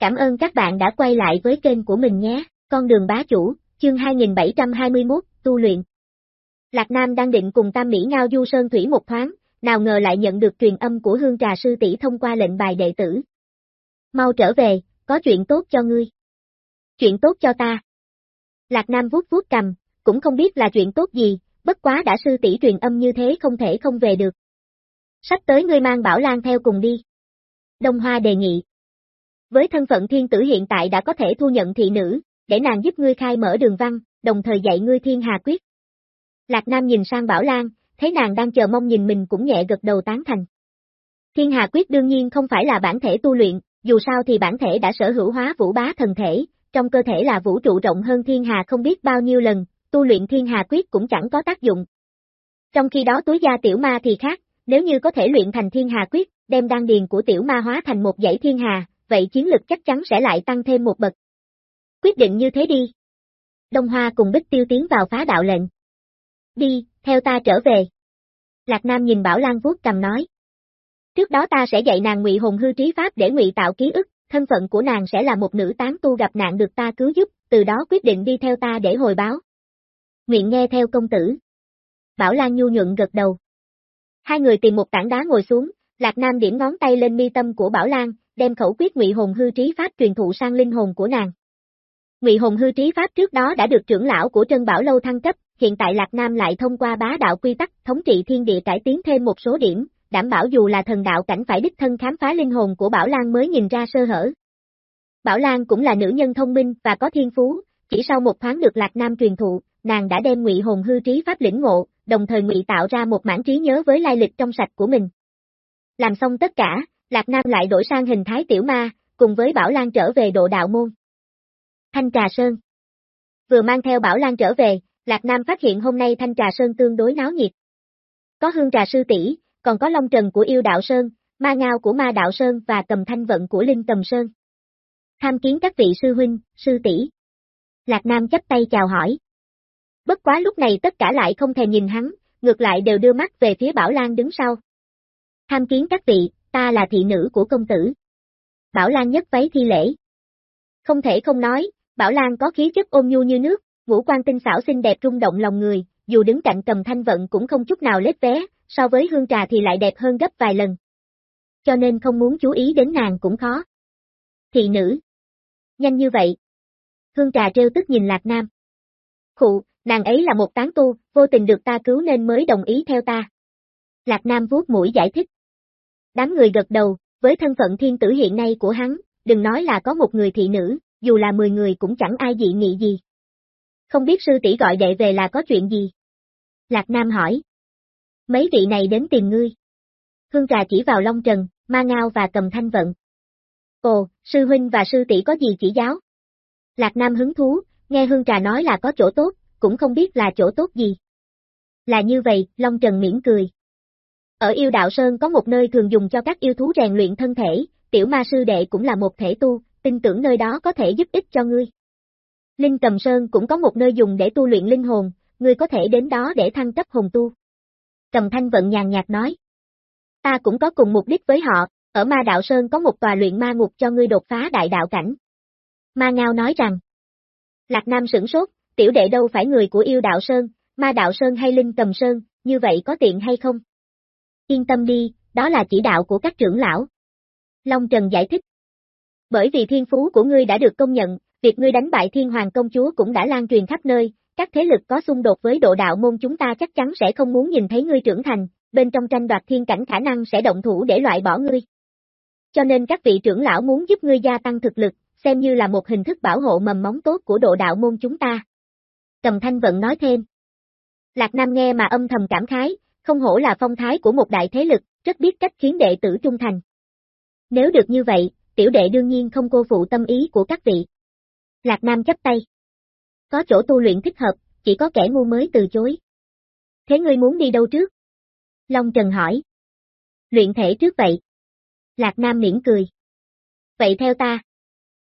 Cảm ơn các bạn đã quay lại với kênh của mình nhé, con đường bá chủ, chương 2721, tu luyện. Lạc Nam đang định cùng Tam Mỹ Ngao du sơn thủy một thoáng, nào ngờ lại nhận được truyền âm của hương trà sư tỷ thông qua lệnh bài đệ tử. Mau trở về, có chuyện tốt cho ngươi. Chuyện tốt cho ta. Lạc Nam vuốt vuốt cầm, cũng không biết là chuyện tốt gì, bất quá đã sư tỷ truyền âm như thế không thể không về được. Sắp tới ngươi mang Bảo Lan theo cùng đi. Đông Hoa đề nghị. Với thân phận thiên tử hiện tại đã có thể thu nhận thị nữ, để nàng giúp ngươi khai mở đường văn, đồng thời dạy ngươi thiên hà quyết. Lạc Nam nhìn sang Bảo Lan, thấy nàng đang chờ mong nhìn mình cũng nhẹ gật đầu tán thành. Thiên hà quyết đương nhiên không phải là bản thể tu luyện, dù sao thì bản thể đã sở hữu hóa vũ bá thần thể, trong cơ thể là vũ trụ rộng hơn thiên hà không biết bao nhiêu lần, tu luyện thiên hà quyết cũng chẳng có tác dụng. Trong khi đó túi gia tiểu ma thì khác, nếu như có thể luyện thành thiên hà quyết, đem đan điền của tiểu ma hóa thành một dãy thiên hà, vậy chiến lực chắc chắn sẽ lại tăng thêm một bậc. Quyết định như thế đi. Đông Hoa cùng Bích Tiêu tiến vào phá đạo lệnh. Đi, theo ta trở về. Lạc Nam nhìn Bảo Lan vuốt cầm nói. Trước đó ta sẽ dạy nàng ngụy hồn hư trí pháp để ngụy tạo ký ức, thân phận của nàng sẽ là một nữ tán tu gặp nạn được ta cứu giúp, từ đó quyết định đi theo ta để hồi báo. Nguyện nghe theo công tử. Bảo Lan nhu nhuận gật đầu. Hai người tìm một tảng đá ngồi xuống, Lạc Nam điểm ngón tay lên mi tâm của Bảo Lan, đem khẩu quyết ngụy hồn hư trí pháp truyền thụ sang linh hồn của nàng. Ngụy hồn hư trí pháp trước đó đã được trưởng lão của Trân Bảo Lâu thăng cấp, hiện tại Lạc Nam lại thông qua bá đạo quy tắc thống trị thiên địa cải tiến thêm một số điểm, đảm bảo dù là thần đạo cảnh phải đích thân khám phá linh hồn của Bảo Lan mới nhìn ra sơ hở. Bảo Lan cũng là nữ nhân thông minh và có thiên phú, chỉ sau một thoáng được Lạc Nam truyền thụ, nàng đã đem ngụy hồn hư trí pháp lĩnh ngộ, đồng thời ngụy tạo ra một mảng trí nhớ với lai lịch trong sạch của mình. Làm xong tất cả, Lạc Nam lại đổi sang hình thái tiểu ma, cùng với Bảo Lan trở về độ đạo môn. Thanh Trà Sơn Vừa mang theo Bảo Lan trở về, Lạc Nam phát hiện hôm nay Thanh Trà Sơn tương đối náo nhiệt. Có hương trà sư tỷ, còn có Long Trần của yêu đạo Sơn, ma ngao của ma đạo Sơn và cầm thanh vận của Linh Cầm Sơn. Tham kiến các vị sư huynh, sư tỷ. Lạc Nam chấp tay chào hỏi. Bất quá lúc này tất cả lại không thèm nhìn hắn, ngược lại đều đưa mắt về phía Bảo Lan đứng sau. Tham kiến các vị, ta là thị nữ của công tử. Bảo Lan nhất váy thi lễ. Không thể không nói, Bảo Lan có khí chất ôn nhu như nước, ngũ quan tinh xảo xinh đẹp rung động lòng người, dù đứng cạnh cầm thanh vận cũng không chút nào lết vé, so với hương trà thì lại đẹp hơn gấp vài lần. Cho nên không muốn chú ý đến nàng cũng khó. Thị nữ. Nhanh như vậy. Hương trà trêu tức nhìn Lạc Nam. Khụ, nàng ấy là một tán tu, vô tình được ta cứu nên mới đồng ý theo ta. Lạc Nam vuốt mũi giải thích. Đám người gật đầu, với thân phận thiên tử hiện nay của hắn, đừng nói là có một người thị nữ, dù là 10 người cũng chẳng ai dị nghị gì. Không biết sư tỷ gọi đệ về là có chuyện gì? Lạc Nam hỏi. Mấy vị này đến tìm ngươi. Hương trà chỉ vào Long Trần, Ma Ngao và cầm thanh vận. Ồ, sư huynh và sư tỷ có gì chỉ giáo? Lạc Nam hứng thú, nghe Hương trà nói là có chỗ tốt, cũng không biết là chỗ tốt gì. Là như vậy, Long Trần miễn cười. Ở yêu đạo Sơn có một nơi thường dùng cho các yêu thú rèn luyện thân thể, tiểu ma sư đệ cũng là một thể tu, tin tưởng nơi đó có thể giúp ích cho ngươi. Linh Cầm Sơn cũng có một nơi dùng để tu luyện linh hồn, ngươi có thể đến đó để thăng cấp hồn tu. Cầm Thanh Vận nhàn nhạt nói. Ta cũng có cùng mục đích với họ, ở Ma Đạo Sơn có một tòa luyện ma ngục cho ngươi đột phá đại đạo cảnh. Ma Ngao nói rằng. Lạc Nam sửng sốt, tiểu đệ đâu phải người của yêu đạo Sơn, Ma Đạo Sơn hay Linh Cầm Sơn, như vậy có tiện hay không? Yên tâm đi, đó là chỉ đạo của các trưởng lão. Long Trần giải thích. Bởi vì thiên phú của ngươi đã được công nhận, việc ngươi đánh bại thiên hoàng công chúa cũng đã lan truyền khắp nơi, các thế lực có xung đột với độ đạo môn chúng ta chắc chắn sẽ không muốn nhìn thấy ngươi trưởng thành, bên trong tranh đoạt thiên cảnh khả năng sẽ động thủ để loại bỏ ngươi. Cho nên các vị trưởng lão muốn giúp ngươi gia tăng thực lực, xem như là một hình thức bảo hộ mầm móng tốt của độ đạo môn chúng ta. Cầm Thanh Vận nói thêm. Lạc Nam nghe mà âm thầm cảm khái, không hổ là phong thái của một đại thế lực, rất biết cách khiến đệ tử trung thành. Nếu được như vậy, tiểu đệ đương nhiên không cô phụ tâm ý của các vị. Lạc Nam chấp tay. Có chỗ tu luyện thích hợp, chỉ có kẻ ngu mới từ chối. Thế ngươi muốn đi đâu trước? Long Trần hỏi. Luyện thể trước vậy. Lạc Nam miễn cười. Vậy theo ta.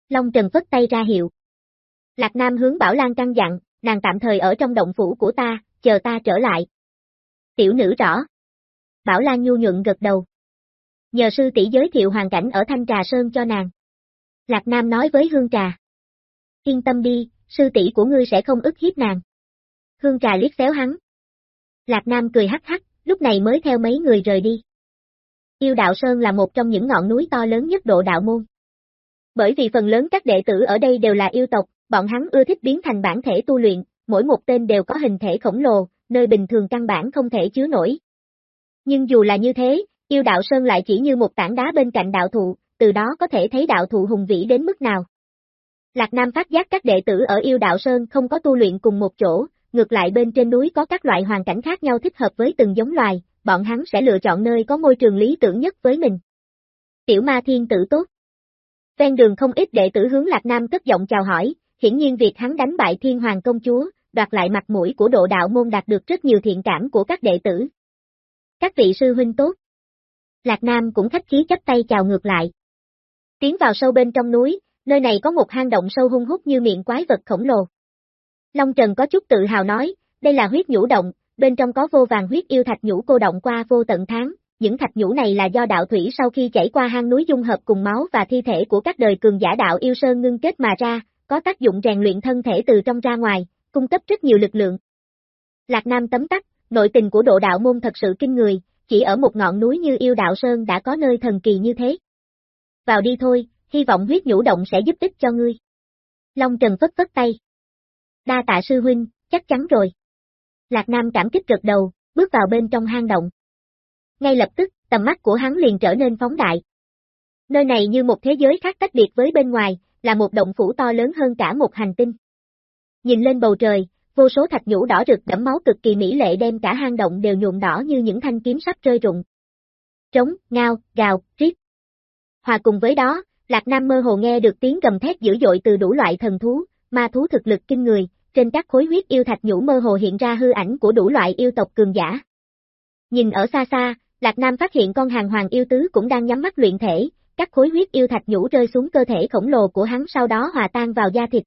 Long Trần phất tay ra hiệu. Lạc Nam hướng Bảo Lan căng dặn, nàng tạm thời ở trong động phủ của ta, chờ ta trở lại. Tiểu nữ rõ. Bảo Lan nhu nhuận gật đầu. Nhờ sư tỷ giới thiệu hoàn cảnh ở Thanh Trà Sơn cho nàng. Lạc Nam nói với Hương Trà. Yên tâm đi, sư tỷ của ngươi sẽ không ức hiếp nàng. Hương Trà liếc xéo hắn. Lạc Nam cười hắc hắc, lúc này mới theo mấy người rời đi. Yêu Đạo Sơn là một trong những ngọn núi to lớn nhất độ đạo môn. Bởi vì phần lớn các đệ tử ở đây đều là yêu tộc, bọn hắn ưa thích biến thành bản thể tu luyện, mỗi một tên đều có hình thể khổng lồ, nơi bình thường căn bản không thể chứa nổi. Nhưng dù là như thế, yêu đạo sơn lại chỉ như một tảng đá bên cạnh đạo thụ, từ đó có thể thấy đạo thụ hùng vĩ đến mức nào. Lạc Nam phát giác các đệ tử ở yêu đạo sơn không có tu luyện cùng một chỗ, ngược lại bên trên núi có các loại hoàn cảnh khác nhau thích hợp với từng giống loài, bọn hắn sẽ lựa chọn nơi có môi trường lý tưởng nhất với mình. Tiểu ma thiên tử tốt. Ven đường không ít đệ tử hướng Lạc Nam cất giọng chào hỏi, hiển nhiên việc hắn đánh bại thiên hoàng công chúa, đoạt lại mặt mũi của độ đạo môn đạt được rất nhiều thiện cảm của các đệ tử. Các vị sư huynh tốt. Lạc Nam cũng khách khí chấp tay chào ngược lại. Tiến vào sâu bên trong núi, nơi này có một hang động sâu hung hút như miệng quái vật khổng lồ. Long Trần có chút tự hào nói, đây là huyết nhũ động, bên trong có vô vàng huyết yêu thạch nhũ cô động qua vô tận tháng, những thạch nhũ này là do đạo thủy sau khi chảy qua hang núi dung hợp cùng máu và thi thể của các đời cường giả đạo yêu sơn ngưng kết mà ra, có tác dụng rèn luyện thân thể từ trong ra ngoài, cung cấp rất nhiều lực lượng. Lạc Nam tấm tắc, nội tình của độ đạo môn thật sự kinh người, chỉ ở một ngọn núi như yêu đạo sơn đã có nơi thần kỳ như thế. Vào đi thôi, hy vọng huyết nhũ động sẽ giúp ích cho ngươi. Long Trần phất phất tay. Đa tạ sư huynh, chắc chắn rồi. Lạc Nam cảm kích gật đầu, bước vào bên trong hang động. Ngay lập tức, tầm mắt của hắn liền trở nên phóng đại. Nơi này như một thế giới khác tách biệt với bên ngoài, là một động phủ to lớn hơn cả một hành tinh. Nhìn lên bầu trời, vô số thạch nhũ đỏ rực đẫm máu cực kỳ mỹ lệ đem cả hang động đều nhuộm đỏ như những thanh kiếm sắp rơi rụng. Trống, ngao, gào, rít. Hòa cùng với đó, Lạc Nam mơ hồ nghe được tiếng gầm thét dữ dội từ đủ loại thần thú, ma thú thực lực kinh người, trên các khối huyết yêu thạch nhũ mơ hồ hiện ra hư ảnh của đủ loại yêu tộc cường giả. Nhìn ở xa xa, Lạc Nam phát hiện con hàng hoàng yêu tứ cũng đang nhắm mắt luyện thể, các khối huyết yêu thạch nhũ rơi xuống cơ thể khổng lồ của hắn sau đó hòa tan vào da thịt.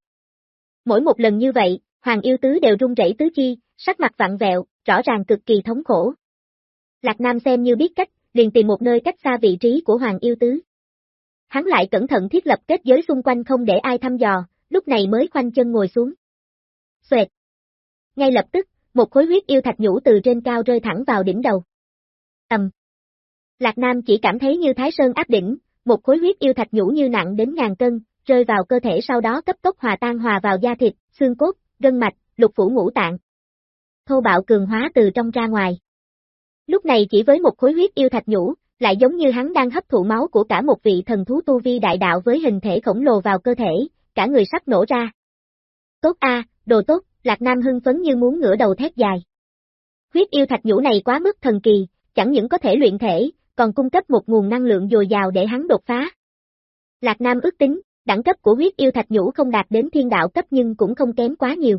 Mỗi một lần như vậy, hoàng yêu tứ đều run rẩy tứ chi, sắc mặt vặn vẹo, rõ ràng cực kỳ thống khổ. Lạc Nam xem như biết cách, liền tìm một nơi cách xa vị trí của hoàng yêu tứ. Hắn lại cẩn thận thiết lập kết giới xung quanh không để ai thăm dò, lúc này mới khoanh chân ngồi xuống. Xoẹt. Ngay lập tức, một khối huyết yêu thạch nhũ từ trên cao rơi thẳng vào đỉnh đầu. Ầm. Lạc Nam chỉ cảm thấy như Thái Sơn áp đỉnh, một khối huyết yêu thạch nhũ như nặng đến ngàn cân, rơi vào cơ thể sau đó cấp tốc hòa tan hòa vào da thịt, xương cốt, gân mạch, lục phủ ngũ tạng. Thô bạo cường hóa từ trong ra ngoài. Lúc này chỉ với một khối huyết yêu thạch nhũ, lại giống như hắn đang hấp thụ máu của cả một vị thần thú tu vi đại đạo với hình thể khổng lồ vào cơ thể, cả người sắp nổ ra. Tốt a, đồ tốt, Lạc Nam hưng phấn như muốn ngửa đầu thét dài. Huyết yêu thạch nhũ này quá mức thần kỳ, chẳng những có thể luyện thể, còn cung cấp một nguồn năng lượng dồi dào để hắn đột phá. Lạc Nam ước tính, đẳng cấp của huyết yêu thạch nhũ không đạt đến thiên đạo cấp nhưng cũng không kém quá nhiều.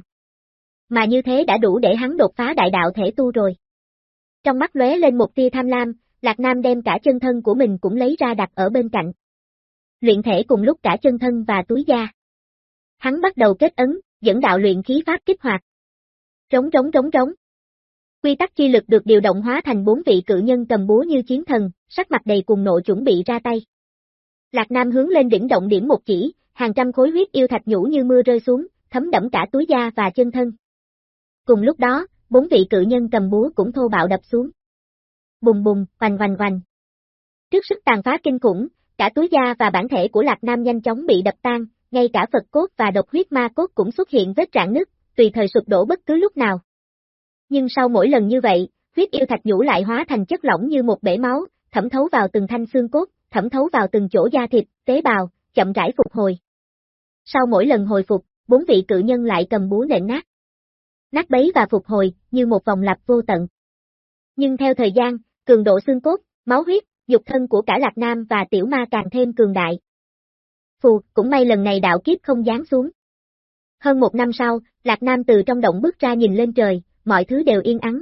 Mà như thế đã đủ để hắn đột phá đại đạo thể tu rồi. Trong mắt lóe lên một tia tham lam, Lạc Nam đem cả chân thân của mình cũng lấy ra đặt ở bên cạnh. Luyện thể cùng lúc cả chân thân và túi da. Hắn bắt đầu kết ấn, dẫn đạo luyện khí pháp kích hoạt. Trống trống trống trống. Quy tắc chi lực được điều động hóa thành bốn vị cự nhân cầm búa như chiến thần, sắc mặt đầy cùng nộ chuẩn bị ra tay. Lạc Nam hướng lên đỉnh động điểm một chỉ, hàng trăm khối huyết yêu thạch nhũ như mưa rơi xuống, thấm đẫm cả túi da và chân thân. Cùng lúc đó, bốn vị cự nhân cầm búa cũng thô bạo đập xuống. Bùng bùng, vành vành vành. Trước sức tàn phá kinh khủng, cả túi da và bản thể của Lạc Nam nhanh chóng bị đập tan, ngay cả Phật cốt và độc huyết ma cốt cũng xuất hiện vết rạn nứt, tùy thời sụp đổ bất cứ lúc nào. Nhưng sau mỗi lần như vậy, huyết yêu thạch nhũ lại hóa thành chất lỏng như một bể máu, thẩm thấu vào từng thanh xương cốt, thẩm thấu vào từng chỗ da thịt, tế bào, chậm rãi phục hồi. Sau mỗi lần hồi phục, bốn vị cự nhân lại cầm búa nện nát. Nát bấy và phục hồi, như một vòng lặp vô tận. Nhưng theo thời gian, cường độ xương cốt, máu huyết, dục thân của cả Lạc Nam và Tiểu Ma càng thêm cường đại. Phù, cũng may lần này đạo kiếp không giáng xuống. Hơn một năm sau, Lạc Nam từ trong động bước ra nhìn lên trời, mọi thứ đều yên ắng.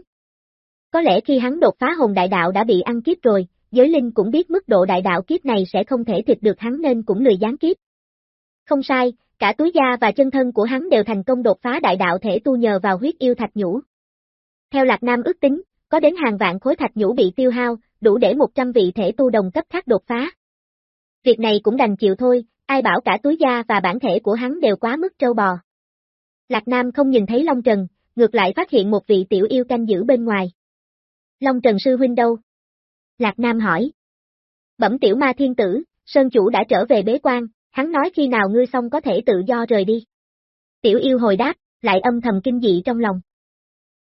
Có lẽ khi hắn đột phá hồn đại đạo đã bị ăn kiếp rồi, giới linh cũng biết mức độ đại đạo kiếp này sẽ không thể thịt được hắn nên cũng lười gián kiếp. Không sai, cả túi da và chân thân của hắn đều thành công đột phá đại đạo thể tu nhờ vào huyết yêu thạch nhũ. Theo Lạc Nam ước tính, có đến hàng vạn khối thạch nhũ bị tiêu hao, đủ để 100 vị thể tu đồng cấp khác đột phá. Việc này cũng đành chịu thôi, Ai bảo cả túi da và bản thể của hắn đều quá mức trâu bò. Lạc Nam không nhìn thấy Long Trần, ngược lại phát hiện một vị tiểu yêu canh giữ bên ngoài. Long Trần sư huynh đâu? Lạc Nam hỏi. Bẩm tiểu ma thiên tử, Sơn chủ đã trở về bế quan, hắn nói khi nào ngươi xong có thể tự do rời đi. Tiểu yêu hồi đáp, lại âm thầm kinh dị trong lòng.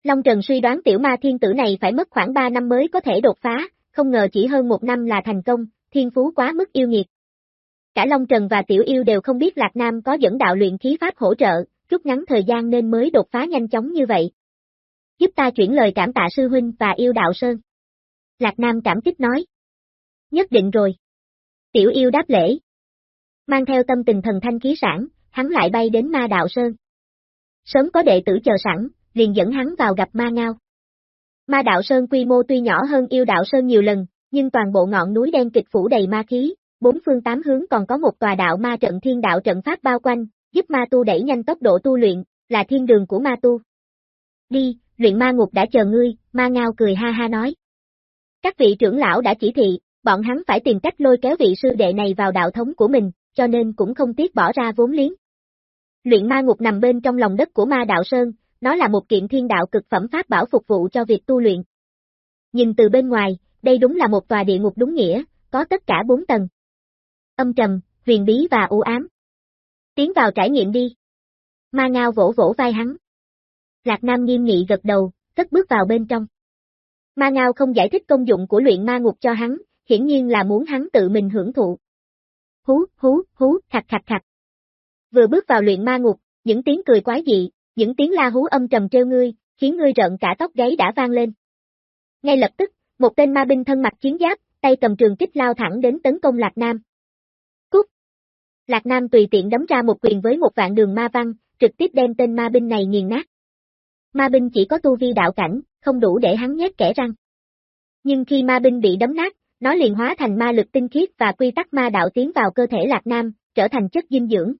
Long Trần suy đoán tiểu ma thiên tử này phải mất khoảng 3 năm mới có thể đột phá, không ngờ chỉ hơn một năm là thành công, thiên phú quá mức yêu nghiệt. Cả Long Trần và tiểu yêu đều không biết Lạc Nam có dẫn đạo luyện khí pháp hỗ trợ, rút ngắn thời gian nên mới đột phá nhanh chóng như vậy. Giúp ta chuyển lời cảm tạ sư huynh và yêu đạo Sơn. Lạc Nam cảm kích nói. Nhất định rồi. Tiểu yêu đáp lễ. Mang theo tâm tình thần thanh khí sản, hắn lại bay đến ma đạo Sơn. Sớm có đệ tử chờ sẵn, liền dẫn hắn vào gặp ma ngao. Ma đạo Sơn quy mô tuy nhỏ hơn yêu đạo Sơn nhiều lần, nhưng toàn bộ ngọn núi đen kịch phủ đầy ma khí, bốn phương tám hướng còn có một tòa đạo ma trận thiên đạo trận pháp bao quanh, giúp ma tu đẩy nhanh tốc độ tu luyện, là thiên đường của ma tu. Đi, luyện ma ngục đã chờ ngươi, ma ngao cười ha ha nói. Các vị trưởng lão đã chỉ thị, bọn hắn phải tìm cách lôi kéo vị sư đệ này vào đạo thống của mình, cho nên cũng không tiếc bỏ ra vốn liếng. Luyện ma ngục nằm bên trong lòng đất của ma đạo Sơn, nó là một kiện thiên đạo cực phẩm pháp bảo phục vụ cho việc tu luyện. Nhìn từ bên ngoài, đây đúng là một tòa địa ngục đúng nghĩa, có tất cả bốn tầng. Âm trầm, huyền bí và u ám. Tiến vào trải nghiệm đi. Ma ngao vỗ vỗ vai hắn. Lạc Nam nghiêm nghị gật đầu, cất bước vào bên trong. Ma ngao không giải thích công dụng của luyện ma ngục cho hắn, hiển nhiên là muốn hắn tự mình hưởng thụ. Hú, hú, hú, khặt khặt khặt. Vừa bước vào luyện ma ngục, những tiếng cười quái dị, những tiếng la hú âm trầm treo ngươi, khiến ngươi rợn cả tóc gáy đã vang lên. Ngay lập tức, một tên ma binh thân mặc chiến giáp, tay cầm trường kích lao thẳng đến tấn công Lạc Nam. Cút! Lạc Nam tùy tiện đấm ra một quyền với một vạn đường ma văn, trực tiếp đem tên ma binh này nghiền nát. Ma binh chỉ có tu vi đạo cảnh, không đủ để hắn nhét kẻ răng. Nhưng khi ma binh bị đấm nát, nó liền hóa thành ma lực tinh khiết và quy tắc ma đạo tiến vào cơ thể Lạc Nam, trở thành chất dinh dưỡng.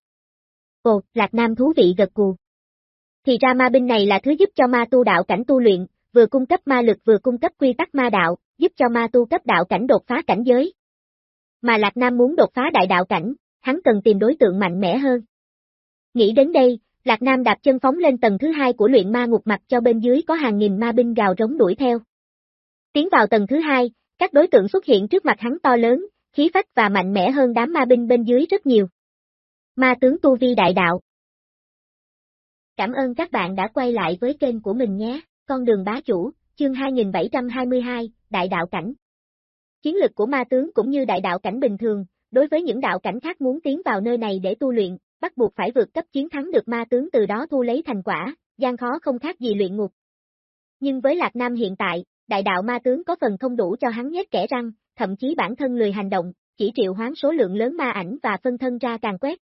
Ồ, Lạc Nam thú vị gật cù. Thì ra ma binh này là thứ giúp cho ma tu đạo cảnh tu luyện, vừa cung cấp ma lực vừa cung cấp quy tắc ma đạo, giúp cho ma tu cấp đạo cảnh đột phá cảnh giới. Mà Lạc Nam muốn đột phá đại đạo cảnh, hắn cần tìm đối tượng mạnh mẽ hơn. Nghĩ đến đây, Lạc Nam đạp chân phóng lên tầng thứ hai của luyện ma ngục mặt cho bên dưới có hàng nghìn ma binh gào rống đuổi theo. Tiến vào tầng thứ hai, các đối tượng xuất hiện trước mặt hắn to lớn, khí phách và mạnh mẽ hơn đám ma binh bên dưới rất nhiều. Ma tướng Tu Vi Đại Đạo Cảm ơn các bạn đã quay lại với kênh của mình nhé, con đường bá chủ, chương 2722, Đại Đạo Cảnh. Chiến lực của ma tướng cũng như đại đạo cảnh bình thường, đối với những đạo cảnh khác muốn tiến vào nơi này để tu luyện, bắt buộc phải vượt cấp chiến thắng được ma tướng từ đó thu lấy thành quả, gian khó không khác gì luyện ngục. Nhưng với Lạc Nam hiện tại, đại đạo ma tướng có phần không đủ cho hắn nhét kẻ răng, thậm chí bản thân lười hành động, chỉ triệu hoán số lượng lớn ma ảnh và phân thân ra càng quét.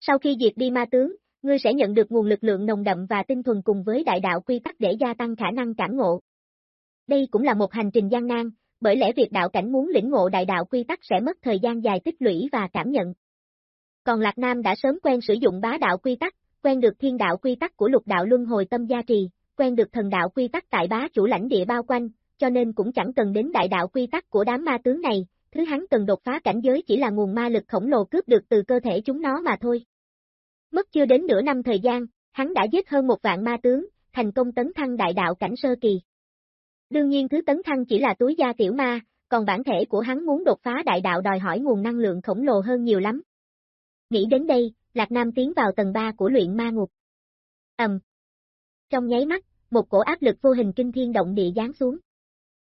Sau khi diệt đi ma tướng, ngươi sẽ nhận được nguồn lực lượng nồng đậm và tinh thuần cùng với đại đạo quy tắc để gia tăng khả năng cảm ngộ. Đây cũng là một hành trình gian nan, bởi lẽ việc đạo cảnh muốn lĩnh ngộ đại đạo quy tắc sẽ mất thời gian dài tích lũy và cảm nhận. Còn Lạc Nam đã sớm quen sử dụng bá đạo quy tắc, quen được thiên đạo quy tắc của lục đạo luân hồi tâm gia trì, quen được thần đạo quy tắc tại bá chủ lãnh địa bao quanh, cho nên cũng chẳng cần đến đại đạo quy tắc của đám ma tướng này, thứ hắn cần đột phá cảnh giới chỉ là nguồn ma lực khổng lồ cướp được từ cơ thể chúng nó mà thôi. Mất chưa đến nửa năm thời gian, hắn đã giết hơn một vạn ma tướng, thành công tấn thăng đại đạo cảnh sơ kỳ. Đương nhiên thứ tấn thăng chỉ là túi da tiểu ma, còn bản thể của hắn muốn đột phá đại đạo đòi hỏi nguồn năng lượng khổng lồ hơn nhiều lắm. Nghĩ đến đây, Lạc Nam tiến vào tầng 3 của luyện ma ngục. Ầm. Trong nháy mắt, một cổ áp lực vô hình kinh thiên động địa giáng xuống.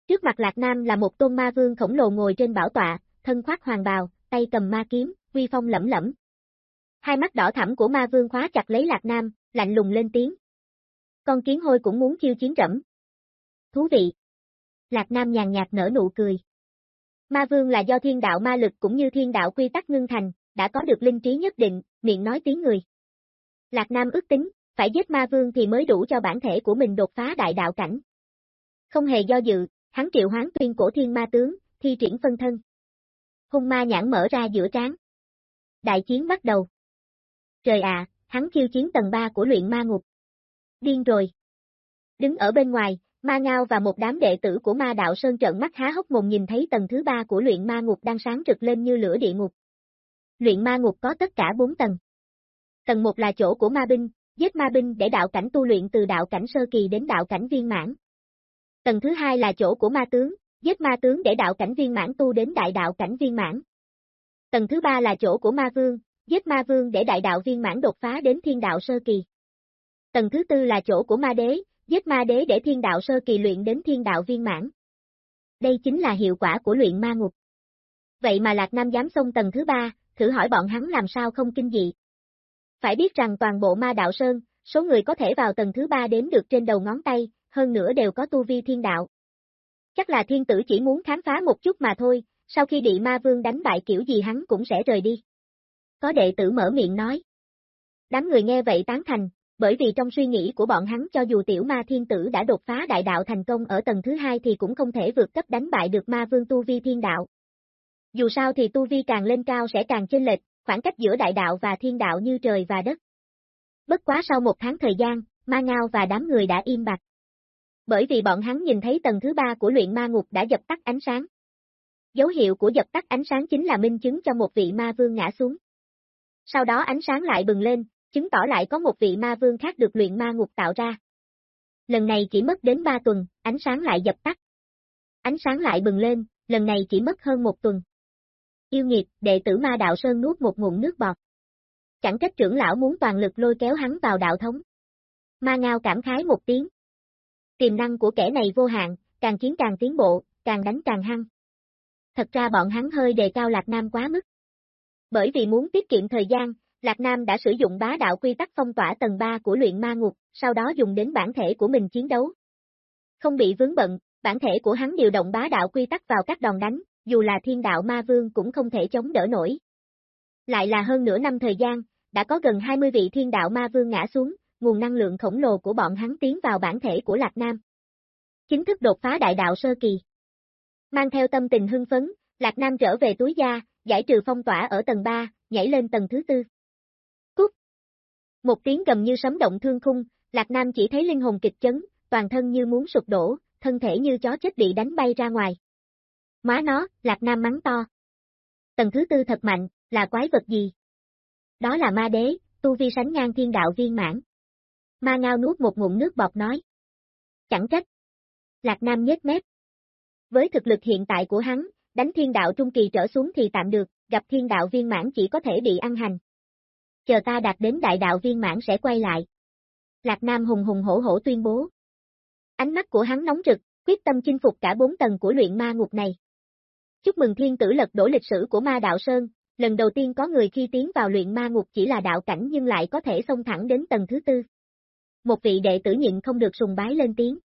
Trước mặt Lạc Nam là một tôn ma vương khổng lồ ngồi trên bảo tọa, thân khoác hoàng bào, tay cầm ma kiếm, uy phong lẫm lẫm. Hai mắt đỏ thẳm của ma vương khóa chặt lấy Lạc Nam, lạnh lùng lên tiếng. Con kiến hôi cũng muốn chiêu chiến trẫm. Thú vị. Lạc Nam nhàn nhạt nở nụ cười. Ma vương là do thiên đạo ma lực cũng như thiên đạo quy tắc ngưng thành, đã có được linh trí nhất định, miệng nói tiếng người. Lạc Nam ước tính, phải giết ma vương thì mới đủ cho bản thể của mình đột phá đại đạo cảnh. Không hề do dự, hắn triệu hoán tuyên cổ thiên ma tướng, thi triển phân thân. Hung ma nhãn mở ra giữa trán. Đại chiến bắt đầu. Trời ạ, hắn khiêu chiến tầng 3 của luyện ma ngục. Điên rồi. Đứng ở bên ngoài, ma ngao và một đám đệ tử của ma đạo sơn trợn mắt há hốc mồm nhìn thấy tầng thứ 3 của luyện ma ngục đang sáng rực lên như lửa địa ngục. Luyện ma ngục có tất cả 4 tầng. Tầng 1 là chỗ của ma binh, giết ma binh để đạo cảnh tu luyện từ đạo cảnh sơ kỳ đến đạo cảnh viên mãn. Tầng thứ hai là chỗ của ma tướng, giết ma tướng để đạo cảnh viên mãn tu đến đại đạo cảnh viên mãn. Tầng thứ ba là chỗ của ma vương, giết ma vương để đại đạo viên mãn đột phá đến thiên đạo sơ kỳ. Tầng thứ tư là chỗ của ma đế, giết ma đế để thiên đạo sơ kỳ luyện đến thiên đạo viên mãn. Đây chính là hiệu quả của luyện ma ngục. Vậy mà Lạc Nam dám xông tầng thứ ba, thử hỏi bọn hắn làm sao không kinh dị. Phải biết rằng toàn bộ ma đạo sơn, số người có thể vào tầng thứ ba đếm được trên đầu ngón tay, hơn nữa đều có tu vi thiên đạo. Chắc là thiên tử chỉ muốn khám phá một chút mà thôi, sau khi bị ma vương đánh bại kiểu gì hắn cũng sẽ rời đi. Có đệ tử mở miệng nói. Đám người nghe vậy tán thành, bởi vì trong suy nghĩ của bọn hắn cho dù tiểu ma thiên tử đã đột phá đại đạo thành công ở tầng thứ hai thì cũng không thể vượt cấp đánh bại được ma vương tu vi thiên đạo. Dù sao thì tu vi càng lên cao sẽ càng chênh lệch, khoảng cách giữa đại đạo và thiên đạo như trời và đất. Bất quá sau một tháng thời gian, ma ngao và đám người đã im bặt. Bởi vì bọn hắn nhìn thấy tầng thứ ba của luyện ma ngục đã dập tắt ánh sáng. Dấu hiệu của dập tắt ánh sáng chính là minh chứng cho một vị ma vương ngã xuống. Sau đó ánh sáng lại bừng lên, chứng tỏ lại có một vị ma vương khác được luyện ma ngục tạo ra. Lần này chỉ mất đến ba tuần, ánh sáng lại dập tắt. Ánh sáng lại bừng lên, lần này chỉ mất hơn một tuần. Yêu nghiệt, đệ tử ma đạo Sơn nuốt một ngụm nước bọt. Chẳng trách trưởng lão muốn toàn lực lôi kéo hắn vào đạo thống. Ma ngao cảm khái một tiếng. Tiềm năng của kẻ này vô hạn, càng chiến càng tiến bộ, càng đánh càng hăng. Thật ra bọn hắn hơi đề cao Lạc Nam quá mức. Bởi vì muốn tiết kiệm thời gian, Lạc Nam đã sử dụng bá đạo quy tắc phong tỏa tầng 3 của luyện ma ngục, sau đó dùng đến bản thể của mình chiến đấu. Không bị vướng bận, bản thể của hắn điều động bá đạo quy tắc vào các đòn đánh, dù là thiên đạo ma vương cũng không thể chống đỡ nổi. Lại là hơn nửa năm thời gian, đã có gần 20 vị thiên đạo ma vương ngã xuống, nguồn năng lượng khổng lồ của bọn hắn tiến vào bản thể của Lạc Nam. Chính thức đột phá đại đạo sơ kỳ. Mang theo tâm tình hưng phấn, Lạc Nam trở về túi gia, giải trừ phong tỏa ở tầng 3, nhảy lên tầng thứ tư. Cút! Một tiếng gầm như sấm động thương khung, Lạc Nam chỉ thấy linh hồn kịch chấn, toàn thân như muốn sụp đổ, thân thể như chó chết bị đánh bay ra ngoài. Má nó, Lạc Nam mắng to. Tầng thứ tư thật mạnh, là quái vật gì? Đó là ma đế, tu vi sánh ngang thiên đạo viên mãn. Ma ngao nuốt một ngụm nước bọt nói. Chẳng trách. Lạc Nam nhếch mép. Với thực lực hiện tại của hắn, đánh thiên đạo trung kỳ trở xuống thì tạm được, gặp thiên đạo viên mãn chỉ có thể bị ăn hành. Chờ ta đạt đến đại đạo viên mãn sẽ quay lại. Lạc Nam hùng hùng hổ hổ tuyên bố. Ánh mắt của hắn nóng rực, quyết tâm chinh phục cả bốn tầng của luyện ma ngục này. Chúc mừng thiên tử lật đổ lịch sử của ma đạo Sơn, lần đầu tiên có người khi tiến vào luyện ma ngục chỉ là đạo cảnh nhưng lại có thể xông thẳng đến tầng thứ tư. Một vị đệ tử nhịn không được sùng bái lên tiếng.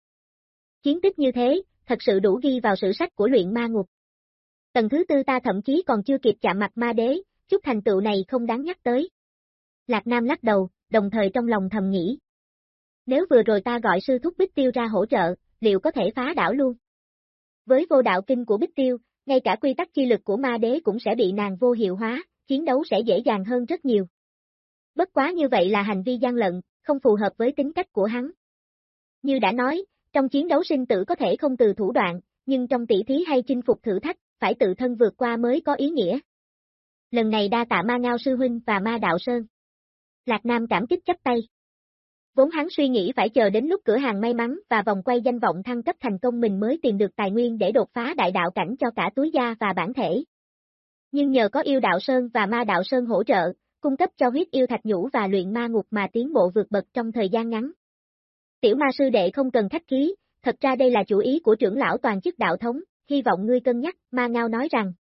Chiến tích như thế, thật sự đủ ghi vào sử sách của luyện ma ngục. Tầng thứ tư ta thậm chí còn chưa kịp chạm mặt ma đế, chút thành tựu này không đáng nhắc tới. Lạc Nam lắc đầu, đồng thời trong lòng thầm nghĩ. Nếu vừa rồi ta gọi sư thúc Bích Tiêu ra hỗ trợ, liệu có thể phá đảo luôn? Với vô đạo kinh của Bích Tiêu, ngay cả quy tắc chi lực của ma đế cũng sẽ bị nàng vô hiệu hóa, chiến đấu sẽ dễ dàng hơn rất nhiều. Bất quá như vậy là hành vi gian lận, không phù hợp với tính cách của hắn. Như đã nói, trong chiến đấu sinh tử có thể không từ thủ đoạn, nhưng trong tỷ thí hay chinh phục thử thách, phải tự thân vượt qua mới có ý nghĩa. Lần này đa tạ ma ngao sư huynh và ma đạo sơn. Lạc Nam cảm kích chấp tay. Vốn hắn suy nghĩ phải chờ đến lúc cửa hàng may mắn và vòng quay danh vọng thăng cấp thành công mình mới tìm được tài nguyên để đột phá đại đạo cảnh cho cả túi gia và bản thể. Nhưng nhờ có yêu đạo Sơn và ma đạo Sơn hỗ trợ, cung cấp cho huyết yêu thạch nhũ và luyện ma ngục mà tiến bộ vượt bậc trong thời gian ngắn. Tiểu ma sư đệ không cần khách khí, thật ra đây là chủ ý của trưởng lão toàn chức đạo thống, hy vọng ngươi cân nhắc, ma ngao nói rằng.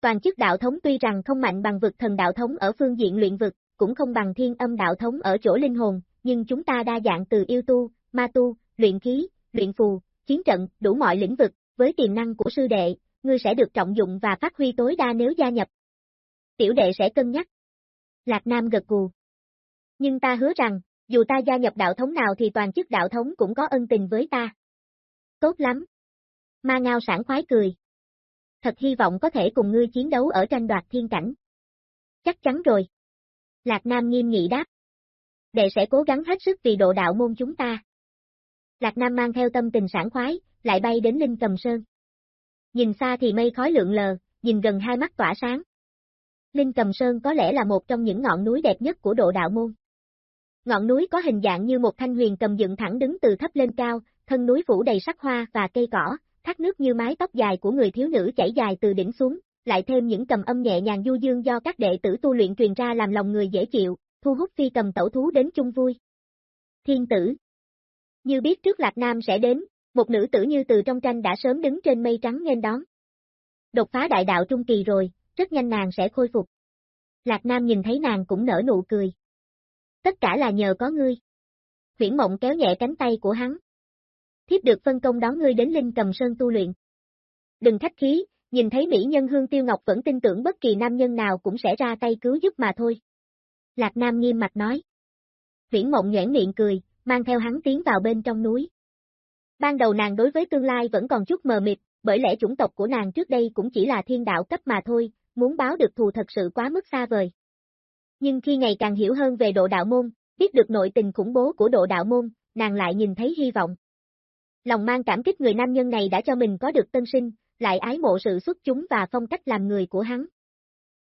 Toàn chức đạo thống tuy rằng không mạnh bằng vực thần đạo thống ở phương diện luyện vực, cũng không bằng thiên âm đạo thống ở chỗ linh hồn, nhưng chúng ta đa dạng từ yêu tu, ma tu, luyện khí, luyện phù, chiến trận, đủ mọi lĩnh vực, với tiềm năng của sư đệ, ngươi sẽ được trọng dụng và phát huy tối đa nếu gia nhập. Tiểu đệ sẽ cân nhắc. Lạc Nam gật gù. Nhưng ta hứa rằng, dù ta gia nhập đạo thống nào thì toàn chức đạo thống cũng có ân tình với ta. Tốt lắm. Ma ngao sản khoái cười. Thật hy vọng có thể cùng ngươi chiến đấu ở tranh đoạt thiên cảnh. Chắc chắn rồi. Lạc Nam nghiêm nghị đáp đệ sẽ cố gắng hết sức vì độ đạo môn chúng ta. Lạc Nam mang theo tâm tình sảng khoái, lại bay đến Linh Cầm Sơn. Nhìn xa thì mây khói lượn lờ, nhìn gần hai mắt tỏa sáng. Linh Cầm Sơn có lẽ là một trong những ngọn núi đẹp nhất của độ đạo môn. Ngọn núi có hình dạng như một thanh huyền cầm dựng thẳng đứng từ thấp lên cao, thân núi phủ đầy sắc hoa và cây cỏ, thác nước như mái tóc dài của người thiếu nữ chảy dài từ đỉnh xuống, lại thêm những cầm âm nhẹ nhàng du dương do các đệ tử tu luyện truyền ra làm lòng người dễ chịu, thu hút phi cầm tẩu thú đến chung vui. Thiên tử Như biết trước Lạc Nam sẽ đến, một nữ tử như từ trong tranh đã sớm đứng trên mây trắng nghênh đón. Đột phá đại đạo trung kỳ rồi, rất nhanh nàng sẽ khôi phục. Lạc Nam nhìn thấy nàng cũng nở nụ cười. Tất cả là nhờ có ngươi. Huyển mộng kéo nhẹ cánh tay của hắn. Thiếp được phân công đón ngươi đến Linh Cầm Sơn tu luyện. Đừng khách khí, nhìn thấy mỹ nhân Hương Tiêu Ngọc vẫn tin tưởng bất kỳ nam nhân nào cũng sẽ ra tay cứu giúp mà thôi. Lạc Nam nghiêm mặt nói. Viễn mộng nhoảng miệng cười, mang theo hắn tiến vào bên trong núi. Ban đầu nàng đối với tương lai vẫn còn chút mờ mịt, bởi lẽ chủng tộc của nàng trước đây cũng chỉ là thiên đạo cấp mà thôi, muốn báo được thù thật sự quá mức xa vời. Nhưng khi ngày càng hiểu hơn về độ đạo môn, biết được nội tình khủng bố của độ đạo môn, nàng lại nhìn thấy hy vọng. Lòng mang cảm kích người nam nhân này đã cho mình có được tân sinh, lại ái mộ sự xuất chúng và phong cách làm người của hắn.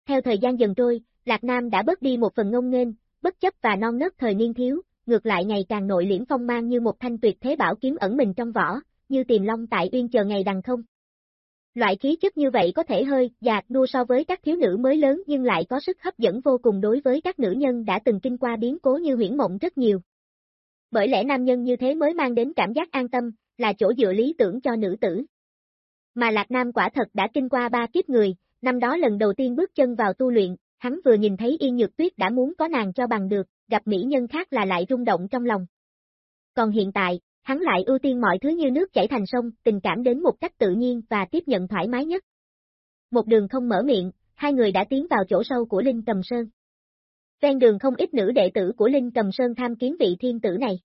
Theo thời gian dần trôi, Lạc Nam đã bớt đi một phần ngông nghênh, bất chấp và non nớt thời niên thiếu, ngược lại ngày càng nội liễm phong mang như một thanh tuyệt thế bảo kiếm ẩn mình trong vỏ, như tìm long tại uyên chờ ngày đằng không. Loại khí chất như vậy có thể hơi dạt đua so với các thiếu nữ mới lớn nhưng lại có sức hấp dẫn vô cùng đối với các nữ nhân đã từng kinh qua biến cố như huyễn mộng rất nhiều. Bởi lẽ nam nhân như thế mới mang đến cảm giác an tâm, là chỗ dựa lý tưởng cho nữ tử. Mà Lạc Nam quả thật đã kinh qua ba kiếp người, năm đó lần đầu tiên bước chân vào tu luyện, hắn vừa nhìn thấy Yên Nhược Tuyết đã muốn có nàng cho bằng được, gặp mỹ nhân khác là lại rung động trong lòng. Còn hiện tại, hắn lại ưu tiên mọi thứ như nước chảy thành sông, tình cảm đến một cách tự nhiên và tiếp nhận thoải mái nhất. Một đường không mở miệng, hai người đã tiến vào chỗ sâu của Linh Cầm Sơn. Ven đường không ít nữ đệ tử của Linh Cầm Sơn tham kiến vị thiên tử này.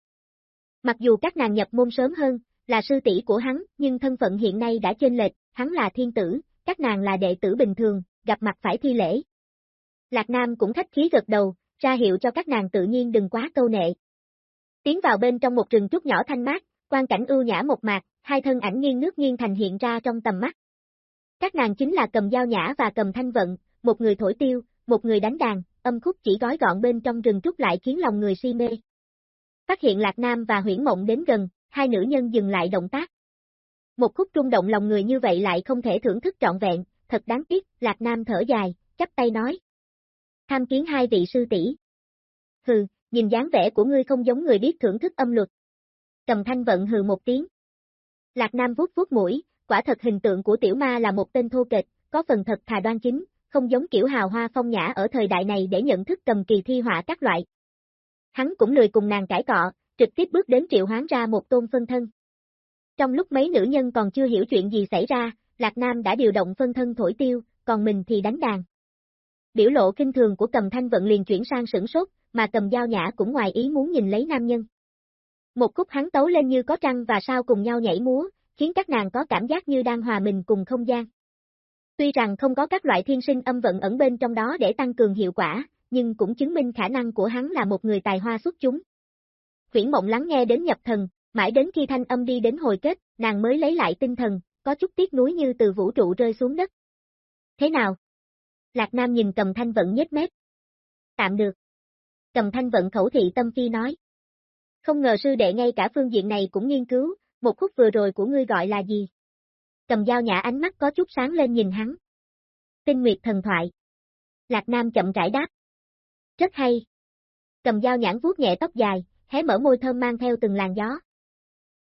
Mặc dù các nàng nhập môn sớm hơn, là sư tỷ của hắn, nhưng thân phận hiện nay đã chênh lệch, hắn là thiên tử, các nàng là đệ tử bình thường, gặp mặt phải thi lễ. Lạc Nam cũng khách khí gật đầu, ra hiệu cho các nàng tự nhiên đừng quá câu nệ. Tiến vào bên trong một rừng trúc nhỏ thanh mát, quan cảnh ưu nhã một mạc, hai thân ảnh nghiêng nước nghiêng thành hiện ra trong tầm mắt. Các nàng chính là cầm dao nhã và cầm thanh vận, một người thổi tiêu, một người đánh đàn, âm khúc chỉ gói gọn bên trong rừng trúc lại khiến lòng người si mê. Phát hiện Lạc Nam và Huyễn Mộng đến gần, hai nữ nhân dừng lại động tác. Một khúc trung động lòng người như vậy lại không thể thưởng thức trọn vẹn, thật đáng tiếc, Lạc Nam thở dài, chắp tay nói. Tham kiến hai vị sư tỷ. Hừ, nhìn dáng vẻ của ngươi không giống người biết thưởng thức âm luật. Cầm thanh vận hừ một tiếng. Lạc Nam vuốt vuốt mũi, quả thật hình tượng của tiểu ma là một tên thô kệch, có phần thật thà đoan chính, không giống kiểu hào hoa phong nhã ở thời đại này để nhận thức cầm kỳ thi họa các loại. Hắn cũng lười cùng nàng cãi cọ, trực tiếp bước đến triệu hoán ra một tôn phân thân. Trong lúc mấy nữ nhân còn chưa hiểu chuyện gì xảy ra, Lạc Nam đã điều động phân thân thổi tiêu, còn mình thì đánh đàn. Biểu lộ kinh thường của cầm thanh vận liền chuyển sang sửng sốt, mà cầm dao nhã cũng ngoài ý muốn nhìn lấy nam nhân. Một khúc hắn tấu lên như có trăng và sao cùng nhau nhảy múa, khiến các nàng có cảm giác như đang hòa mình cùng không gian. Tuy rằng không có các loại thiên sinh âm vận ẩn bên trong đó để tăng cường hiệu quả, nhưng cũng chứng minh khả năng của hắn là một người tài hoa xuất chúng. Huyển mộng lắng nghe đến nhập thần, mãi đến khi thanh âm đi đến hồi kết, nàng mới lấy lại tinh thần, có chút tiếc nuối như từ vũ trụ rơi xuống đất. Thế nào? Lạc Nam nhìn cầm thanh vận nhếch mép. Tạm được. Cầm thanh vận khẩu thị tâm phi nói. Không ngờ sư đệ ngay cả phương diện này cũng nghiên cứu, một khúc vừa rồi của ngươi gọi là gì? Cầm dao nhã ánh mắt có chút sáng lên nhìn hắn. Tinh Nguyệt thần thoại. Lạc Nam chậm rãi đáp. Rất hay. Cầm dao nhãn vuốt nhẹ tóc dài, hé mở môi thơm mang theo từng làn gió.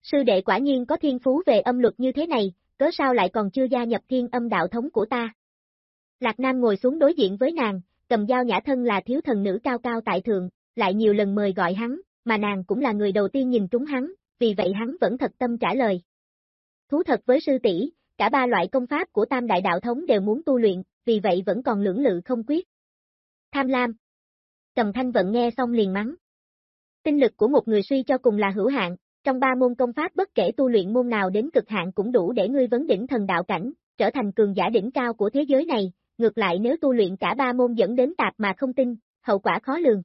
Sư đệ quả nhiên có thiên phú về âm luật như thế này, cớ sao lại còn chưa gia nhập thiên âm đạo thống của ta. Lạc Nam ngồi xuống đối diện với nàng, cầm dao nhã thân là thiếu thần nữ cao cao tại thượng, lại nhiều lần mời gọi hắn, mà nàng cũng là người đầu tiên nhìn trúng hắn, vì vậy hắn vẫn thật tâm trả lời. Thú thật với sư tỷ, cả ba loại công pháp của tam đại đạo thống đều muốn tu luyện, vì vậy vẫn còn lưỡng lự không quyết. Tham lam. Cầm thanh vận nghe xong liền mắng. Tinh lực của một người suy cho cùng là hữu hạn, trong ba môn công pháp bất kể tu luyện môn nào đến cực hạn cũng đủ để ngươi vấn đỉnh thần đạo cảnh, trở thành cường giả đỉnh cao của thế giới này, ngược lại nếu tu luyện cả ba môn dẫn đến tạp mà không tin, hậu quả khó lường.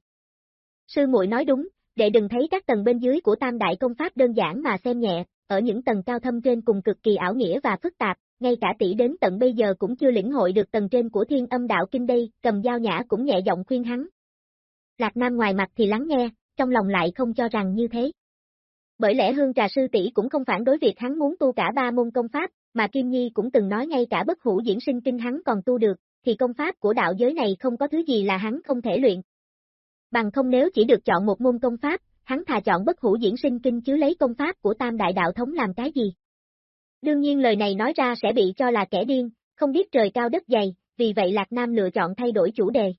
Sư muội nói đúng, để đừng thấy các tầng bên dưới của tam đại công pháp đơn giản mà xem nhẹ, ở những tầng cao thâm trên cùng cực kỳ ảo nghĩa và phức tạp, ngay cả tỷ đến tận bây giờ cũng chưa lĩnh hội được tầng trên của thiên âm đạo kinh đây, cầm dao nhã cũng nhẹ giọng khuyên hắn. Lạc Nam ngoài mặt thì lắng nghe, trong lòng lại không cho rằng như thế. Bởi lẽ hương trà sư tỷ cũng không phản đối việc hắn muốn tu cả ba môn công pháp, mà Kim Nhi cũng từng nói ngay cả bất hủ diễn sinh kinh hắn còn tu được, thì công pháp của đạo giới này không có thứ gì là hắn không thể luyện. Bằng không nếu chỉ được chọn một môn công pháp, hắn thà chọn bất hủ diễn sinh kinh chứ lấy công pháp của tam đại đạo thống làm cái gì. Đương nhiên lời này nói ra sẽ bị cho là kẻ điên, không biết trời cao đất dày, vì vậy Lạc Nam lựa chọn thay đổi chủ đề.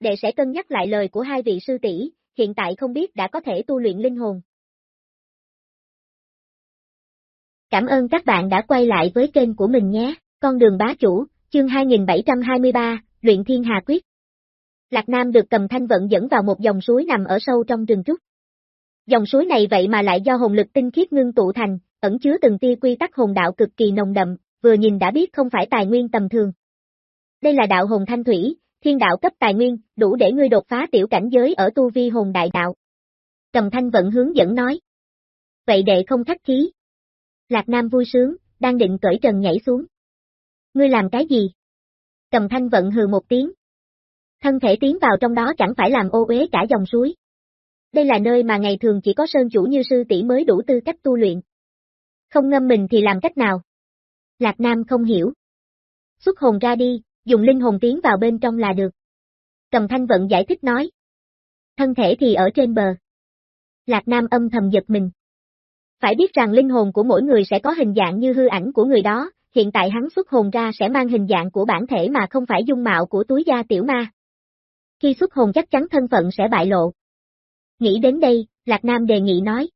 Đệ sẽ cân nhắc lại lời của hai vị sư tỷ, hiện tại không biết đã có thể tu luyện linh hồn. Cảm ơn các bạn đã quay lại với kênh của mình nhé, con đường bá chủ, chương 2723, luyện thiên hà quyết. Lạc Nam được cầm thanh vận dẫn vào một dòng suối nằm ở sâu trong rừng trúc. Dòng suối này vậy mà lại do hồn lực tinh khiết ngưng tụ thành, ẩn chứa từng tia quy tắc hồn đạo cực kỳ nồng đậm, vừa nhìn đã biết không phải tài nguyên tầm thường. Đây là đạo hồn thanh thủy, thiên đạo cấp tài nguyên, đủ để ngươi đột phá tiểu cảnh giới ở tu vi hồn đại đạo. Cầm thanh vận hướng dẫn nói. Vậy đệ không khách khí. Lạc Nam vui sướng, đang định cởi trần nhảy xuống. Ngươi làm cái gì? Cầm thanh vận hừ một tiếng. Thân thể tiến vào trong đó chẳng phải làm ô uế cả dòng suối. Đây là nơi mà ngày thường chỉ có sơn chủ như sư tỷ mới đủ tư cách tu luyện. Không ngâm mình thì làm cách nào? Lạc Nam không hiểu. Xuất hồn ra đi, dùng linh hồn tiến vào bên trong là được. Cầm thanh vận giải thích nói. Thân thể thì ở trên bờ. Lạc Nam âm thầm giật mình. Phải biết rằng linh hồn của mỗi người sẽ có hình dạng như hư ảnh của người đó, hiện tại hắn xuất hồn ra sẽ mang hình dạng của bản thể mà không phải dung mạo của túi da tiểu ma. Khi xuất hồn chắc chắn thân phận sẽ bại lộ. Nghĩ đến đây, Lạc Nam đề nghị nói.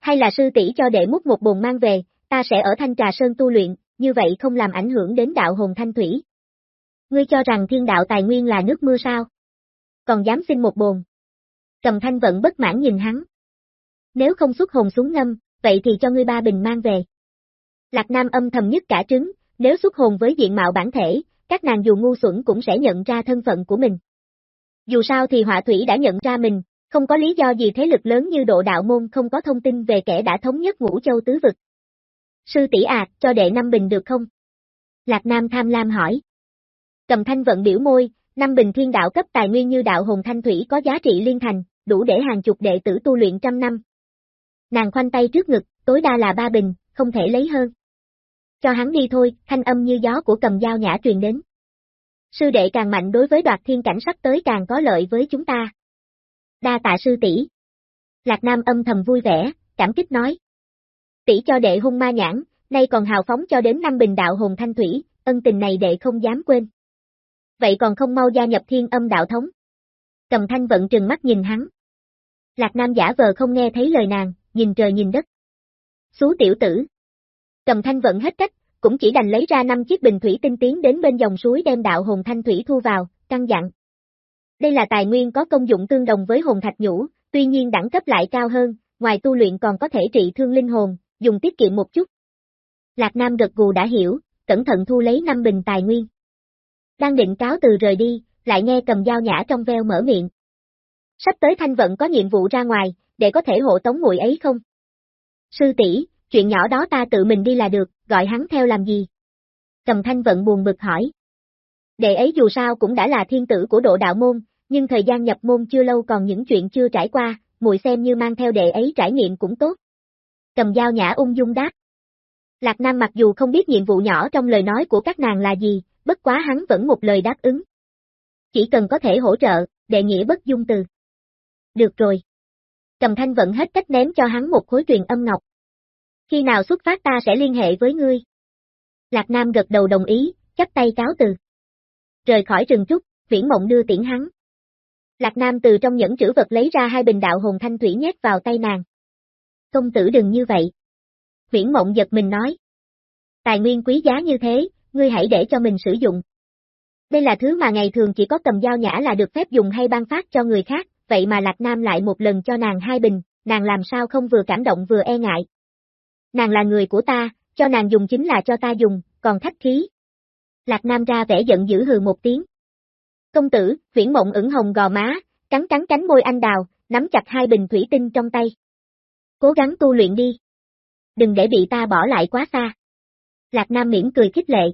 Hay là sư tỷ cho đệ múc một bồn mang về, ta sẽ ở Thanh Trà Sơn tu luyện, như vậy không làm ảnh hưởng đến đạo hồn thanh thủy. Ngươi cho rằng thiên đạo tài nguyên là nước mưa sao? Còn dám xin một bồn. Cầm thanh vận bất mãn nhìn hắn. Nếu không xuất hồn xuống ngâm, vậy thì cho ngươi ba bình mang về. Lạc Nam âm thầm nhất cả trứng, nếu xuất hồn với diện mạo bản thể, các nàng dù ngu xuẩn cũng sẽ nhận ra thân phận của mình. Dù sao thì họa thủy đã nhận ra mình, không có lý do gì thế lực lớn như độ đạo môn không có thông tin về kẻ đã thống nhất ngũ châu tứ vực. Sư tỷ à, cho đệ năm bình được không? Lạc Nam tham lam hỏi. Cầm thanh vận biểu môi, năm bình thiên đạo cấp tài nguyên như đạo hồn thanh thủy có giá trị liên thành, đủ để hàng chục đệ tử tu luyện trăm năm. Nàng khoanh tay trước ngực, tối đa là ba bình, không thể lấy hơn. Cho hắn đi thôi, thanh âm như gió của cầm dao nhã truyền đến. Sư đệ càng mạnh đối với đoạt thiên cảnh sắp tới càng có lợi với chúng ta. Đa tạ sư tỷ. Lạc Nam âm thầm vui vẻ, cảm kích nói. Tỷ cho đệ hung ma nhãn, nay còn hào phóng cho đến năm bình đạo hồn thanh thủy, ân tình này đệ không dám quên. Vậy còn không mau gia nhập thiên âm đạo thống. Cầm thanh vận trừng mắt nhìn hắn. Lạc Nam giả vờ không nghe thấy lời nàng, nhìn trời nhìn đất. Xú tiểu tử. Cầm thanh vận hết cách, cũng chỉ đành lấy ra năm chiếc bình thủy tinh tiến đến bên dòng suối đem đạo hồn thanh thủy thu vào, căng dặn. Đây là tài nguyên có công dụng tương đồng với hồn thạch nhũ, tuy nhiên đẳng cấp lại cao hơn, ngoài tu luyện còn có thể trị thương linh hồn, dùng tiết kiệm một chút. Lạc Nam gật gù đã hiểu, cẩn thận thu lấy năm bình tài nguyên. Đang định cáo từ rời đi, lại nghe cầm dao nhã trong veo mở miệng. Sắp tới thanh vận có nhiệm vụ ra ngoài, để có thể hộ tống muội ấy không? Sư tỷ, chuyện nhỏ đó ta tự mình đi là được, gọi hắn theo làm gì? Cầm thanh vận buồn bực hỏi. Đệ ấy dù sao cũng đã là thiên tử của độ đạo môn, nhưng thời gian nhập môn chưa lâu còn những chuyện chưa trải qua, muội xem như mang theo đệ ấy trải nghiệm cũng tốt. Cầm dao nhã ung dung đáp. Lạc Nam mặc dù không biết nhiệm vụ nhỏ trong lời nói của các nàng là gì, bất quá hắn vẫn một lời đáp ứng. Chỉ cần có thể hỗ trợ, đệ nghĩa bất dung từ. Được rồi. Cầm thanh vẫn hết cách ném cho hắn một khối truyền âm ngọc. Khi nào xuất phát ta sẽ liên hệ với ngươi. Lạc Nam gật đầu đồng ý, chắp tay cáo từ. Rời khỏi rừng trúc, viễn mộng đưa tiễn hắn. Lạc Nam từ trong những trữ vật lấy ra hai bình đạo hồn thanh thủy nhét vào tay nàng. Công tử đừng như vậy. Viễn mộng giật mình nói. Tài nguyên quý giá như thế, ngươi hãy để cho mình sử dụng. Đây là thứ mà ngày thường chỉ có cầm dao nhã là được phép dùng hay ban phát cho người khác, vậy mà Lạc Nam lại một lần cho nàng hai bình, nàng làm sao không vừa cảm động vừa e ngại. Nàng là người của ta, cho nàng dùng chính là cho ta dùng, còn khách khí. Lạc Nam ra vẻ giận dữ hừ một tiếng. Công tử, viễn mộng ửng hồng gò má, cắn cắn cánh môi anh đào, nắm chặt hai bình thủy tinh trong tay. Cố gắng tu luyện đi. Đừng để bị ta bỏ lại quá xa. Lạc Nam miễn cười khích lệ.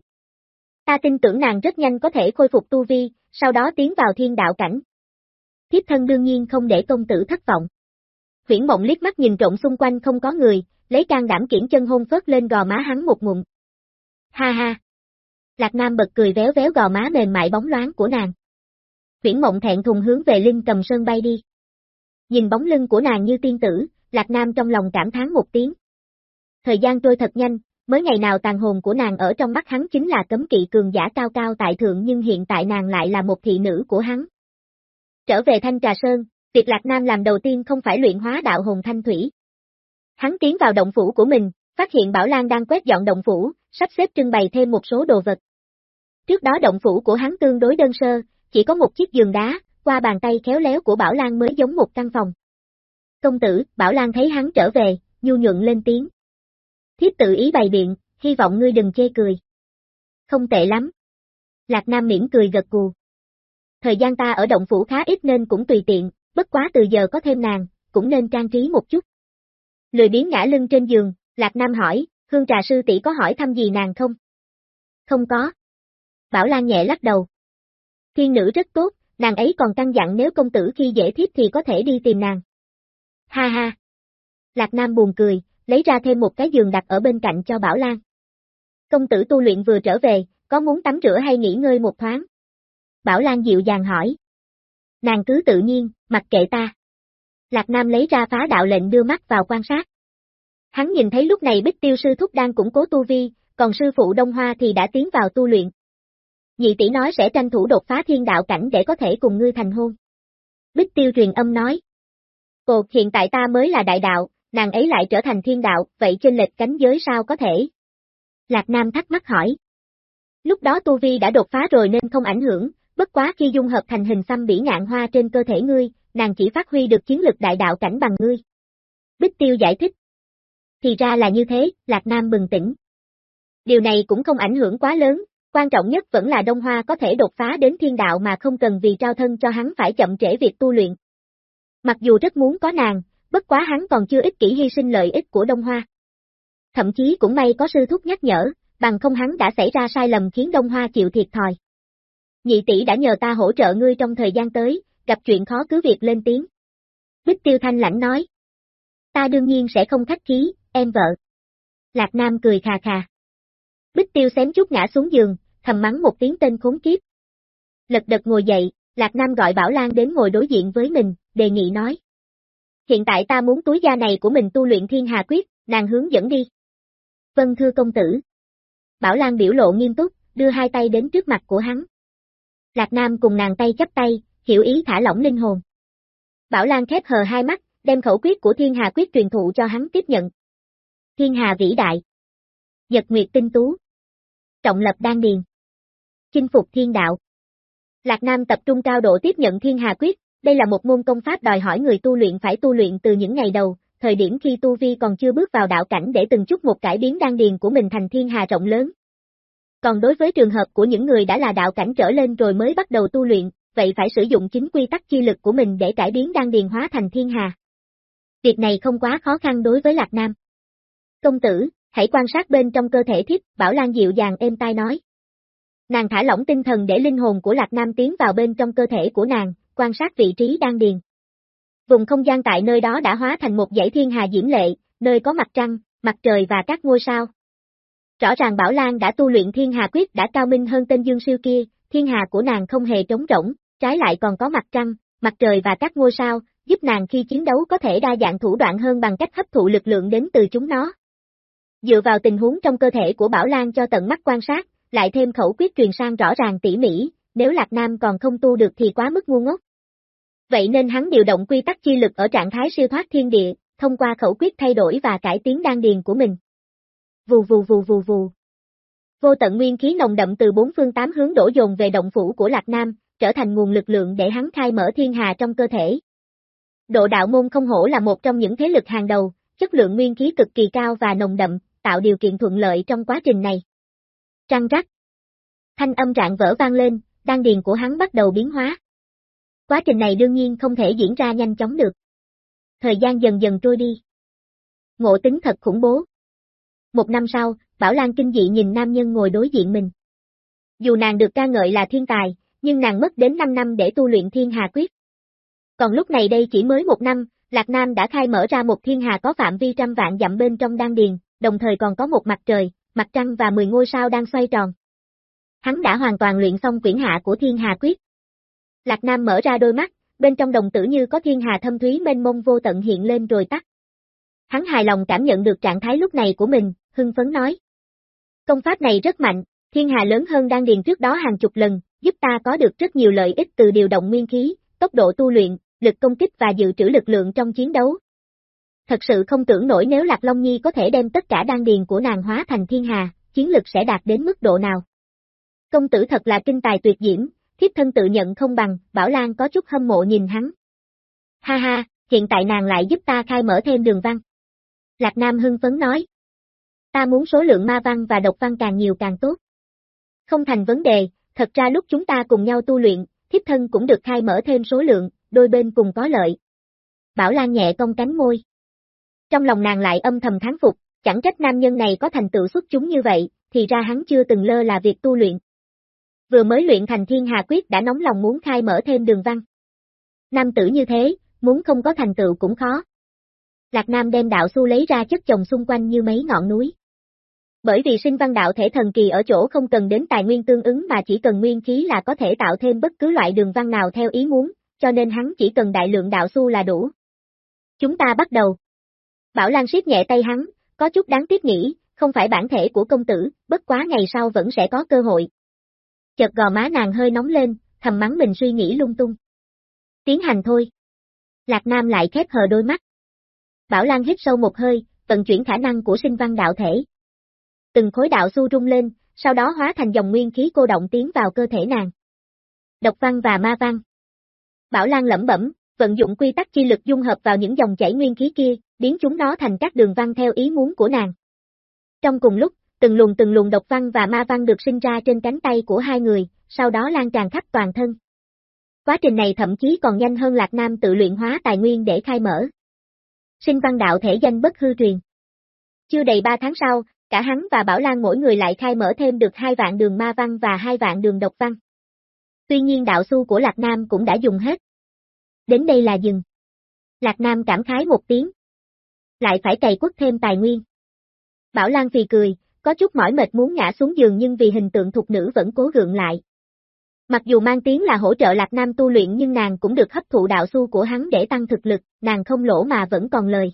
Ta tin tưởng nàng rất nhanh có thể khôi phục tu vi, sau đó tiến vào thiên đạo cảnh. Thiếp thân đương nhiên không để công tử thất vọng. Huyển mộng liếc mắt nhìn trộn xung quanh không có người, lấy can đảm kiển chân hôn phớt lên gò má hắn một ngụm. Ha ha! Lạc Nam bật cười véo véo gò má mềm mại bóng loáng của nàng. Huyển mộng thẹn thùng hướng về Linh cầm sơn bay đi. Nhìn bóng lưng của nàng như tiên tử, Lạc Nam trong lòng cảm thán một tiếng. Thời gian trôi thật nhanh, mới ngày nào tàn hồn của nàng ở trong mắt hắn chính là cấm kỵ cường giả cao cao tại thượng nhưng hiện tại nàng lại là một thị nữ của hắn. Trở về Thanh Trà Sơn, việc Lạc Nam làm đầu tiên không phải luyện hóa đạo hồn thanh thủy. Hắn tiến vào động phủ của mình, phát hiện Bảo Lan đang quét dọn động phủ, sắp xếp trưng bày thêm một số đồ vật. Trước đó động phủ của hắn tương đối đơn sơ, chỉ có một chiếc giường đá, qua bàn tay khéo léo của Bảo Lan mới giống một căn phòng. Công tử, Bảo Lan thấy hắn trở về, nhu nhuận lên tiếng. Thiếp tự ý bày biện, hy vọng ngươi đừng chê cười. Không tệ lắm. Lạc Nam miễn cười gật gù. Thời gian ta ở động phủ khá ít nên cũng tùy tiện, bất quá từ giờ có thêm nàng, cũng nên trang trí một chút. Lười biến ngã lưng trên giường, Lạc Nam hỏi, Hương trà sư tỷ có hỏi thăm gì nàng không? Không có. Bảo Lan nhẹ lắc đầu. Thiên nữ rất tốt, nàng ấy còn căn dặn nếu công tử khi dễ thiếp thì có thể đi tìm nàng. Ha ha. Lạc Nam buồn cười, lấy ra thêm một cái giường đặt ở bên cạnh cho Bảo Lan. Công tử tu luyện vừa trở về, có muốn tắm rửa hay nghỉ ngơi một thoáng? Bảo Lan dịu dàng hỏi. Nàng cứ tự nhiên, mặc kệ ta. Lạc Nam lấy ra phá đạo lệnh đưa mắt vào quan sát. Hắn nhìn thấy lúc này Bích Tiêu sư thúc đang củng cố tu vi, còn sư phụ Đông Hoa thì đã tiến vào tu luyện. Nhị tỷ nói sẽ tranh thủ đột phá thiên đạo cảnh để có thể cùng ngươi thành hôn. Bích Tiêu truyền âm nói. Cột hiện tại ta mới là đại đạo, nàng ấy lại trở thành thiên đạo, vậy trên lệch cánh giới sao có thể? Lạc Nam thắc mắc hỏi. Lúc đó Tu Vi đã đột phá rồi nên không ảnh hưởng, bất quá khi dung hợp thành hình xăm bỉ ngạn hoa trên cơ thể ngươi, nàng chỉ phát huy được chiến lực đại đạo cảnh bằng ngươi. Bích Tiêu giải thích. Thì ra là như thế, Lạc Nam bừng tỉnh. Điều này cũng không ảnh hưởng quá lớn, quan trọng nhất vẫn là Đông Hoa có thể đột phá đến thiên đạo mà không cần vì trao thân cho hắn phải chậm trễ việc tu luyện. Mặc dù rất muốn có nàng, bất quá hắn còn chưa ích kỷ hy sinh lợi ích của Đông Hoa. Thậm chí cũng may có sư thúc nhắc nhở, bằng không hắn đã xảy ra sai lầm khiến Đông Hoa chịu thiệt thòi. Nhị tỷ đã nhờ ta hỗ trợ ngươi trong thời gian tới, gặp chuyện khó cứ việc lên tiếng. Bích Tiêu Thanh lãnh nói. Ta đương nhiên sẽ không khách khí, em vợ. Lạc Nam cười khà khà. Bích Tiêu xém chút ngã xuống giường, thầm mắng một tiếng tên khốn kiếp. Lật đật ngồi dậy, Lạc Nam gọi Bảo Lan đến ngồi đối diện với mình, đề nghị nói. Hiện tại ta muốn túi da này của mình tu luyện thiên hà quyết, nàng hướng dẫn đi. Vâng thưa công tử. Bảo Lan biểu lộ nghiêm túc, đưa hai tay đến trước mặt của hắn. Lạc Nam cùng nàng tay chấp tay, hiểu ý thả lỏng linh hồn. Bảo Lan khép hờ hai mắt, đem khẩu quyết của Thiên Hà quyết truyền thụ cho hắn tiếp nhận. Thiên Hà vĩ đại. Giật Nguyệt tinh tú. Trọng lập đan điền. Chinh phục thiên đạo. Lạc Nam tập trung cao độ tiếp nhận Thiên Hà quyết, đây là một môn công pháp đòi hỏi người tu luyện phải tu luyện từ những ngày đầu, thời điểm khi tu vi còn chưa bước vào đạo cảnh để từng chút một cải biến đan điền của mình thành thiên hà rộng lớn. Còn đối với trường hợp của những người đã là đạo cảnh trở lên rồi mới bắt đầu tu luyện, vậy phải sử dụng chính quy tắc chi lực của mình để cải biến đan điền hóa thành thiên hà. Việc này không quá khó khăn đối với Lạc Nam. Công tử, hãy quan sát bên trong cơ thể thiếp, Bảo Lan dịu dàng êm tai nói. Nàng thả lỏng tinh thần để linh hồn của Lạc Nam tiến vào bên trong cơ thể của nàng, quan sát vị trí đan điền. Vùng không gian tại nơi đó đã hóa thành một dãy thiên hà diễm lệ, nơi có mặt trăng, mặt trời và các ngôi sao. Rõ ràng Bảo Lan đã tu luyện thiên hà quyết đã cao minh hơn tên dương siêu kia, thiên hà của nàng không hề trống rỗng, trái lại còn có mặt trăng, mặt trời và các ngôi sao, giúp nàng khi chiến đấu có thể đa dạng thủ đoạn hơn bằng cách hấp thụ lực lượng đến từ chúng nó. Dựa vào tình huống trong cơ thể của Bảo Lan cho tận mắt quan sát, lại thêm khẩu quyết truyền sang rõ ràng tỉ mỉ, nếu Lạc Nam còn không tu được thì quá mức ngu ngốc. Vậy nên hắn điều động quy tắc chi lực ở trạng thái siêu thoát thiên địa, thông qua khẩu quyết thay đổi và cải tiến đan điền của mình. Vù vù vù vù vù. Vô tận nguyên khí nồng đậm từ bốn phương tám hướng đổ dồn về động phủ của Lạc Nam, trở thành nguồn lực lượng để hắn khai mở thiên hà trong cơ thể. Độ đạo môn không hổ là một trong những thế lực hàng đầu, chất lượng nguyên khí cực kỳ cao và nồng đậm, tạo điều kiện thuận lợi trong quá trình này. Trăng rắc. Thanh âm rạng vỡ vang lên, đan điền của hắn bắt đầu biến hóa. Quá trình này đương nhiên không thể diễn ra nhanh chóng được. Thời gian dần dần trôi đi. Ngộ tính thật khủng bố. Một năm sau, Bảo Lan kinh dị nhìn nam nhân ngồi đối diện mình. Dù nàng được ca ngợi là thiên tài, nhưng nàng mất đến 5 năm để tu luyện thiên hà quyết. Còn lúc này đây chỉ mới một năm, Lạc Nam đã khai mở ra một thiên hà có phạm vi trăm vạn dặm bên trong đan điền, đồng thời còn có một mặt trời, mặt trăng và 10 ngôi sao đang xoay tròn. Hắn đã hoàn toàn luyện xong quyển hạ của thiên hà quyết. Lạc Nam mở ra đôi mắt, bên trong đồng tử như có thiên hà thâm thúy mênh mông vô tận hiện lên rồi tắt. Hắn hài lòng cảm nhận được trạng thái lúc này của mình, hưng phấn nói. Công pháp này rất mạnh, thiên hà lớn hơn đan điền trước đó hàng chục lần, giúp ta có được rất nhiều lợi ích từ điều động nguyên khí, tốc độ tu luyện, lực công kích và dự trữ lực lượng trong chiến đấu. Thật sự không tưởng nổi nếu Lạc Long Nhi có thể đem tất cả đan điền của nàng hóa thành thiên hà, chiến lực sẽ đạt đến mức độ nào. Công tử thật là kinh tài tuyệt diễm, thiếp thân tự nhận không bằng, Bảo Lan có chút hâm mộ nhìn hắn. Ha ha, hiện tại nàng lại giúp ta khai mở thêm đường văn. Lạc Nam hưng phấn nói. Ta muốn số lượng ma văn và độc văn càng nhiều càng tốt. Không thành vấn đề, thật ra lúc chúng ta cùng nhau tu luyện, thiếp thân cũng được khai mở thêm số lượng, đôi bên cùng có lợi. Bảo Lan nhẹ cong cánh môi. Trong lòng nàng lại âm thầm thắng phục, chẳng trách nam nhân này có thành tựu xuất chúng như vậy, thì ra hắn chưa từng lơ là việc tu luyện. Vừa mới luyện thành thiên hà quyết đã nóng lòng muốn khai mở thêm đường văn. Nam tử như thế, muốn không có thành tựu cũng khó. Lạc Nam đem đạo su lấy ra chất chồng xung quanh như mấy ngọn núi. Bởi vì sinh văn đạo thể thần kỳ ở chỗ không cần đến tài nguyên tương ứng mà chỉ cần nguyên khí là có thể tạo thêm bất cứ loại đường văn nào theo ý muốn, cho nên hắn chỉ cần đại lượng đạo su là đủ. Chúng ta bắt đầu. Bảo Lan siết nhẹ tay hắn, có chút đáng tiếc nghĩ, không phải bản thể của công tử, bất quá ngày sau vẫn sẽ có cơ hội. Chợt gò má nàng hơi nóng lên, thầm mắng mình suy nghĩ lung tung. Tiến hành thôi. Lạc Nam lại khép hờ đôi mắt. Bảo Lan hít sâu một hơi, vận chuyển khả năng của sinh văn đạo thể. Từng khối đạo su rung lên, sau đó hóa thành dòng nguyên khí cô động tiến vào cơ thể nàng. Độc văn và ma văn. Bảo Lan lẩm bẩm, vận dụng quy tắc chi lực dung hợp vào những dòng chảy nguyên khí kia, biến chúng nó thành các đường văn theo ý muốn của nàng. Trong cùng lúc, từng luồng từng luồng độc văn và ma văn được sinh ra trên cánh tay của hai người, sau đó lan tràn khắp toàn thân. Quá trình này thậm chí còn nhanh hơn Lạc Nam tự luyện hóa tài nguyên để khai mở. Sinh văn đạo thể danh bất hư truyền. Chưa đầy ba tháng sau, cả hắn và Bảo Lan mỗi người lại khai mở thêm được hai vạn đường ma văn và hai vạn đường độc văn. Tuy nhiên đạo su của Lạc Nam cũng đã dùng hết. Đến đây là dừng. Lạc Nam cảm khái một tiếng. Lại phải cày quất thêm tài nguyên. Bảo Lan phì cười, có chút mỏi mệt muốn ngã xuống giường nhưng vì hình tượng thục nữ vẫn cố gượng lại. Mặc dù mang tiếng là hỗ trợ Lạc Nam tu luyện nhưng nàng cũng được hấp thụ đạo su của hắn để tăng thực lực, nàng không lỗ mà vẫn còn lời.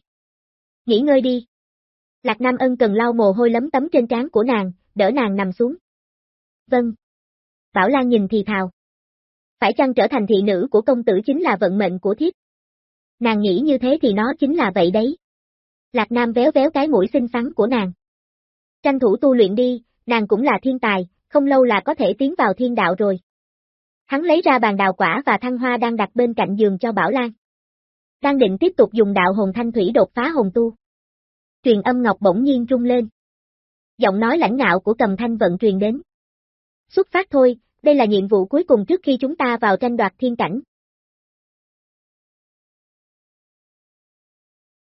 Nghỉ ngơi đi. Lạc Nam ân cần lau mồ hôi lấm tấm trên trán của nàng, đỡ nàng nằm xuống. Vâng. Bảo Lan nhìn thì thào. Phải chăng trở thành thị nữ của công tử chính là vận mệnh của thiếp? Nàng nghĩ như thế thì nó chính là vậy đấy. Lạc Nam véo véo cái mũi xinh xắn của nàng. Tranh thủ tu luyện đi, nàng cũng là thiên tài, không lâu là có thể tiến vào thiên đạo rồi. Hắn lấy ra bàn đào quả và thăng hoa đang đặt bên cạnh giường cho Bảo Lan. Đang định tiếp tục dùng đạo hồn thanh thủy đột phá hồn tu. Truyền âm ngọc bỗng nhiên rung lên. Giọng nói lãnh ngạo của cầm thanh vận truyền đến. Xuất phát thôi, đây là nhiệm vụ cuối cùng trước khi chúng ta vào tranh đoạt thiên cảnh.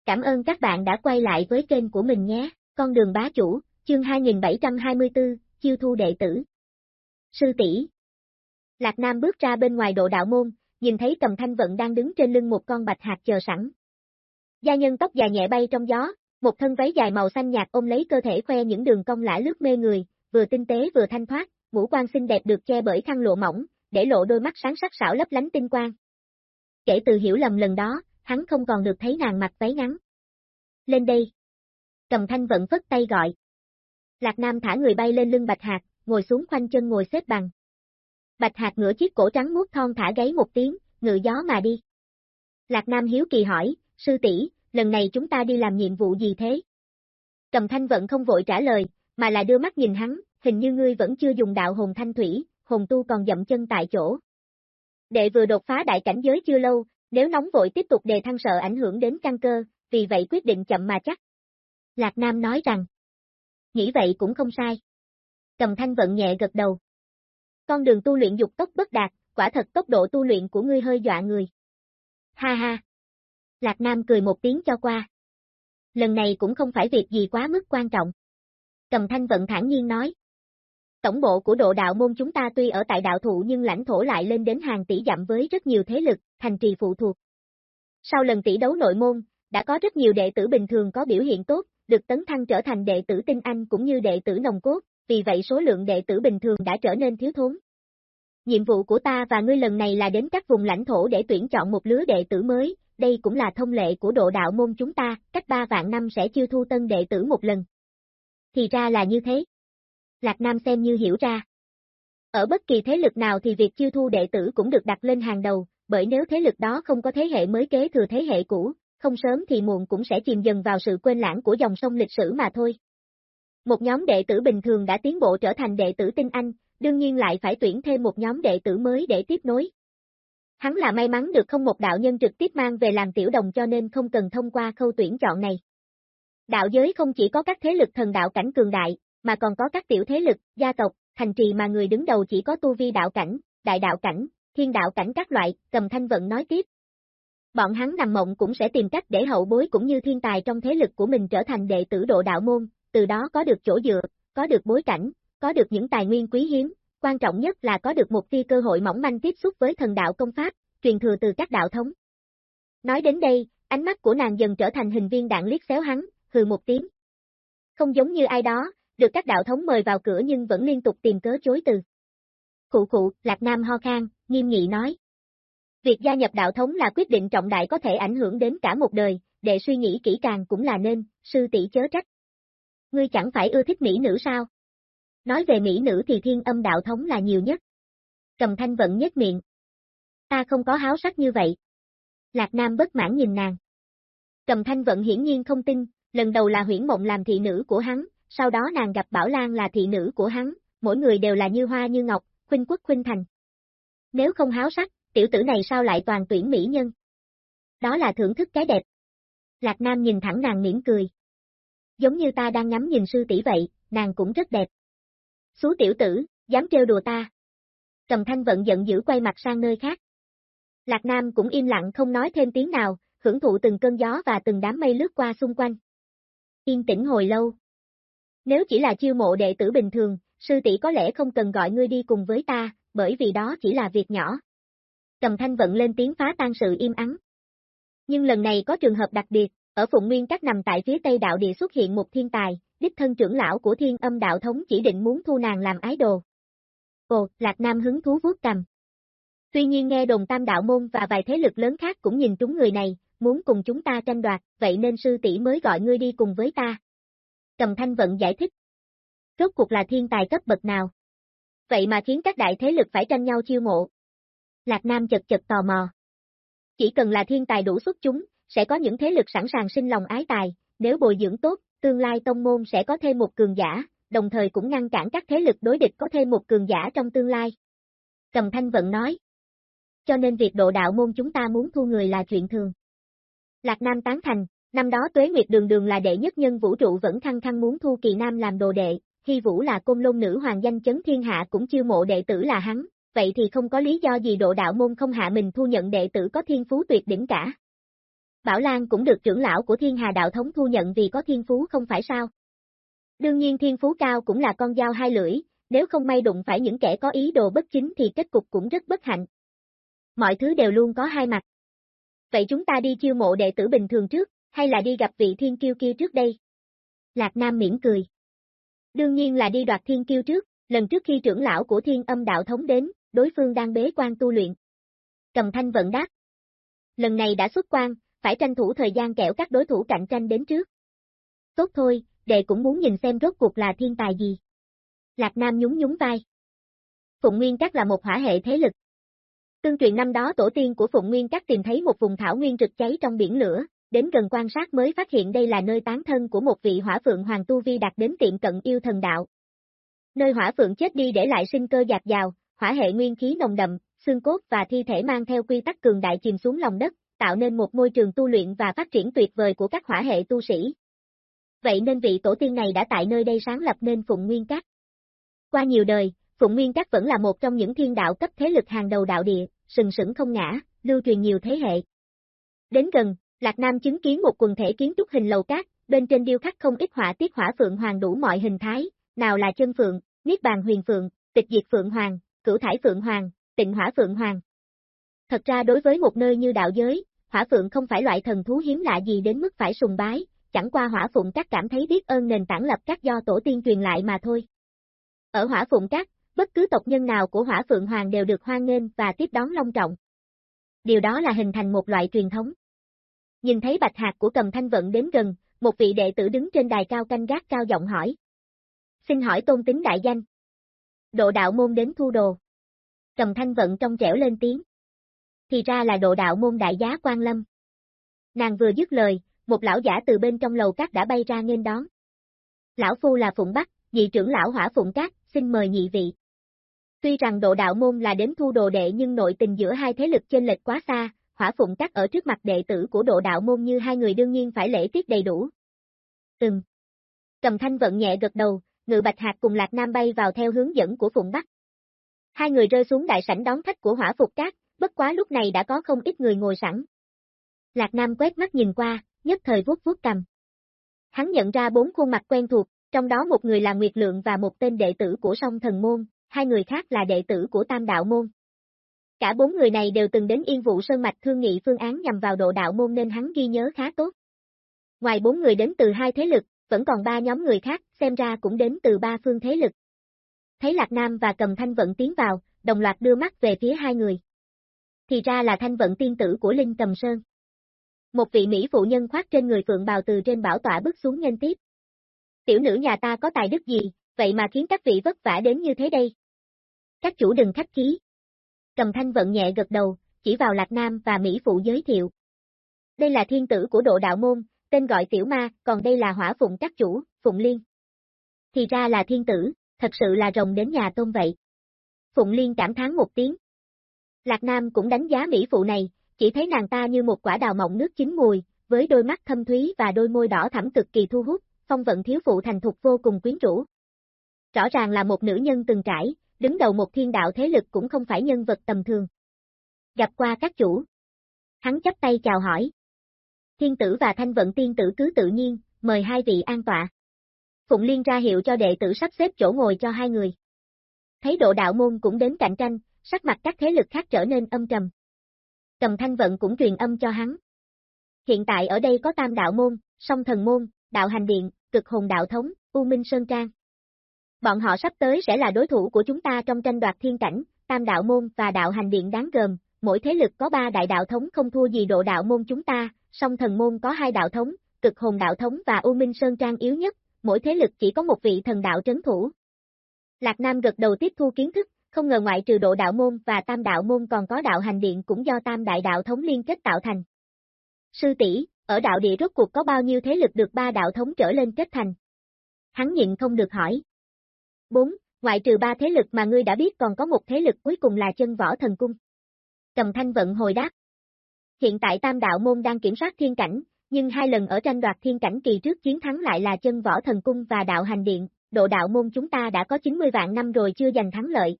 Cảm ơn các bạn đã quay lại với kênh của mình nhé, con đường bá chủ, chương 2724, chiêu thu đệ tử. Sư tỷ Lạc Nam bước ra bên ngoài độ đạo môn, nhìn thấy cầm thanh vận đang đứng trên lưng một con bạch hạt chờ sẵn. Gia nhân tóc dài nhẹ bay trong gió, một thân váy dài màu xanh nhạt ôm lấy cơ thể khoe những đường cong lả lướt mê người, vừa tinh tế vừa thanh thoát, ngũ quan xinh đẹp được che bởi khăn lụa mỏng, để lộ đôi mắt sáng sắc sảo lấp lánh tinh quang. Kể từ hiểu lầm lần đó, hắn không còn được thấy nàng mặc váy ngắn. Lên đây. Cầm thanh vận phất tay gọi. Lạc Nam thả người bay lên lưng Bạch Hạc, ngồi xuống khoanh chân ngồi xếp bằng. Bạch Hạc ngửa chiếc cổ trắng muốt thon thả gáy một tiếng, ngự gió mà đi. Lạc Nam hiếu kỳ hỏi, sư tỷ, lần này chúng ta đi làm nhiệm vụ gì thế? Cầm thanh vẫn không vội trả lời, mà là đưa mắt nhìn hắn, hình như ngươi vẫn chưa dùng đạo hồn thanh thủy, hồn tu còn dậm chân tại chỗ. Đệ vừa đột phá đại cảnh giới chưa lâu, nếu nóng vội tiếp tục đề thăng sợ ảnh hưởng đến căn cơ, vì vậy quyết định chậm mà chắc. Lạc Nam nói rằng, nghĩ vậy cũng không sai. Cầm thanh vận nhẹ gật đầu. Con đường tu luyện dục tốc bất đạt, quả thật tốc độ tu luyện của ngươi hơi dọa người. Ha ha. Lạc Nam cười một tiếng cho qua. Lần này cũng không phải việc gì quá mức quan trọng. Cầm thanh vận thản nhiên nói. Tổng bộ của độ đạo môn chúng ta tuy ở tại đạo thụ nhưng lãnh thổ lại lên đến hàng tỷ dặm với rất nhiều thế lực, thành trì phụ thuộc. Sau lần tỷ đấu nội môn, đã có rất nhiều đệ tử bình thường có biểu hiện tốt, được tấn thăng trở thành đệ tử tinh anh cũng như đệ tử nồng cốt, vì vậy số lượng đệ tử bình thường đã trở nên thiếu thốn. Nhiệm vụ của ta và ngươi lần này là đến các vùng lãnh thổ để tuyển chọn một lứa đệ tử mới, đây cũng là thông lệ của độ đạo môn chúng ta, cách ba vạn năm sẽ chiêu thu tân đệ tử một lần. Thì ra là như thế. Lạc Nam xem như hiểu ra. Ở bất kỳ thế lực nào thì việc chiêu thu đệ tử cũng được đặt lên hàng đầu, bởi nếu thế lực đó không có thế hệ mới kế thừa thế hệ cũ, không sớm thì muộn cũng sẽ chìm dần vào sự quên lãng của dòng sông lịch sử mà thôi. Một nhóm đệ tử bình thường đã tiến bộ trở thành đệ tử tinh anh, đương nhiên lại phải tuyển thêm một nhóm đệ tử mới để tiếp nối. Hắn là may mắn được không một đạo nhân trực tiếp mang về làm tiểu đồng cho nên không cần thông qua khâu tuyển chọn này. Đạo giới không chỉ có các thế lực thần đạo cảnh cường đại, mà còn có các tiểu thế lực, gia tộc, thành trì mà người đứng đầu chỉ có tu vi đạo cảnh, đại đạo cảnh, thiên đạo cảnh các loại, cầm thanh vận nói tiếp. Bọn hắn nằm mộng cũng sẽ tìm cách để hậu bối cũng như thiên tài trong thế lực của mình trở thành đệ tử độ đạo môn, từ đó có được chỗ dựa, có được bối cảnh, có được những tài nguyên quý hiếm, quan trọng nhất là có được một tia cơ hội mỏng manh tiếp xúc với thần đạo công pháp, truyền thừa từ các đạo thống. Nói đến đây, ánh mắt của nàng dần trở thành hình viên đạn liếc xéo hắn, hừ một tiếng. Không giống như ai đó, được các đạo thống mời vào cửa nhưng vẫn liên tục tìm cớ chối từ. Khụ khụ, Lạc Nam ho khan, nghiêm nghị nói. Việc gia nhập đạo thống là quyết định trọng đại có thể ảnh hưởng đến cả một đời, để suy nghĩ kỹ càng cũng là nên, sư tỷ chớ trách. Ngươi chẳng phải ưa thích mỹ nữ sao? Nói về mỹ nữ thì thiên âm đạo thống là nhiều nhất. Cầm thanh vẫn nhất miệng. Ta không có háo sắc như vậy. Lạc Nam bất mãn nhìn nàng. Cầm thanh vẫn hiển nhiên không tin, lần đầu là huyển mộng làm thị nữ của hắn, sau đó nàng gặp Bảo Lan là thị nữ của hắn, mỗi người đều là như hoa như ngọc, khuynh quốc khuynh thành. Nếu không háo sắc, tiểu tử này sao lại toàn tuyển mỹ nhân? Đó là thưởng thức cái đẹp. Lạc Nam nhìn thẳng nàng mỉm cười. Giống như ta đang ngắm nhìn sư tỷ vậy, nàng cũng rất đẹp. Xú tiểu tử, dám trêu đùa ta. Cầm thanh vận giận dữ quay mặt sang nơi khác. Lạc Nam cũng im lặng không nói thêm tiếng nào, hưởng thụ từng cơn gió và từng đám mây lướt qua xung quanh. Yên tĩnh hồi lâu. Nếu chỉ là chiêu mộ đệ tử bình thường, sư tỷ có lẽ không cần gọi ngươi đi cùng với ta, bởi vì đó chỉ là việc nhỏ. Cầm thanh vận lên tiếng phá tan sự im ắng. Nhưng lần này có trường hợp đặc biệt, ở Phụng Nguyên Các nằm tại phía tây đạo địa xuất hiện một thiên tài, đích thân trưởng lão của thiên âm đạo thống chỉ định muốn thu nàng làm ái đồ. Ồ, Lạc Nam hứng thú vuốt cầm. Tuy nhiên nghe đồn tam đạo môn và vài thế lực lớn khác cũng nhìn trúng người này, muốn cùng chúng ta tranh đoạt, vậy nên sư tỷ mới gọi ngươi đi cùng với ta. Cầm thanh vận giải thích. Rốt cuộc là thiên tài cấp bậc nào? Vậy mà khiến các đại thế lực phải tranh nhau chiêu mộ. Lạc Nam chật chật tò mò. Chỉ cần là thiên tài đủ xuất chúng, sẽ có những thế lực sẵn sàng sinh lòng ái tài, nếu bồi dưỡng tốt, tương lai tông môn sẽ có thêm một cường giả, đồng thời cũng ngăn cản các thế lực đối địch có thêm một cường giả trong tương lai. Cầm Thanh Vận nói. Cho nên việc độ đạo môn chúng ta muốn thu người là chuyện thường. Lạc Nam tán thành, năm đó Tuế Nguyệt Đường Đường là đệ nhất nhân vũ trụ vẫn khăng khăng muốn thu Kỳ Nam làm đồ đệ, Hy Vũ là côn lôn nữ hoàng danh chấn thiên hạ cũng chiêu mộ đệ tử là hắn, vậy thì không có lý do gì độ đạo môn không hạ mình thu nhận đệ tử có thiên phú tuyệt đỉnh cả. Bảo Lan cũng được trưởng lão của thiên hà đạo thống thu nhận vì có thiên phú không phải sao. Đương nhiên thiên phú cao cũng là con dao hai lưỡi, nếu không may đụng phải những kẻ có ý đồ bất chính thì kết cục cũng rất bất hạnh. Mọi thứ đều luôn có hai mặt. Vậy chúng ta đi chiêu mộ đệ tử bình thường trước, hay là đi gặp vị thiên kiêu kia trước đây? Lạc Nam mỉm cười. Đương nhiên là đi đoạt thiên kiêu trước, lần trước khi trưởng lão của thiên âm đạo thống đến, đối phương đang bế quan tu luyện. Cầm thanh vận đáp. Lần này đã xuất quan, phải tranh thủ thời gian kẻo các đối thủ cạnh tranh đến trước. Tốt thôi, đệ cũng muốn nhìn xem rốt cuộc là thiên tài gì. Lạc Nam nhún nhún vai. Phụng Nguyên Các là một hỏa hệ thế lực. Tương truyền năm đó tổ tiên của Phụng Nguyên Các tìm thấy một vùng thảo nguyên rực cháy trong biển lửa, đến gần quan sát mới phát hiện đây là nơi tán thân của một vị hỏa phượng hoàng tu vi đạt đến tiệm cận yêu thần đạo. Nơi hỏa phượng chết đi để lại sinh cơ dạt dào, hỏa hệ nguyên khí nồng đậm, xương cốt và thi thể mang theo quy tắc cường đại chìm xuống lòng đất, tạo nên một môi trường tu luyện và phát triển tuyệt vời của các hỏa hệ tu sĩ. Vậy nên vị tổ tiên này đã tại nơi đây sáng lập nên Phụng Nguyên Các. Qua nhiều đời, Phụng Nguyên Các vẫn là một trong những thiên đạo cấp thế lực hàng đầu đạo địa, sừng sững không ngã, lưu truyền nhiều thế hệ. Đến gần, Lạc Nam chứng kiến một quần thể kiến trúc hình lầu cát, bên trên điêu khắc không ít họa tiết hỏa phượng hoàng đủ mọi hình thái, nào là chân phượng, niết bàn huyền phượng, tịch diệt phượng hoàng, cửu thải phượng hoàng, tịnh hỏa phượng hoàng. Thật ra đối với một nơi như đạo giới, hỏa phượng không phải loại thần thú hiếm lạ gì đến mức phải sùng bái, chẳng qua hỏa phụng các cảm thấy biết ơn nền tảng lập các do tổ tiên truyền lại mà thôi. Ở hỏa phụng các, bất cứ tộc nhân nào của hỏa phượng hoàng đều được hoan nghênh và tiếp đón long trọng. Điều đó là hình thành một loại truyền thống. Nhìn thấy bạch hạt của cầm thanh vận đến gần, một vị đệ tử đứng trên đài cao canh gác cao giọng hỏi. Xin hỏi tôn tính đại danh. Độ đạo môn đến thu đồ. Cầm thanh vận trong trẻo lên tiếng. Thì ra là độ đạo môn đại giá quan lâm. Nàng vừa dứt lời, một lão giả từ bên trong lầu cát đã bay ra nghênh đón. Lão Phu là Phụng Bắc, nhị trưởng lão hỏa Phụng Cát, xin mời nhị vị. Tuy rằng độ đạo môn là đến thu đồ đệ nhưng nội tình giữa hai thế lực chênh lệch quá xa, hỏa Phụng Cát ở trước mặt đệ tử của độ đạo môn như hai người đương nhiên phải lễ tiết đầy đủ. Ừm. Cầm thanh vận nhẹ gật đầu, ngự bạch hạt cùng lạc nam bay vào theo hướng dẫn của Phụng Bắc. Hai người rơi xuống đại sảnh đón khách của hỏa Phục Cát, bất quá lúc này đã có không ít người ngồi sẵn. Lạc Nam quét mắt nhìn qua, nhất thời vuốt vuốt cầm. Hắn nhận ra bốn khuôn mặt quen thuộc, trong đó một người là Nguyệt Lượng và một tên đệ tử của song thần môn, hai người khác là đệ tử của tam đạo môn. Cả bốn người này đều từng đến Yên Vũ Sơn Mạch thương nghị phương án nhằm vào độ đạo môn nên hắn ghi nhớ khá tốt. Ngoài bốn người đến từ hai thế lực, vẫn còn ba nhóm người khác, xem ra cũng đến từ ba phương thế lực. Thấy Lạc Nam và Cầm Thanh Vận tiến vào, đồng loạt đưa mắt về phía hai người. Thì ra là Thanh Vận tiên tử của Linh Cầm Sơn. Một vị Mỹ phụ nhân khoác trên người phượng bào từ trên bảo tọa bước xuống nghênh tiếp. Tiểu nữ nhà ta có tài đức gì, vậy mà khiến các vị vất vả đến như thế đây? Các chủ đừng khách khí. Cầm thanh vận nhẹ gật đầu, chỉ vào Lạc Nam và Mỹ phụ giới thiệu. Đây là thiên tử của độ đạo môn, tên gọi tiểu ma, còn đây là hỏa phụng các chủ, Phụng Liên. Thì ra là thiên tử, thật sự là rồng đến nhà tôn vậy. Phụng Liên cảm thán một tiếng. Lạc Nam cũng đánh giá Mỹ phụ này, chỉ thấy nàng ta như một quả đào mọng nước chín mùi, với đôi mắt thâm thúy và đôi môi đỏ thẳm cực kỳ thu hút, phong vận thiếu phụ thành thục vô cùng quyến rũ. Rõ ràng là một nữ nhân từng trải, đứng đầu một thiên đạo thế lực cũng không phải nhân vật tầm thường. Gặp qua các chủ. Hắn chấp tay chào hỏi. Thiên tử và thanh vận tiên tử cứ tự nhiên, mời hai vị an tọa. Phụng Liên ra hiệu cho đệ tử sắp xếp chỗ ngồi cho hai người. Thấy độ đạo môn cũng đến cạnh tranh, sắc mặt các thế lực khác trở nên âm trầm. Cầm thanh vận cũng truyền âm cho hắn. Hiện tại ở đây có tam đạo môn, song thần môn, đạo hành điện, cực hồn đạo thống, U Minh Sơn Trang. Bọn họ sắp tới sẽ là đối thủ của chúng ta trong tranh đoạt thiên cảnh, tam đạo môn và đạo hành điện đáng gờm, mỗi thế lực có ba đại đạo thống không thua gì độ đạo môn chúng ta, song thần môn có hai đạo thống, cực hồn đạo thống và U Minh Sơn Trang yếu nhất, mỗi thế lực chỉ có một vị thần đạo trấn thủ. Lạc Nam gật đầu tiếp thu kiến thức, không ngờ ngoại trừ độ đạo môn và tam đạo môn còn có đạo hành điện cũng do tam đại đạo thống liên kết tạo thành. Sư tỷ, ở đạo địa rốt cuộc có bao nhiêu thế lực được ba đạo thống trở lên kết thành? Hắn nhịn không được hỏi. 4. Ngoại trừ ba thế lực mà ngươi đã biết còn có một thế lực cuối cùng là chân võ thần cung. Cầm thanh vận hồi đáp. Hiện tại tam đạo môn đang kiểm soát thiên cảnh, nhưng hai lần ở tranh đoạt thiên cảnh kỳ trước chiến thắng lại là chân võ thần cung và đạo hành điện, độ đạo môn chúng ta đã có 90 vạn năm rồi chưa giành thắng lợi.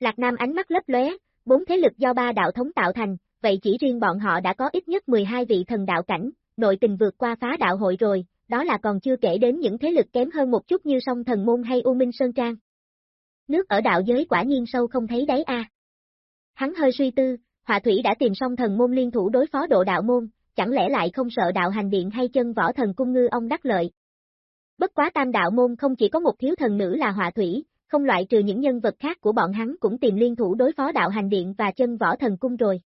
Lạc Nam ánh mắt lấp lóe, bốn thế lực do ba đạo thống tạo thành, vậy chỉ riêng bọn họ đã có ít nhất 12 vị thần đạo cảnh, nội tình vượt qua phá đạo hội rồi, đó là còn chưa kể đến những thế lực kém hơn một chút như song thần môn hay U Minh Sơn Trang. Nước ở đạo giới quả nhiên sâu không thấy đáy a. Hắn hơi suy tư, Họa Thủy đã tìm song thần môn liên thủ đối phó độ đạo môn, chẳng lẽ lại không sợ đạo hành điện hay chân võ thần cung ngư ông đắc lợi. Bất quá tam đạo môn không chỉ có một thiếu thần nữ là Họa Thủy, không loại trừ những nhân vật khác của bọn hắn cũng tìm liên thủ đối phó đạo hành điện và chân võ thần cung rồi.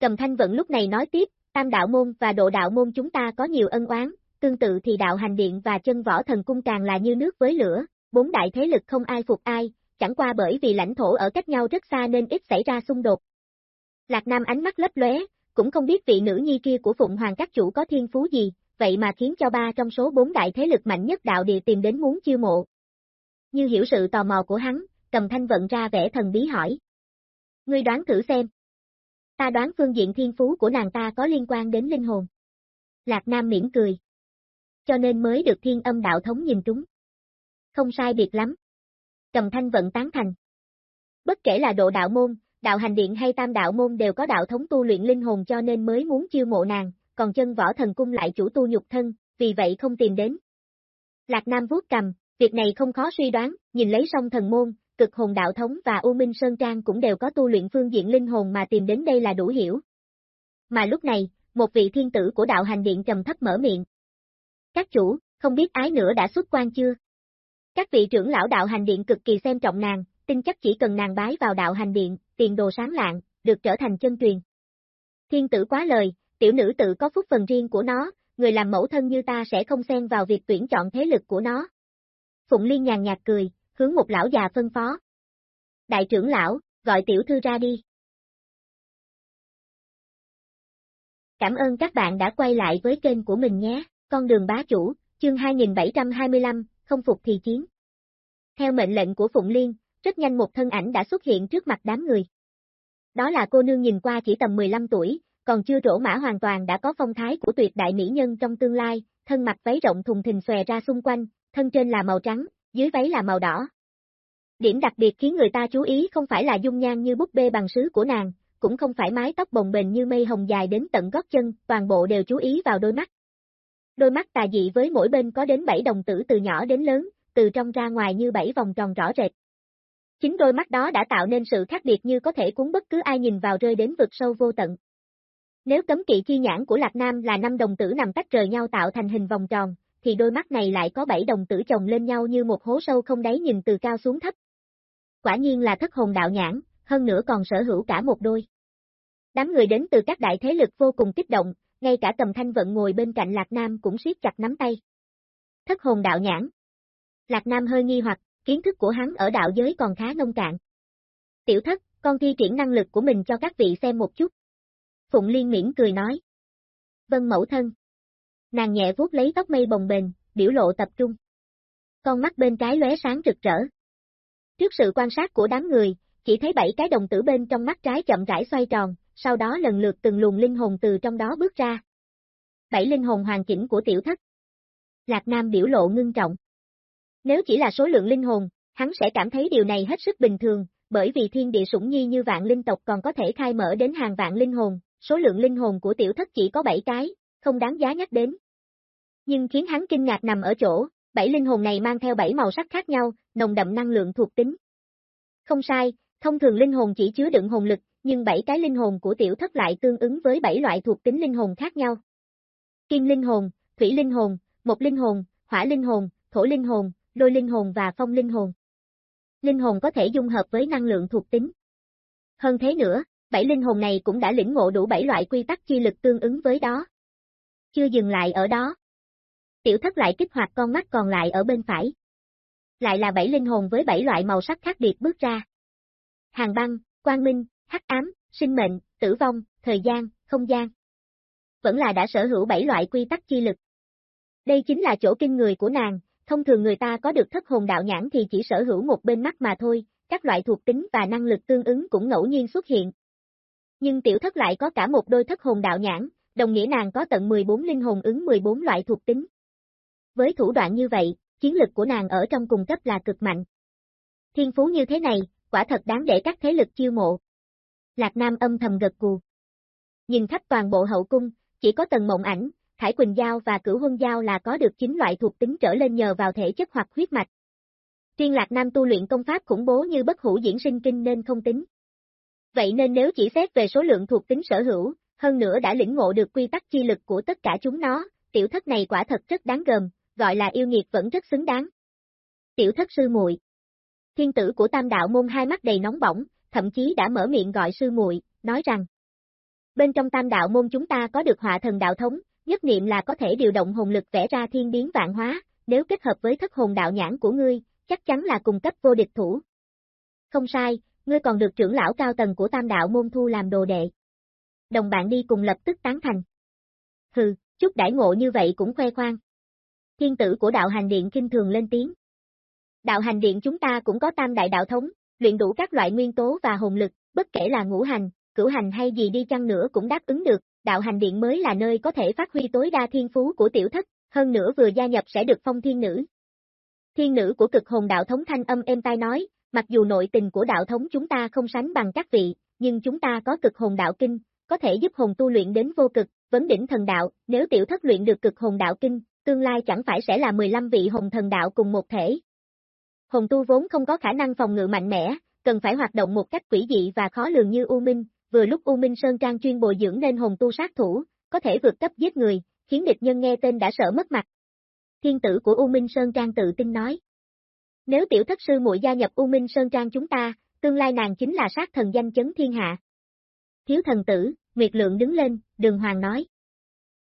Cầm thanh vận lúc này nói tiếp, tam đạo môn và độ đạo môn chúng ta có nhiều ân oán, tương tự thì đạo hành điện và chân võ thần cung càng là như nước với lửa, bốn đại thế lực không ai phục ai, chẳng qua bởi vì lãnh thổ ở cách nhau rất xa nên ít xảy ra xung đột. Lạc Nam ánh mắt lấp lóe, cũng không biết vị nữ nhi kia của Phụng Hoàng các chủ có thiên phú gì, vậy mà khiến cho ba trong số bốn đại thế lực mạnh nhất đạo địa tìm đến muốn chiêu mộ. Như hiểu sự tò mò của hắn, cầm thanh vận ra vẻ thần bí hỏi. Ngươi đoán thử xem. Ta đoán phương diện thiên phú của nàng ta có liên quan đến linh hồn. Lạc Nam mỉm cười. Cho nên mới được thiên âm đạo thống nhìn trúng. Không sai biệt lắm. Cầm thanh vận tán thành. Bất kể là độ đạo môn, đạo hành điện hay tam đạo môn đều có đạo thống tu luyện linh hồn cho nên mới muốn chiêu mộ nàng, còn chân võ thần cung lại chủ tu nhục thân, vì vậy không tìm đến. Lạc Nam vuốt cầm, việc này không khó suy đoán, nhìn lấy song thần môn, cực hồn đạo thống và U Minh Sơn Trang cũng đều có tu luyện phương diện linh hồn mà tìm đến đây là đủ hiểu. Mà lúc này, một vị thiên tử của đạo hành điện trầm thấp mở miệng. Các chủ, không biết ái nữa đã xuất quan chưa? Các vị trưởng lão đạo hành điện cực kỳ xem trọng nàng, tin chắc chỉ cần nàng bái vào đạo hành điện, tiền đồ sáng lạng, được trở thành chân truyền. Thiên tử quá lời, tiểu nữ tự có phúc phần riêng của nó, người làm mẫu thân như ta sẽ không xen vào việc tuyển chọn thế lực của nó. Phụng Liên nhàn nhạt cười, hướng một lão già phân phó. Đại trưởng lão, gọi tiểu thư ra đi. Cảm ơn các bạn đã quay lại với kênh của mình nhé, con đường bá chủ, chương 2725, không phục thì chiến. Theo mệnh lệnh của Phụng Liên, rất nhanh một thân ảnh đã xuất hiện trước mặt đám người. Đó là cô nương nhìn qua chỉ tầm 15 tuổi, còn chưa rỗ mã hoàn toàn đã có phong thái của tuyệt đại mỹ nhân trong tương lai, thân mặc váy rộng thùng thình xòe ra xung quanh, thân trên là màu trắng, dưới váy là màu đỏ. Điểm đặc biệt khiến người ta chú ý không phải là dung nhan như búp bê bằng sứ của nàng, cũng không phải mái tóc bồng bềnh như mây hồng dài đến tận gót chân, toàn bộ đều chú ý vào đôi mắt. Đôi mắt tà dị với mỗi bên có đến 7 đồng tử từ nhỏ đến lớn, từ trong ra ngoài như bảy vòng tròn rõ rệt. Chính đôi mắt đó đã tạo nên sự khác biệt như có thể cuốn bất cứ ai nhìn vào rơi đến vực sâu vô tận. Nếu cấm kỵ chi nhãn của Lạc Nam là năm đồng tử nằm tách rời nhau tạo thành hình vòng tròn, thì đôi mắt này lại có bảy đồng tử chồng lên nhau như một hố sâu không đáy nhìn từ cao xuống thấp. Quả nhiên là thất hồn đạo nhãn, hơn nữa còn sở hữu cả một đôi. Đám người đến từ các đại thế lực vô cùng kích động, ngay cả cầm thanh vận ngồi bên cạnh Lạc Nam cũng siết chặt nắm tay. Thất hồn đạo nhãn. Lạc Nam hơi nghi hoặc, kiến thức của hắn ở đạo giới còn khá nông cạn. Tiểu thất, con thi triển năng lực của mình cho các vị xem một chút. Phụng Liên miễn cười nói. Vân mẫu thân. Nàng nhẹ vuốt lấy tóc mây bồng bềnh, biểu lộ tập trung. Con mắt bên trái lóe sáng rực rỡ. Trước sự quan sát của đám người, chỉ thấy bảy cái đồng tử bên trong mắt trái chậm rãi xoay tròn, sau đó lần lượt từng luồng linh hồn từ trong đó bước ra. Bảy linh hồn hoàn chỉnh của tiểu thất. Lạc Nam biểu lộ ngưng trọng. Nếu chỉ là số lượng linh hồn, hắn sẽ cảm thấy điều này hết sức bình thường, bởi vì thiên địa sủng nhi như vạn linh tộc còn có thể khai mở đến hàng vạn linh hồn, số lượng linh hồn của tiểu thất chỉ có 7 cái, không đáng giá nhắc đến. Nhưng khiến hắn kinh ngạc nằm ở chỗ, bảy linh hồn này mang theo bảy màu sắc khác nhau, nồng đậm năng lượng thuộc tính. Không sai, thông thường linh hồn chỉ chứa đựng hồn lực, nhưng bảy cái linh hồn của tiểu thất lại tương ứng với bảy loại thuộc tính linh hồn khác nhau. Kim linh hồn, thủy linh hồn, mộc linh hồn, hỏa linh hồn, thổ linh hồn, lôi linh hồn và phong linh hồn. Linh hồn có thể dung hợp với năng lượng thuộc tính. Hơn thế nữa, bảy linh hồn này cũng đã lĩnh ngộ đủ bảy loại quy tắc chi lực tương ứng với đó. Chưa dừng lại ở đó. Tiểu thất lại kích hoạt con mắt còn lại ở bên phải. Lại là bảy linh hồn với bảy loại màu sắc khác biệt bước ra. Hàng băng, quang minh, hắc ám, sinh mệnh, tử vong, thời gian, không gian. Vẫn là đã sở hữu bảy loại quy tắc chi lực. Đây chính là chỗ kinh người của nàng, thông thường người ta có được thất hồn đạo nhãn thì chỉ sở hữu một bên mắt mà thôi, các loại thuộc tính và năng lực tương ứng cũng ngẫu nhiên xuất hiện. Nhưng tiểu thất lại có cả một đôi thất hồn đạo nhãn, đồng nghĩa nàng có tận 14 linh hồn ứng 14 loại thuộc tính. Với thủ đoạn như vậy, chiến lực của nàng ở trong cùng cấp là cực mạnh. Thiên phú như thế này, quả thật đáng để các thế lực chiêu mộ. Lạc Nam âm thầm gật cù. Nhìn khắp toàn bộ hậu cung, chỉ có tầng mộng ảnh, Thải Quỳnh Giao và Cửu Huân Giao là có được chính loại thuộc tính trở lên nhờ vào thể chất hoặc huyết mạch. Riêng Lạc Nam tu luyện công pháp khủng bố như bất hủ diễn sinh kinh nên không tính. Vậy nên nếu chỉ xét về số lượng thuộc tính sở hữu, hơn nữa đã lĩnh ngộ được quy tắc chi lực của tất cả chúng nó, tiểu thất này quả thật rất đáng gờm, gọi là yêu nghiệt vẫn rất xứng đáng. Tiểu thất sư muội Thiên tử của tam đạo môn hai mắt đầy nóng bỏng, thậm chí đã mở miệng gọi sư muội, nói rằng Bên trong tam đạo môn chúng ta có được họa thần đạo thống, nhất niệm là có thể điều động hồn lực vẽ ra thiên biến vạn hóa, nếu kết hợp với thất hồn đạo nhãn của ngươi, chắc chắn là cùng cấp vô địch thủ. Không sai, ngươi còn được trưởng lão cao tầng của tam đạo môn thu làm đồ đệ. Đồng bạn đi cùng lập tức tán thành. Hừ, chút đãi ngộ như vậy cũng khoe khoang. Thiên tử của đạo hành điện kinh thường lên tiếng. Đạo hành điện chúng ta cũng có tam đại đạo thống, luyện đủ các loại nguyên tố và hồn lực, bất kể là ngũ hành, cửu hành hay gì đi chăng nữa cũng đáp ứng được, đạo hành điện mới là nơi có thể phát huy tối đa thiên phú của tiểu thất, hơn nữa vừa gia nhập sẽ được phong thiên nữ. Thiên nữ của cực hồn đạo thống thanh âm êm tai nói, mặc dù nội tình của đạo thống chúng ta không sánh bằng các vị, nhưng chúng ta có cực hồn đạo kinh, có thể giúp hồn tu luyện đến vô cực, vấn đỉnh thần đạo, nếu tiểu thất luyện được cực hồn đạo kinh, tương lai chẳng phải sẽ là 15 vị hồn thần đạo cùng một thể. Hồn tu vốn không có khả năng phòng ngự mạnh mẽ, cần phải hoạt động một cách quỷ dị và khó lường như U Minh, vừa lúc U Minh Sơn Trang chuyên bồi dưỡng nên hồn tu sát thủ, có thể vượt cấp giết người, khiến địch nhân nghe tên đã sợ mất mặt. Thiên tử của U Minh Sơn Trang tự tin nói. Nếu tiểu thất sư muội gia nhập U Minh Sơn Trang chúng ta, tương lai nàng chính là sát thần danh chấn thiên hạ. Thiếu thần tử, Nguyệt Lượng đứng lên, đường hoàng nói.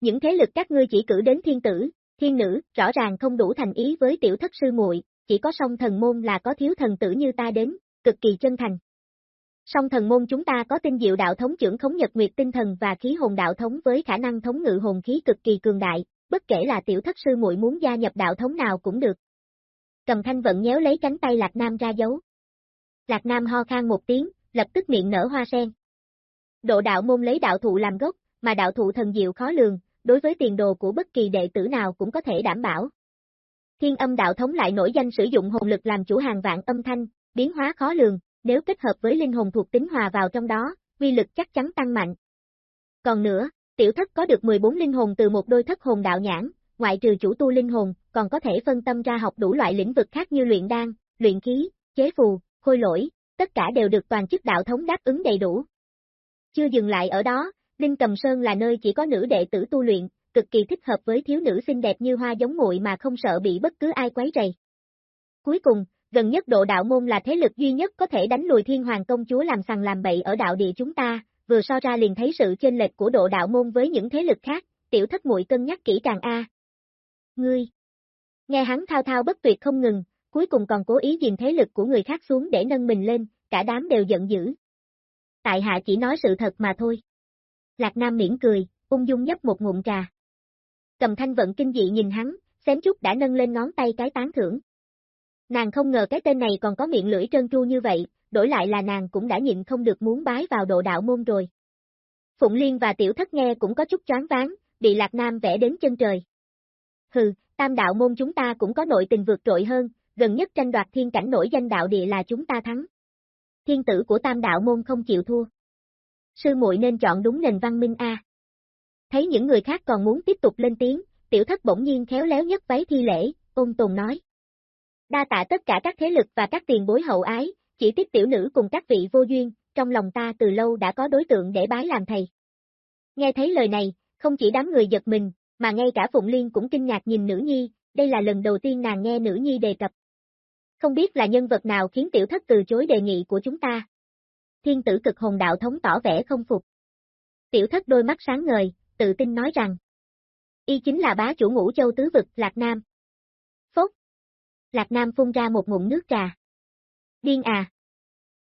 Những thế lực các ngươi chỉ cử đến thiên tử, thiên nữ, rõ ràng không đủ thành ý với tiểu thất sư muội, chỉ có song thần môn là có thiếu thần tử như ta đến, cực kỳ chân thành. Song thần môn chúng ta có tinh diệu đạo thống trưởng khống nhật nguyệt tinh thần và khí hồn đạo thống với khả năng thống ngự hồn khí cực kỳ cường đại, bất kể là tiểu thất sư muội muốn gia nhập đạo thống nào cũng được. Cầm thanh vận nhéo lấy cánh tay Lạc Nam ra dấu. Lạc Nam ho khan một tiếng, lập tức miệng nở hoa sen. Độ đạo môn lấy đạo thụ làm gốc, mà đạo thụ thần diệu khó lường, đối với tiền đồ của bất kỳ đệ tử nào cũng có thể đảm bảo. Thiên âm đạo thống lại nổi danh sử dụng hồn lực làm chủ hàng vạn âm thanh, biến hóa khó lường, nếu kết hợp với linh hồn thuộc tính hòa vào trong đó, uy lực chắc chắn tăng mạnh. Còn nữa, tiểu thất có được 14 linh hồn từ một đôi thất hồn đạo nhãn, ngoại trừ chủ tu linh hồn, còn có thể phân tâm ra học đủ loại lĩnh vực khác như luyện đan, luyện khí, chế phù, khôi lỗi, tất cả đều được toàn chức đạo thống đáp ứng đầy đủ. Chưa dừng lại ở đó, Linh Cầm Sơn là nơi chỉ có nữ đệ tử tu luyện, cực kỳ thích hợp với thiếu nữ xinh đẹp như hoa giống muội mà không sợ bị bất cứ ai quấy rầy. Cuối cùng, gần nhất độ đạo môn là thế lực duy nhất có thể đánh lùi thiên hoàng công chúa làm sằng làm bậy ở đạo địa chúng ta, vừa so ra liền thấy sự chênh lệch của độ đạo môn với những thế lực khác, tiểu thất muội cân nhắc kỹ càng a. Ngươi. Nghe hắn thao thao bất tuyệt không ngừng, cuối cùng còn cố ý dìm thế lực của người khác xuống để nâng mình lên, cả đám đều giận dữ. Tại hạ chỉ nói sự thật mà thôi. Lạc Nam miễn cười, ung dung nhấp một ngụm trà. Cầm thanh vận kinh dị nhìn hắn, xém chút đã nâng lên ngón tay cái tán thưởng. Nàng không ngờ cái tên này còn có miệng lưỡi trơn tru như vậy, đổi lại là nàng cũng đã nhịn không được muốn bái vào độ đạo môn rồi. Phụng Liên và Tiểu Thất nghe cũng có chút choáng váng, bị Lạc Nam vẽ đến chân trời. Hừ, tam đạo môn chúng ta cũng có nội tình vượt trội hơn, gần nhất tranh đoạt thiên cảnh nổi danh đạo địa là chúng ta thắng. Thiên tử của tam đạo môn không chịu thua. Sư muội nên chọn đúng nền văn minh A. Thấy những người khác còn muốn tiếp tục lên tiếng, tiểu thất bỗng nhiên khéo léo nhất váy thi lễ, ôn tồn nói. Đa tạ tất cả các thế lực và các tiền bối hậu ái, chỉ tiếc tiểu nữ cùng các vị vô duyên, trong lòng ta từ lâu đã có đối tượng để bái làm thầy. Nghe thấy lời này, không chỉ đám người giật mình, mà ngay cả Phụng Liên cũng kinh ngạc nhìn nữ nhi, đây là lần đầu tiên nàng nghe nữ nhi đề cập. Không biết là nhân vật nào khiến tiểu thất từ chối đề nghị của chúng ta. Thiên tử cực hồn đạo thống tỏ vẻ không phục. Tiểu thất đôi mắt sáng ngời, tự tin nói rằng. Y chính là bá chủ ngũ châu tứ vực Lạc Nam. Phốt. Lạc Nam phun ra một ngụm nước trà. Điên à.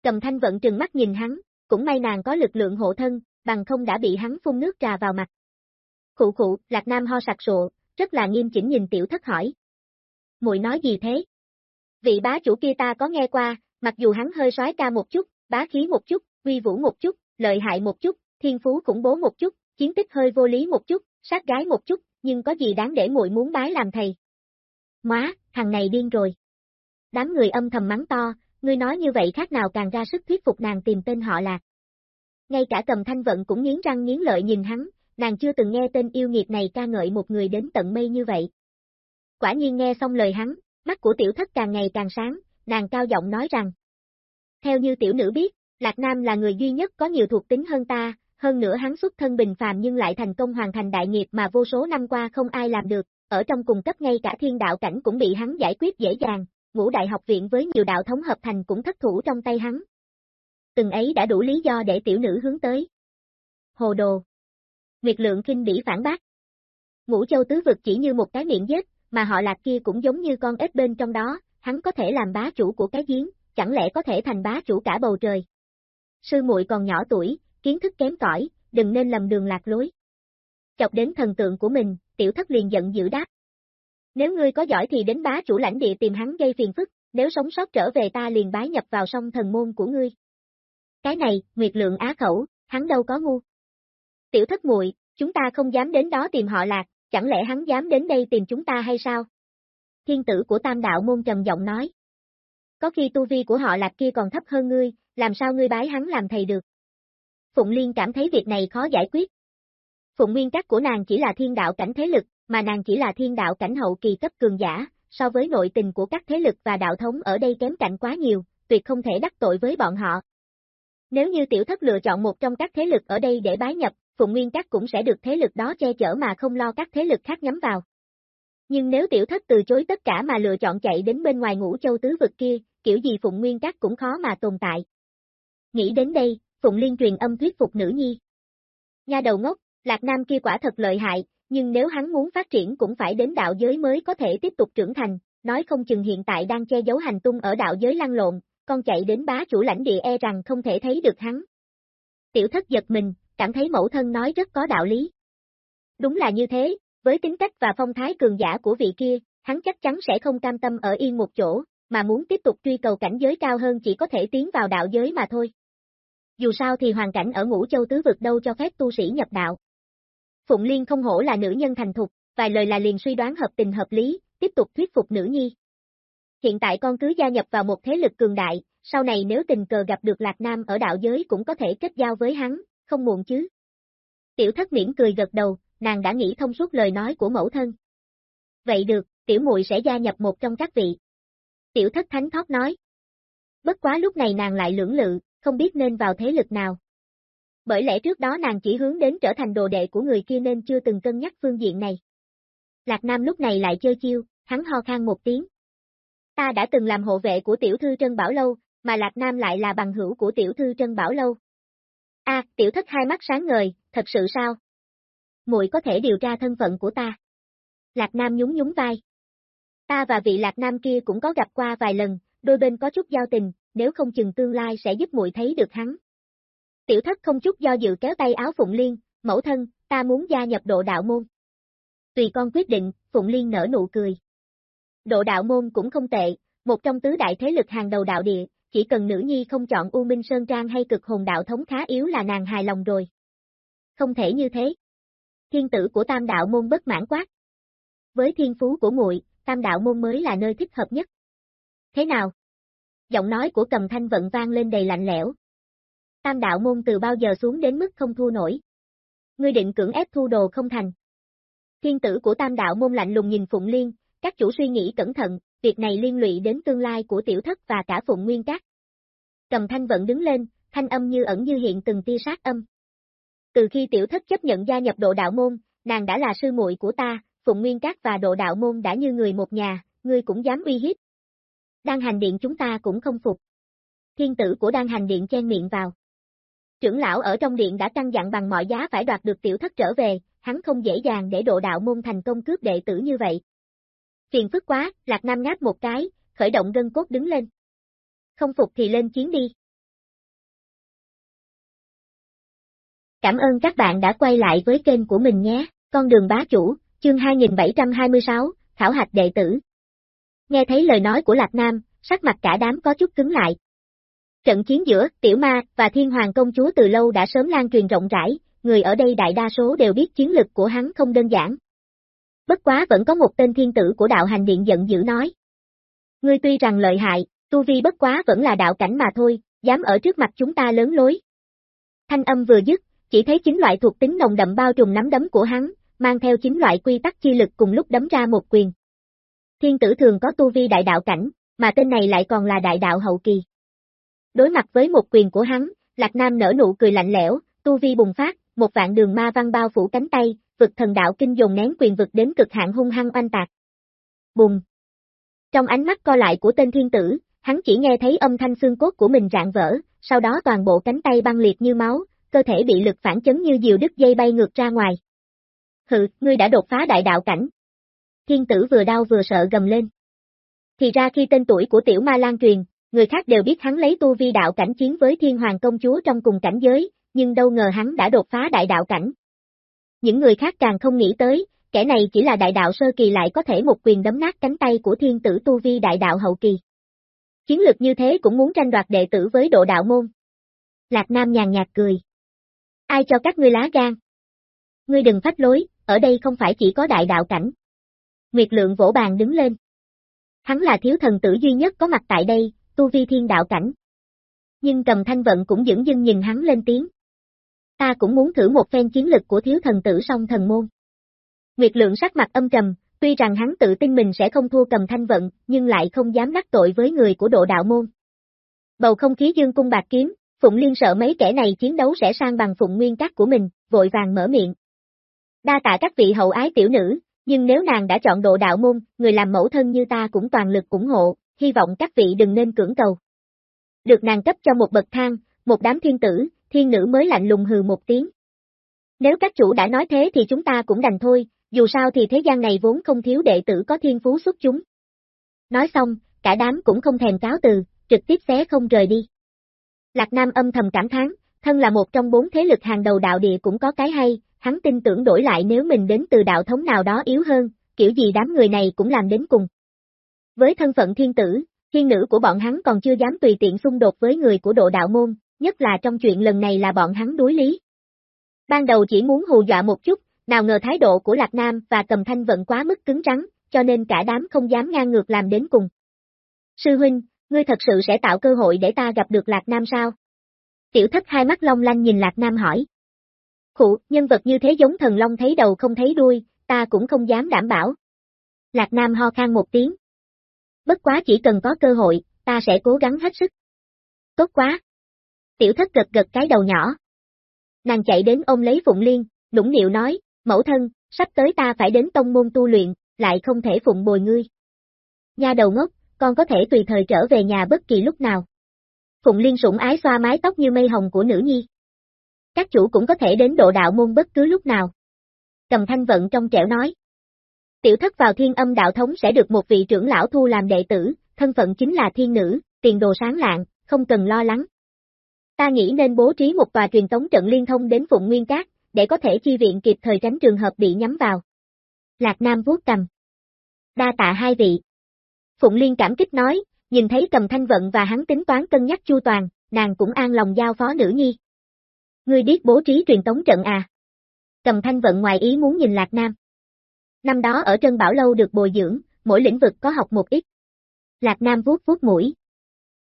Cầm thanh vận trừng mắt nhìn hắn, cũng may nàng có lực lượng hộ thân, bằng không đã bị hắn phun nước trà vào mặt. Khụ khụ, Lạc Nam ho sặc sụa, rất là nghiêm chỉnh nhìn tiểu thất hỏi. Muội nói gì thế? Vị bá chủ kia ta có nghe qua, mặc dù hắn hơi soái ca một chút, bá khí một chút, uy vũ một chút, lợi hại một chút, thiên phú khủng bố một chút, chiến tích hơi vô lý một chút, sát gái một chút, nhưng có gì đáng để muội muốn bái làm thầy. Móa, thằng này điên rồi. Đám người âm thầm mắng to, ngươi nói như vậy khác nào càng ra sức thuyết phục nàng tìm tên họ lạc. Ngay cả cầm thanh vận cũng nghiến răng nghiến lợi nhìn hắn, nàng chưa từng nghe tên yêu nghiệt này ca ngợi một người đến tận mây như vậy. Quả nhiên nghe xong lời hắn, mắt của tiểu thất càng ngày càng sáng, nàng cao giọng nói rằng. Theo như tiểu nữ biết, Lạc Nam là người duy nhất có nhiều thuộc tính hơn ta, hơn nữa hắn xuất thân bình phàm nhưng lại thành công hoàn thành đại nghiệp mà vô số năm qua không ai làm được, ở trong cùng cấp ngay cả thiên đạo cảnh cũng bị hắn giải quyết dễ dàng, ngũ đại học viện với nhiều đạo thống hợp thành cũng thất thủ trong tay hắn. Từng ấy đã đủ lý do để tiểu nữ hướng tới. Hồ đồ. Nguyệt lượng kinh bỉ phản bác. Ngũ châu tứ vực chỉ như một cái miệng vết, mà họ lạc kia cũng giống như con ếch bên trong đó, hắn có thể làm bá chủ của cái giếng, chẳng lẽ có thể thành bá chủ cả bầu trời. Sư muội còn nhỏ tuổi, kiến thức kém cỏi, đừng nên lầm đường lạc lối. Chọc đến thần tượng của mình, tiểu thất liền giận dữ đáp. Nếu ngươi có giỏi thì đến bá chủ lãnh địa tìm hắn gây phiền phức, nếu sống sót trở về ta liền bái nhập vào sông thần môn của ngươi. Cái này, Nguyệt Lượng á khẩu, hắn đâu có ngu. Tiểu thất muội, chúng ta không dám đến đó tìm họ lạc, chẳng lẽ hắn dám đến đây tìm chúng ta hay sao? Thiên tử của tam đạo môn trầm giọng nói. Có khi tu vi của họ lạc kia còn thấp hơn ngươi, làm sao ngươi bái hắn làm thầy được? Phụng Liên cảm thấy việc này khó giải quyết. Phụng nguyên các của nàng chỉ là thiên đạo cảnh thế lực, mà nàng chỉ là thiên đạo cảnh hậu kỳ cấp cường giả, so với nội tình của các thế lực và đạo thống ở đây kém cạnh quá nhiều, tuyệt không thể đắc tội với bọn họ. Nếu như tiểu thất lựa chọn một trong các thế lực ở đây để bái nhập, Phụng Nguyên Các cũng sẽ được thế lực đó che chở mà không lo các thế lực khác nhắm vào. Nhưng nếu tiểu thất từ chối tất cả mà lựa chọn chạy đến bên ngoài ngũ châu tứ vực kia, kiểu gì Phụng Nguyên Các cũng khó mà tồn tại. Nghĩ đến đây, Phụng Liên truyền âm thuyết phục nữ nhi. Nha đầu ngốc, Lạc Nam kia quả thật lợi hại, nhưng nếu hắn muốn phát triển cũng phải đến đạo giới mới có thể tiếp tục trưởng thành, nói không chừng hiện tại đang che giấu hành tung ở đạo giới lăn lộn, con chạy đến bá chủ lãnh địa e rằng không thể thấy được hắn. Tiểu thất giật mình, cảm thấy mẫu thân nói rất có đạo lý. Đúng là như thế, với tính cách và phong thái cường giả của vị kia, hắn chắc chắn sẽ không cam tâm ở yên một chỗ, mà muốn tiếp tục truy cầu cảnh giới cao hơn chỉ có thể tiến vào đạo giới mà thôi. Dù sao thì hoàn cảnh ở ngũ châu tứ vực đâu cho phép tu sĩ nhập đạo. Phụng Liên không hổ là nữ nhân thành thục, vài lời là liền suy đoán hợp tình hợp lý, tiếp tục thuyết phục nữ nhi. Hiện tại con cứ gia nhập vào một thế lực cường đại, sau này nếu tình cờ gặp được Lạc Nam ở đạo giới cũng có thể kết giao với hắn, không muộn chứ. Tiểu thất miễn cười gật đầu, nàng đã nghĩ thông suốt lời nói của mẫu thân. Vậy được, tiểu muội sẽ gia nhập một trong các vị. Tiểu thất thánh thót nói. Bất quá lúc này nàng lại lưỡng lự, không biết nên vào thế lực nào. Bởi lẽ trước đó nàng chỉ hướng đến trở thành đồ đệ của người kia nên chưa từng cân nhắc phương diện này. Lạc Nam lúc này lại chơi chiêu, hắn ho khan một tiếng. Ta đã từng làm hộ vệ của tiểu thư Trân Bảo Lâu, mà Lạc Nam lại là bằng hữu của tiểu thư Trân Bảo Lâu. A, tiểu thất hai mắt sáng ngời, thật sự sao? Muội có thể điều tra thân phận của ta. Lạc Nam nhún nhún vai. Ta và vị Lạc Nam kia cũng có gặp qua vài lần, đôi bên có chút giao tình, nếu không chừng tương lai sẽ giúp muội thấy được hắn. Tiểu thất không chút do dự kéo tay áo Phụng Liên, mẫu thân, ta muốn gia nhập độ đạo môn. Tùy con quyết định, Phụng Liên nở nụ cười. Độ đạo môn cũng không tệ, một trong tứ đại thế lực hàng đầu đạo địa, chỉ cần nữ nhi không chọn U Minh Sơn Trang hay cực hồn đạo thống khá yếu là nàng hài lòng rồi. Không thể như thế. Thiên tử của tam đạo môn bất mãn quát. Với thiên phú của muội, tam đạo môn mới là nơi thích hợp nhất. Thế nào? Giọng nói của cầm thanh vận vang lên đầy lạnh lẽo. Tam đạo môn từ bao giờ xuống đến mức không thua nổi. Ngươi định cưỡng ép thu đồ không thành. Thiên tử của tam đạo môn lạnh lùng nhìn Phụng Liên, các chủ suy nghĩ cẩn thận, việc này liên lụy đến tương lai của tiểu thất và cả Phụng Nguyên Các. Cầm thanh vận đứng lên, thanh âm như ẩn như hiện từng tia sát âm. Từ khi tiểu thất chấp nhận gia nhập độ đạo môn, nàng đã là sư muội của ta, Phụng Nguyên Các và độ đạo môn đã như người một nhà, ngươi cũng dám uy hiếp. Đan hành điện chúng ta cũng không phục. Thiên tử của đan hành điện chen miệng vào. Trưởng lão ở trong điện đã căn dặn bằng mọi giá phải đoạt được tiểu thất trở về, hắn không dễ dàng để độ đạo môn thành công cướp đệ tử như vậy. Phiền phức quá, Lạc Nam ngáp một cái, khởi động gân cốt đứng lên. Không phục thì lên chiến đi. Cảm ơn các bạn đã quay lại với kênh của mình nhé, con đường bá chủ, chương 2726, Thảo hạch đệ tử. Nghe thấy lời nói của Lạc Nam, sắc mặt cả đám có chút cứng lại. Trận chiến giữa Tiểu Ma và Thiên Hoàng Công Chúa từ lâu đã sớm lan truyền rộng rãi, người ở đây đại đa số đều biết chiến lực của hắn không đơn giản. Bất quá vẫn có một tên thiên tử của đạo hành điện giận dữ nói. Ngươi tuy rằng lợi hại, tu vi bất quá vẫn là đạo cảnh mà thôi, dám ở trước mặt chúng ta lớn lối. Thanh âm vừa dứt, chỉ thấy chính loại thuộc tính nồng đậm bao trùm nắm đấm của hắn, mang theo chính loại quy tắc chi lực cùng lúc đấm ra một quyền. Thiên tử thường có tu vi đại đạo cảnh, mà tên này lại còn là đại đạo hậu kỳ. Đối mặt với một quyền của hắn, Lạc Nam nở nụ cười lạnh lẽo, tu vi bùng phát, một vạn đường ma văn bao phủ cánh tay, vực thần đạo kinh dồn nén quyền vực đến cực hạn hung hăng oanh tạc. Bùng! Trong ánh mắt co lại của tên thiên tử, hắn chỉ nghe thấy âm thanh xương cốt của mình rạn vỡ, sau đó toàn bộ cánh tay băng liệt như máu, cơ thể bị lực phản chấn như diều đứt dây bay ngược ra ngoài. Hừ, ngươi đã đột phá đại đạo cảnh. Thiên tử vừa đau vừa sợ gầm lên. Thì ra khi tên tuổi của tiểu ma lan truyền, người khác đều biết hắn lấy tu vi đạo cảnh chiến với thiên hoàng công chúa trong cùng cảnh giới, nhưng đâu ngờ hắn đã đột phá đại đạo cảnh. Những người khác càng không nghĩ tới, kẻ này chỉ là đại đạo sơ kỳ lại có thể một quyền đấm nát cánh tay của thiên tử tu vi đại đạo hậu kỳ. Chiến lược như thế cũng muốn tranh đoạt đệ tử với độ đạo môn. Lạc Nam nhàn nhạt cười. Ai cho các ngươi lá gan? Ngươi đừng phách lối, ở đây không phải chỉ có đại đạo cảnh. Nguyệt lượng vỗ bàn đứng lên. Hắn là thiếu thần tử duy nhất có mặt tại đây, tu vi thiên đạo cảnh. Nhưng cầm thanh vận cũng dững dưng nhìn hắn lên tiếng. Ta cũng muốn thử một phen chiến lực của thiếu thần tử song thần môn. Nguyệt Lượng sắc mặt âm trầm, tuy rằng hắn tự tin mình sẽ không thua cầm thanh vận, nhưng lại không dám đắc tội với người của độ đạo môn. Bầu không khí dương cung bạc kiếm, Phụng Liên sợ mấy kẻ này chiến đấu sẽ sang bằng Phụng Nguyên Các của mình, vội vàng mở miệng. Đa tạ các vị hậu ái tiểu nữ, nhưng nếu nàng đã chọn độ đạo môn, người làm mẫu thân như ta cũng toàn lực ủng hộ, hy vọng các vị đừng nên cưỡng cầu. Được nàng cấp cho một bậc thang, một đám thiên tử, thiên nữ mới lạnh lùng hừ một tiếng. Nếu các chủ đã nói thế thì chúng ta cũng đành thôi, dù sao thì thế gian này vốn không thiếu đệ tử có thiên phú xuất chúng. Nói xong, cả đám cũng không thèm cáo từ, trực tiếp xé không rời đi. Lạc Nam âm thầm cảm thán, thân là một trong bốn thế lực hàng đầu đạo địa cũng có cái hay, hắn tin tưởng đổi lại nếu mình đến từ đạo thống nào đó yếu hơn, kiểu gì đám người này cũng làm đến cùng. Với thân phận thiên tử, thiên nữ của bọn hắn còn chưa dám tùy tiện xung đột với người của độ đạo môn, nhất là trong chuyện lần này là bọn hắn đối lý. Ban đầu chỉ muốn hù dọa một chút, nào ngờ thái độ của Lạc Nam và cầm thanh vận quá mức cứng rắn, cho nên cả đám không dám ngang ngược làm đến cùng. Sư huynh, ngươi thật sự sẽ tạo cơ hội để ta gặp được Lạc Nam sao? Tiểu thất hai mắt long lanh nhìn Lạc Nam hỏi. Khụ, nhân vật như thế giống thần long thấy đầu không thấy đuôi, ta cũng không dám đảm bảo. Lạc Nam ho khan một tiếng. Bất quá chỉ cần có cơ hội, ta sẽ cố gắng hết sức. Tốt quá. Tiểu thất gật gật cái đầu nhỏ. Nàng chạy đến ôm lấy Phụng Liên, nũng nịu nói, mẫu thân, sắp tới ta phải đến tông môn tu luyện, lại không thể phụng bồi ngươi. Nha đầu ngốc, con có thể tùy thời trở về nhà bất kỳ lúc nào. Phụng Liên sủng ái xoa mái tóc như mây hồng của nữ nhi. Các chủ cũng có thể đến độ đạo môn bất cứ lúc nào. Cầm thanh vận trong trẻo nói. Tiểu thất vào thiên âm đạo thống sẽ được một vị trưởng lão thu làm đệ tử, thân phận chính là thiên nữ, tiền đồ sáng lạng, không cần lo lắng. Ta nghĩ nên bố trí một tòa truyền tống trận liên thông đến Phụng Nguyên Cát, để có thể chi viện kịp thời tránh trường hợp bị nhắm vào. Lạc Nam vuốt cầm. Đa tạ hai vị. Phụng Liên cảm kích nói, nhìn thấy cầm thanh vận và hắn tính toán cân nhắc chu toàn, nàng cũng an lòng giao phó nữ nhi. Ngươi biết bố trí truyền tống trận à? Cầm thanh vận ngoài ý muốn nhìn Lạc Nam. Năm đó ở Trân Bảo Lâu được bồi dưỡng, mỗi lĩnh vực có học một ít. Lạc Nam vuốt vuốt mũi.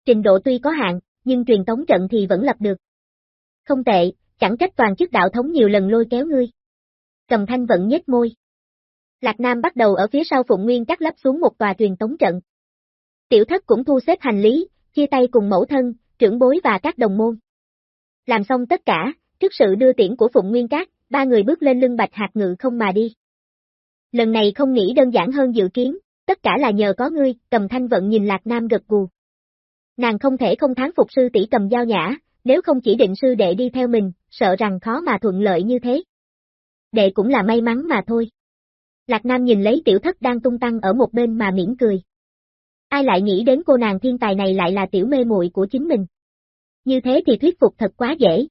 Trình độ tuy có hạn, nhưng truyền tống trận thì vẫn lập được. Không tệ, chẳng trách toàn chức đạo thống nhiều lần lôi kéo ngươi. Cầm thanh vận nhếch môi. Lạc Nam bắt đầu ở phía sau Phụng Nguyên cắt lắp xuống một tòa truyền tống trận. Tiểu thất cũng thu xếp hành lý, chia tay cùng mẫu thân, trưởng bối và các đồng môn. Làm xong tất cả, trước sự đưa tiễn của Phụng Nguyên Cát, ba người bước lên lưng bạch hạt ngự không mà đi. Lần này không nghĩ đơn giản hơn dự kiến, tất cả là nhờ có ngươi, cầm thanh vận nhìn Lạc Nam gật gù. Nàng không thể không thán phục sư tỷ cầm giao nhã, nếu không chỉ định sư đệ đi theo mình, sợ rằng khó mà thuận lợi như thế. Đệ cũng là may mắn mà thôi. Lạc Nam nhìn lấy tiểu thất đang tung tăng ở một bên mà mỉm cười. Ai lại nghĩ đến cô nàng thiên tài này lại là tiểu mê muội của chính mình. Như thế thì thuyết phục thật quá dễ.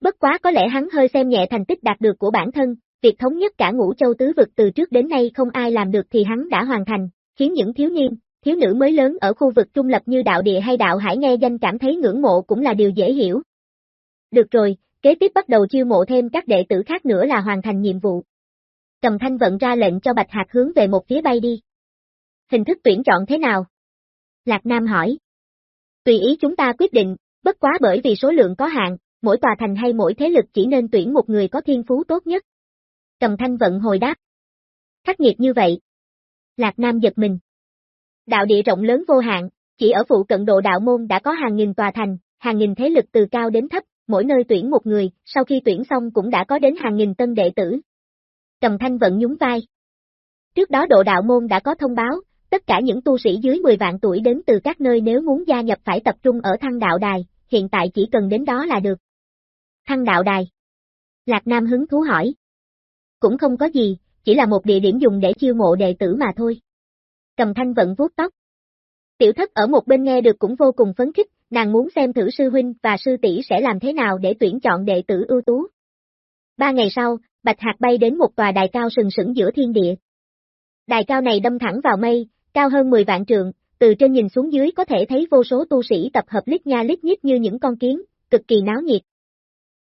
Bất quá có lẽ hắn hơi xem nhẹ thành tích đạt được của bản thân, việc thống nhất cả ngũ châu tứ vực từ trước đến nay không ai làm được thì hắn đã hoàn thành, khiến những thiếu niên, thiếu nữ mới lớn ở khu vực trung lập như đạo địa hay đạo hải nghe danh cảm thấy ngưỡng mộ cũng là điều dễ hiểu. Được rồi, kế tiếp bắt đầu chiêu mộ thêm các đệ tử khác nữa là hoàn thành nhiệm vụ. Cầm thanh vận ra lệnh cho Bạch Hạc hướng về một phía bay đi. Hình thức tuyển chọn thế nào? Lạc Nam hỏi. Tùy ý chúng ta quyết định, bất quá bởi vì số lượng có hạn, mỗi tòa thành hay mỗi thế lực chỉ nên tuyển một người có thiên phú tốt nhất. Cầm thanh vận hồi đáp. Khắc nghiệt như vậy. Lạc Nam giật mình. Đạo địa rộng lớn vô hạn, chỉ ở phụ cận độ đạo môn đã có hàng nghìn tòa thành, hàng nghìn thế lực từ cao đến thấp, mỗi nơi tuyển một người, sau khi tuyển xong cũng đã có đến hàng nghìn tân đệ tử. Cầm thanh vẫn nhún vai. Trước đó độ đạo môn đã có thông báo, tất cả những tu sĩ dưới 10 vạn tuổi đến từ các nơi nếu muốn gia nhập phải tập trung ở thăng đạo đài, hiện tại chỉ cần đến đó là được. Thăng đạo đài. Lạc Nam hứng thú hỏi. Cũng không có gì, chỉ là một địa điểm dùng để chiêu mộ đệ tử mà thôi cầm thanh vận vuốt tóc. Tiểu thất ở một bên nghe được cũng vô cùng phấn khích, nàng muốn xem thử sư huynh và sư tỷ sẽ làm thế nào để tuyển chọn đệ tử ưu tú. Ba ngày sau, Bạch Hạc bay đến một tòa đài cao sừng sững giữa thiên địa. Đài cao này đâm thẳng vào mây, cao hơn 10 vạn trượng, từ trên nhìn xuống dưới có thể thấy vô số tu sĩ tập hợp lít nha lít nhít như những con kiến, cực kỳ náo nhiệt.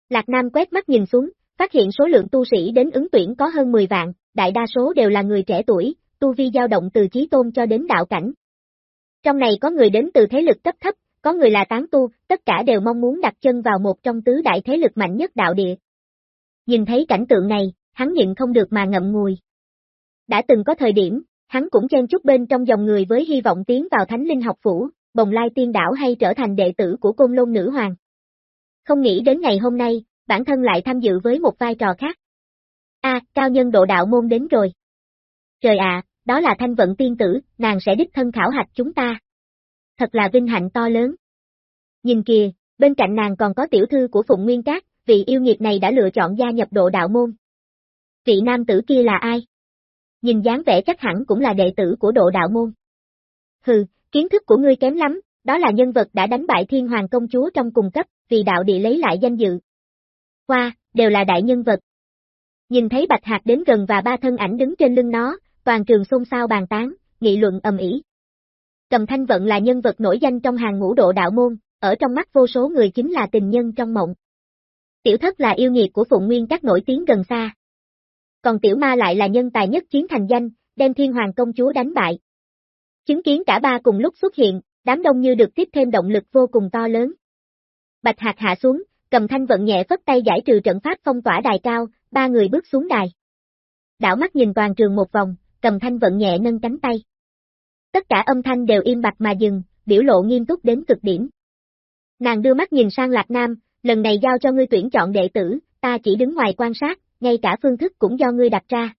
Lạc Nam quét mắt nhìn xuống, phát hiện số lượng tu sĩ đến ứng tuyển có hơn 10 vạn, đại đa số đều là người trẻ tuổi, tu vi dao động từ chí tôn cho đến đạo cảnh. Trong này có người đến từ thế lực cấp thấp, có người là tán tu, tất cả đều mong muốn đặt chân vào một trong tứ đại thế lực mạnh nhất đạo địa. Nhìn thấy cảnh tượng này, hắn nhịn không được mà ngậm ngùi. Đã từng có thời điểm, hắn cũng chen chút bên trong dòng người với hy vọng tiến vào thánh linh học phủ, bồng lai tiên đảo hay trở thành đệ tử của côn lôn nữ hoàng. Không nghĩ đến ngày hôm nay, bản thân lại tham dự với một vai trò khác. A, cao nhân độ đạo môn đến rồi. Trời ạ, đó là thanh vận tiên tử, nàng sẽ đích thân khảo hạch chúng ta. Thật là vinh hạnh to lớn. Nhìn kìa, bên cạnh nàng còn có tiểu thư của Phụng Nguyên Cát, vị yêu nghiệt này đã lựa chọn gia nhập độ đạo môn. Vị nam tử kia là ai? Nhìn dáng vẻ chắc hẳn cũng là đệ tử của độ đạo môn. Hừ, kiến thức của ngươi kém lắm, đó là nhân vật đã đánh bại thiên hoàng công chúa trong cùng cấp, vì đạo địa lấy lại danh dự. Qua, đều là đại nhân vật. Nhìn thấy Bạch hạt đến gần và ba thân ảnh đứng trên lưng nó, toàn trường xôn xao bàn tán, nghị luận ầm ĩ. Cầm Thanh Vận là nhân vật nổi danh trong hàng ngũ độ đạo môn, ở trong mắt vô số người chính là tình nhân trong mộng. Tiểu thất là yêu nghiệt của Phụng Nguyên các nổi tiếng gần xa. Còn tiểu ma lại là nhân tài nhất chiến thành danh, đem thiên hoàng công chúa đánh bại. Chứng kiến cả ba cùng lúc xuất hiện, đám đông như được tiếp thêm động lực vô cùng to lớn. Bạch hạt hạ xuống, cầm thanh vận nhẹ phất tay giải trừ trận pháp phong tỏa đài cao, ba người bước xuống đài. Đảo mắt nhìn toàn trường một vòng, cầm thanh vận nhẹ nâng cánh tay. Tất cả âm thanh đều im bặt mà dừng, biểu lộ nghiêm túc đến cực điểm. Nàng đưa mắt nhìn sang Lạc Nam, lần này giao cho ngươi tuyển chọn đệ tử, ta chỉ đứng ngoài quan sát, ngay cả phương thức cũng do ngươi đặt ra.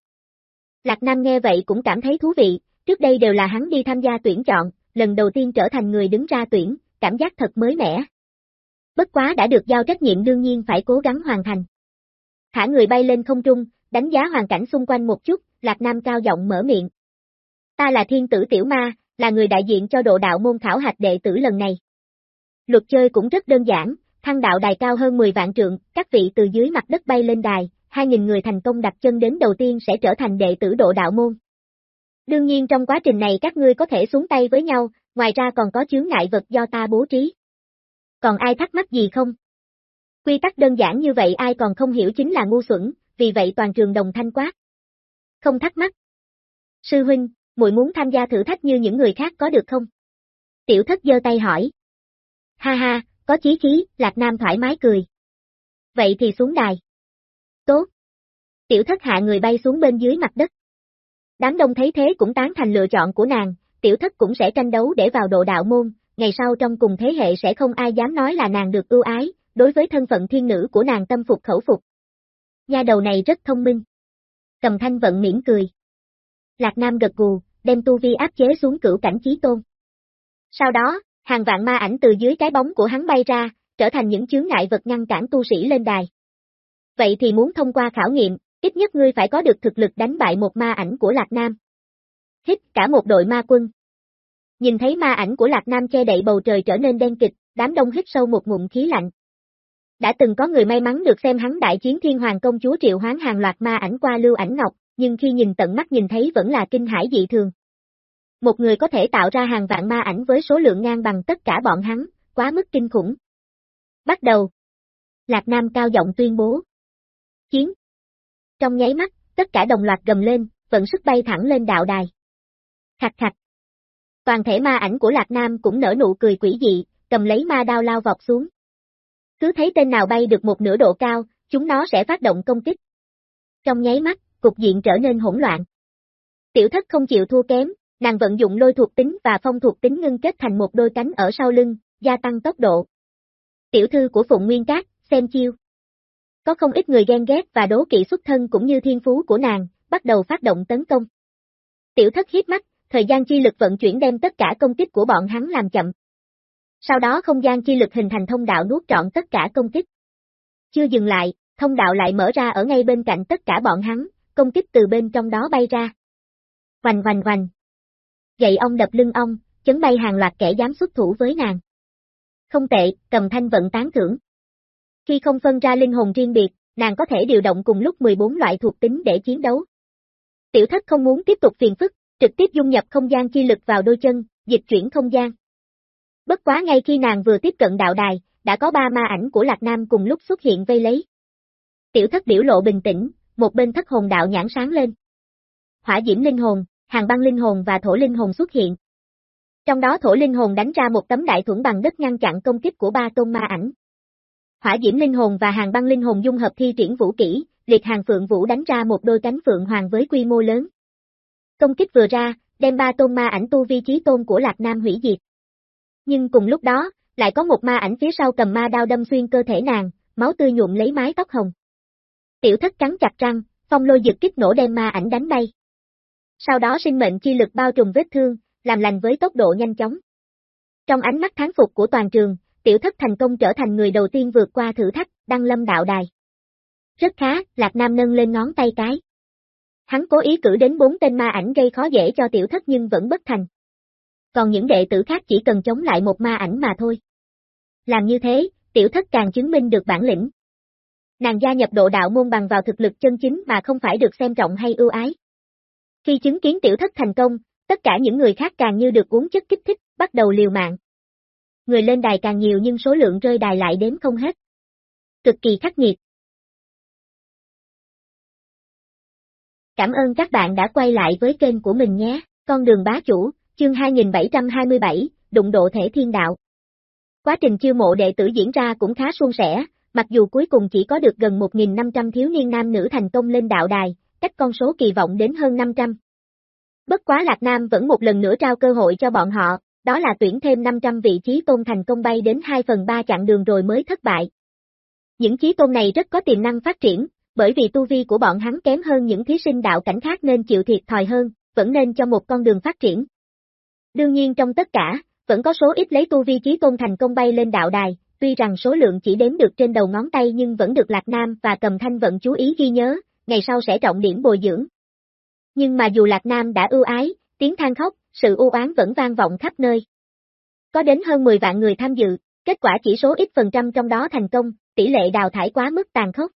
Lạc Nam nghe vậy cũng cảm thấy thú vị, trước đây đều là hắn đi tham gia tuyển chọn, lần đầu tiên trở thành người đứng ra tuyển, cảm giác thật mới mẻ. Bất quá đã được giao trách nhiệm đương nhiên phải cố gắng hoàn thành. Thả người bay lên không trung, đánh giá hoàn cảnh xung quanh một chút, Lạc Nam cao giọng mở miệng. Ta là thiên tử tiểu ma, là người đại diện cho độ đạo môn khảo hạch đệ tử lần này. Luật chơi cũng rất đơn giản, thăng đạo đài cao hơn 10 vạn trượng, các vị từ dưới mặt đất bay lên đài, 2.000 người thành công đặt chân đến đầu tiên sẽ trở thành đệ tử độ đạo môn. Đương nhiên trong quá trình này các ngươi có thể xuống tay với nhau, ngoài ra còn có chướng ngại vật do ta bố trí. Còn ai thắc mắc gì không? Quy tắc đơn giản như vậy ai còn không hiểu chính là ngu xuẩn, vì vậy toàn trường đồng thanh quát. Không thắc mắc. Sư huynh, muội muốn tham gia thử thách như những người khác có được không? Tiểu thất giơ tay hỏi. Ha ha, có chí khí, Lạc Nam thoải mái cười. Vậy thì xuống đài. Tốt. Tiểu thất hạ người bay xuống bên dưới mặt đất. Đám đông thấy thế cũng tán thành lựa chọn của nàng, tiểu thất cũng sẽ tranh đấu để vào độ đạo môn, ngày sau trong cùng thế hệ sẽ không ai dám nói là nàng được ưu ái, đối với thân phận thiên nữ của nàng tâm phục khẩu phục. Nha đầu này rất thông minh. Cầm thanh vận mỉm cười. Lạc Nam gật gù, đem tu vi áp chế xuống cửu cảnh chí tôn. Sau đó, hàng vạn ma ảnh từ dưới cái bóng của hắn bay ra, trở thành những chướng ngại vật ngăn cản tu sĩ lên đài. Vậy thì muốn thông qua khảo nghiệm, ít nhất ngươi phải có được thực lực đánh bại một ma ảnh của Lạc Nam. Hít cả một đội ma quân. Nhìn thấy ma ảnh của Lạc Nam che đậy bầu trời trở nên đen kịch, đám đông hít sâu một ngụm khí lạnh. Đã từng có người may mắn được xem hắn đại chiến thiên hoàng công chúa triệu hoán hàng loạt ma ảnh qua lưu ảnh ngọc, nhưng khi nhìn tận mắt nhìn thấy vẫn là kinh hãi dị thường. Một người có thể tạo ra hàng vạn ma ảnh với số lượng ngang bằng tất cả bọn hắn, quá mức kinh khủng. Bắt đầu. Lạc Nam cao giọng tuyên bố. Chiến. Trong nháy mắt, tất cả đồng loạt gầm lên, vận sức bay thẳng lên đạo đài. Khạch khạch. Toàn thể ma ảnh của Lạc Nam cũng nở nụ cười quỷ dị, cầm lấy ma đao lao vọt xuống. Cứ thấy tên nào bay được một nửa độ cao, chúng nó sẽ phát động công kích. Trong nháy mắt, cục diện trở nên hỗn loạn. Tiểu thất không chịu thua kém, nàng vận dụng lôi thuộc tính và phong thuộc tính ngưng kết thành một đôi cánh ở sau lưng, gia tăng tốc độ. Tiểu thư của Phụng Nguyên Cát, xem chiêu. Có không ít người ghen ghét và đố kỵ xuất thân cũng như thiên phú của nàng, bắt đầu phát động tấn công. Tiểu thất hiếp mắt, thời gian chi lực vận chuyển đem tất cả công kích của bọn hắn làm chậm. Sau đó không gian chi lực hình thành thông đạo nuốt trọn tất cả công kích. Chưa dừng lại, thông đạo lại mở ra ở ngay bên cạnh tất cả bọn hắn, công kích từ bên trong đó bay ra. Hoành hoành hoành. Gậy ông đập lưng ông, chấn bay hàng loạt kẻ dám xuất thủ với nàng. Không tệ, cầm thanh vận tán thưởng. Khi không phân ra linh hồn riêng biệt, nàng có thể điều động cùng lúc 14 loại thuộc tính để chiến đấu. Tiểu thất không muốn tiếp tục phiền phức, trực tiếp dung nhập không gian chi lực vào đôi chân, dịch chuyển không gian. Bất quá ngay khi nàng vừa tiếp cận đạo đài, đã có ba ma ảnh của Lạc Nam cùng lúc xuất hiện vây lấy. Tiểu thất biểu lộ bình tĩnh, một bên thất hồn đạo nhãn sáng lên. Hỏa diễm linh hồn, hàng băng linh hồn và thổ linh hồn xuất hiện. Trong đó thổ linh hồn đánh ra một tấm đại thuẫn bằng đất ngăn chặn công kích của ba tôn ma ảnh. Hỏa diễm linh hồn và hàng băng linh hồn dung hợp thi triển vũ kỹ, liệt hàng phượng vũ đánh ra một đôi cánh phượng hoàng với quy mô lớn. Công kích vừa ra, đem ba tôn ma ảnh tu vi trí tôn của Lạc Nam hủy diệt. Nhưng cùng lúc đó, lại có một ma ảnh phía sau cầm ma đao đâm xuyên cơ thể nàng, máu tươi nhuộm lấy mái tóc hồng. Tiểu thất cắn chặt răng, phong lôi giật kích nổ đem ma ảnh đánh bay. Sau đó sinh mệnh chi lực bao trùm vết thương, làm lành với tốc độ nhanh chóng. Trong ánh mắt tháng phục của toàn trường, tiểu thất thành công trở thành người đầu tiên vượt qua thử thách, đăng lâm đạo đài. Rất khá, Lạc Nam nâng lên ngón tay cái. Hắn cố ý cử đến bốn tên ma ảnh gây khó dễ cho tiểu thất nhưng vẫn bất thành. Còn những đệ tử khác chỉ cần chống lại một ma ảnh mà thôi. Làm như thế, tiểu thất càng chứng minh được bản lĩnh. Nàng gia nhập độ đạo môn bằng vào thực lực chân chính mà không phải được xem trọng hay ưu ái. Khi chứng kiến tiểu thất thành công, tất cả những người khác càng như được uống chất kích thích, bắt đầu liều mạng. Người lên đài càng nhiều nhưng số lượng rơi đài lại đếm không hết. Cực kỳ khắc nghiệt. Cảm ơn các bạn đã quay lại với kênh của mình nhé, con đường bá chủ, chương 2727, đụng độ thể thiên đạo. Quá trình chiêu mộ đệ tử diễn ra cũng khá suôn sẻ, mặc dù cuối cùng chỉ có được gần 1.500 thiếu niên nam nữ thành công lên đạo đài, cách con số kỳ vọng đến hơn 500. Bất quá Lạc Nam vẫn một lần nữa trao cơ hội cho bọn họ, đó là tuyển thêm 500 vị trí tôn thành công bay đến 2 phần 3 chặng đường rồi mới thất bại. Những trí tôn này rất có tiềm năng phát triển, bởi vì tu vi của bọn hắn kém hơn những thí sinh đạo cảnh khác nên chịu thiệt thòi hơn, vẫn nên cho một con đường phát triển. Đương nhiên trong tất cả, vẫn có số ít lấy tu vi trí tôn thành công bay lên đạo đài, tuy rằng số lượng chỉ đếm được trên đầu ngón tay nhưng vẫn được Lạc Nam và Cầm Thanh Vận chú ý ghi nhớ, ngày sau sẽ trọng điểm bồi dưỡng. Nhưng mà dù Lạc Nam đã ưu ái, tiếng than khóc, sự u oán vẫn vang vọng khắp nơi. Có đến hơn 10 vạn người tham dự, kết quả chỉ số ít phần trăm trong đó thành công, tỷ lệ đào thải quá mức tàn khốc.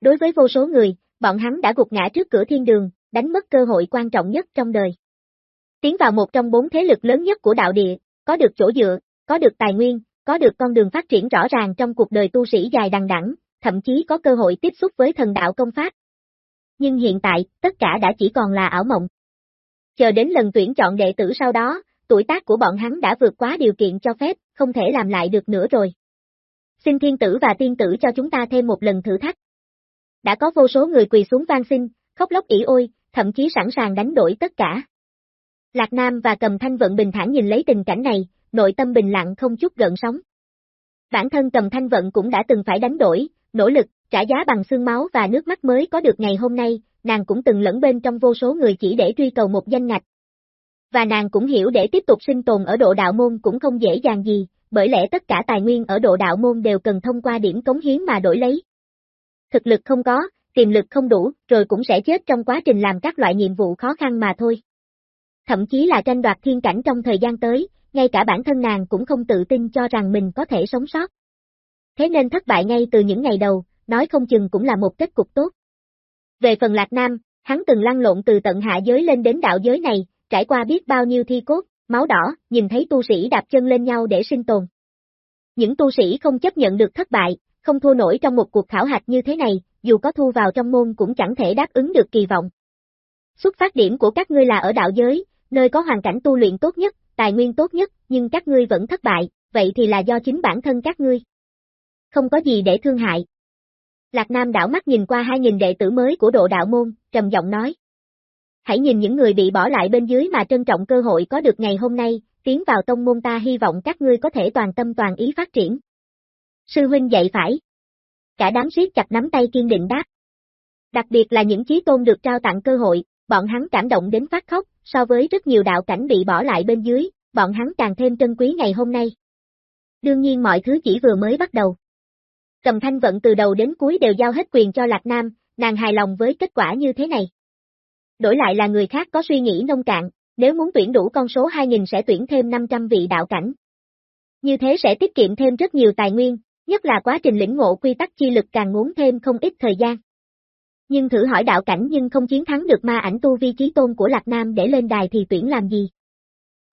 Đối với vô số người, bọn hắn đã gục ngã trước cửa thiên đường, đánh mất cơ hội quan trọng nhất trong đời. Tiến vào một trong bốn thế lực lớn nhất của đạo địa, có được chỗ dựa, có được tài nguyên, có được con đường phát triển rõ ràng trong cuộc đời tu sĩ dài đằng đẵng, thậm chí có cơ hội tiếp xúc với thần đạo công pháp. Nhưng hiện tại, tất cả đã chỉ còn là ảo mộng. Chờ đến lần tuyển chọn đệ tử sau đó, tuổi tác của bọn hắn đã vượt quá điều kiện cho phép, không thể làm lại được nữa rồi. Xin thiên tử và tiên tử cho chúng ta thêm một lần thử thách. Đã có vô số người quỳ xuống van xin, khóc lóc ỉ ôi, thậm chí sẵn sàng đánh đổi tất cả. Lạc Nam và Cầm Thanh Vận bình thản nhìn lấy tình cảnh này, nội tâm bình lặng không chút gợn sóng. Bản thân Cầm Thanh Vận cũng đã từng phải đánh đổi, nỗ lực, trả giá bằng xương máu và nước mắt mới có được ngày hôm nay, nàng cũng từng lẫn bên trong vô số người chỉ để truy cầu một danh ngạch. Và nàng cũng hiểu để tiếp tục sinh tồn ở độ đạo môn cũng không dễ dàng gì, bởi lẽ tất cả tài nguyên ở độ đạo môn đều cần thông qua điểm cống hiến mà đổi lấy. Thực lực không có, tiềm lực không đủ, rồi cũng sẽ chết trong quá trình làm các loại nhiệm vụ khó khăn mà thôi. Thậm chí là tranh đoạt thiên cảnh trong thời gian tới, ngay cả bản thân nàng cũng không tự tin cho rằng mình có thể sống sót. Thế nên thất bại ngay từ những ngày đầu, nói không chừng cũng là một kết cục tốt. Về phần Lạc Nam, hắn từng lăn lộn từ tận hạ giới lên đến đạo giới này, trải qua biết bao nhiêu thi cốt, máu đỏ, nhìn thấy tu sĩ đạp chân lên nhau để sinh tồn. Những tu sĩ không chấp nhận được thất bại, không thua nổi trong một cuộc khảo hạch như thế này, dù có thu vào trong môn cũng chẳng thể đáp ứng được kỳ vọng. Xuất phát điểm của các ngươi là ở đạo giới, nơi có hoàn cảnh tu luyện tốt nhất, tài nguyên tốt nhất, nhưng các ngươi vẫn thất bại, vậy thì là do chính bản thân các ngươi. Không có gì để thương hại. Lạc Nam đảo mắt nhìn qua hai nghìn đệ tử mới của độ đạo môn, trầm giọng nói. Hãy nhìn những người bị bỏ lại bên dưới mà trân trọng cơ hội có được ngày hôm nay, tiến vào tông môn ta hy vọng các ngươi có thể toàn tâm toàn ý phát triển. Sư huynh dạy phải. Cả đám siết chặt nắm tay kiên định đáp. Đặc biệt là những chí tôn được trao tặng cơ hội, bọn hắn cảm động đến phát khóc, so với rất nhiều đạo cảnh bị bỏ lại bên dưới, bọn hắn càng thêm trân quý ngày hôm nay. Đương nhiên mọi thứ chỉ vừa mới bắt đầu. Cầm thanh vận từ đầu đến cuối đều giao hết quyền cho Lạc Nam, nàng hài lòng với kết quả như thế này. Đổi lại là người khác có suy nghĩ nông cạn, nếu muốn tuyển đủ con số 2.000 sẽ tuyển thêm 500 vị đạo cảnh. Như thế sẽ tiết kiệm thêm rất nhiều tài nguyên, nhất là quá trình lĩnh ngộ quy tắc chi lực càng muốn thêm không ít thời gian. Nhưng thử hỏi đạo cảnh nhưng không chiến thắng được ma ảnh tu vi trí tôn của Lạc Nam để lên đài thì tuyển làm gì?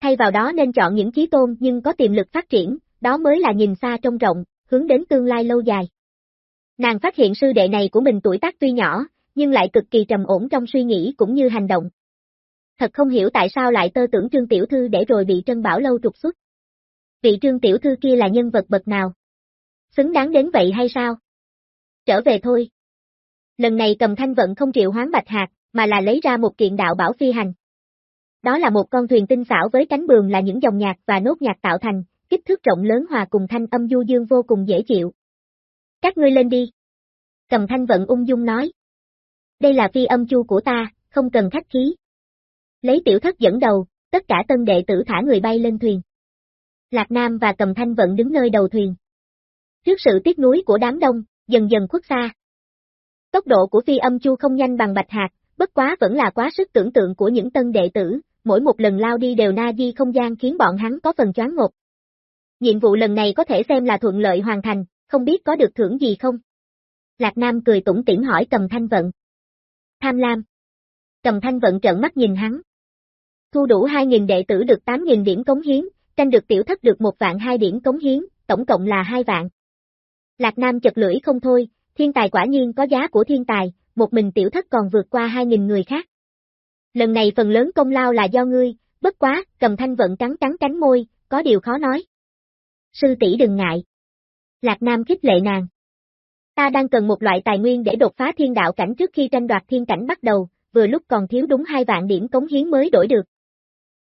Thay vào đó nên chọn những trí tôn nhưng có tiềm lực phát triển, đó mới là nhìn xa trông rộng, hướng đến tương lai lâu dài. Nàng phát hiện sư đệ này của mình tuổi tác tuy nhỏ, nhưng lại cực kỳ trầm ổn trong suy nghĩ cũng như hành động. Thật không hiểu tại sao lại tơ tưởng Trương Tiểu Thư để rồi bị Trân Bảo Lâu trục xuất. Vị Trương Tiểu Thư kia là nhân vật bậc nào? Xứng đáng đến vậy hay sao? Trở về thôi. Lần này cầm thanh vận không triệu hoán bạch hạt, mà là lấy ra một kiện đạo bảo phi hành. Đó là một con thuyền tinh xảo với cánh bường là những dòng nhạc và nốt nhạc tạo thành, kích thước rộng lớn hòa cùng thanh âm du dương vô cùng dễ chịu. Các ngươi lên đi. Cầm thanh vận ung dung nói. Đây là phi âm chu của ta, không cần khách khí. Lấy tiểu thất dẫn đầu, tất cả tân đệ tử thả người bay lên thuyền. Lạc Nam và cầm thanh vận đứng nơi đầu thuyền. Trước sự tiếc nuối của đám đông, dần dần khuất xa. Tốc độ của phi âm chu không nhanh bằng bạch hạt, bất quá vẫn là quá sức tưởng tượng của những tân đệ tử, mỗi một lần lao đi đều na di không gian khiến bọn hắn có phần choáng ngột. Nhiệm vụ lần này có thể xem là thuận lợi hoàn thành, không biết có được thưởng gì không? Lạc Nam cười tủm tỉm hỏi cầm thanh vận. Tham lam. Cầm thanh vận trợn mắt nhìn hắn. Thu đủ 2.000 đệ tử được 8.000 điểm cống hiến, tranh được tiểu thất được một vạn hai điểm cống hiến, tổng cộng là hai vạn. Lạc Nam chật lưỡi không thôi, thiên tài quả nhiên có giá của thiên tài, một mình tiểu thất còn vượt qua 2.000 người khác. Lần này phần lớn công lao là do ngươi, bất quá, cầm thanh vận cắn cắn cánh môi, có điều khó nói. Sư tỷ đừng ngại. Lạc Nam khích lệ nàng. Ta đang cần một loại tài nguyên để đột phá thiên đạo cảnh trước khi tranh đoạt thiên cảnh bắt đầu, vừa lúc còn thiếu đúng hai vạn điểm cống hiến mới đổi được.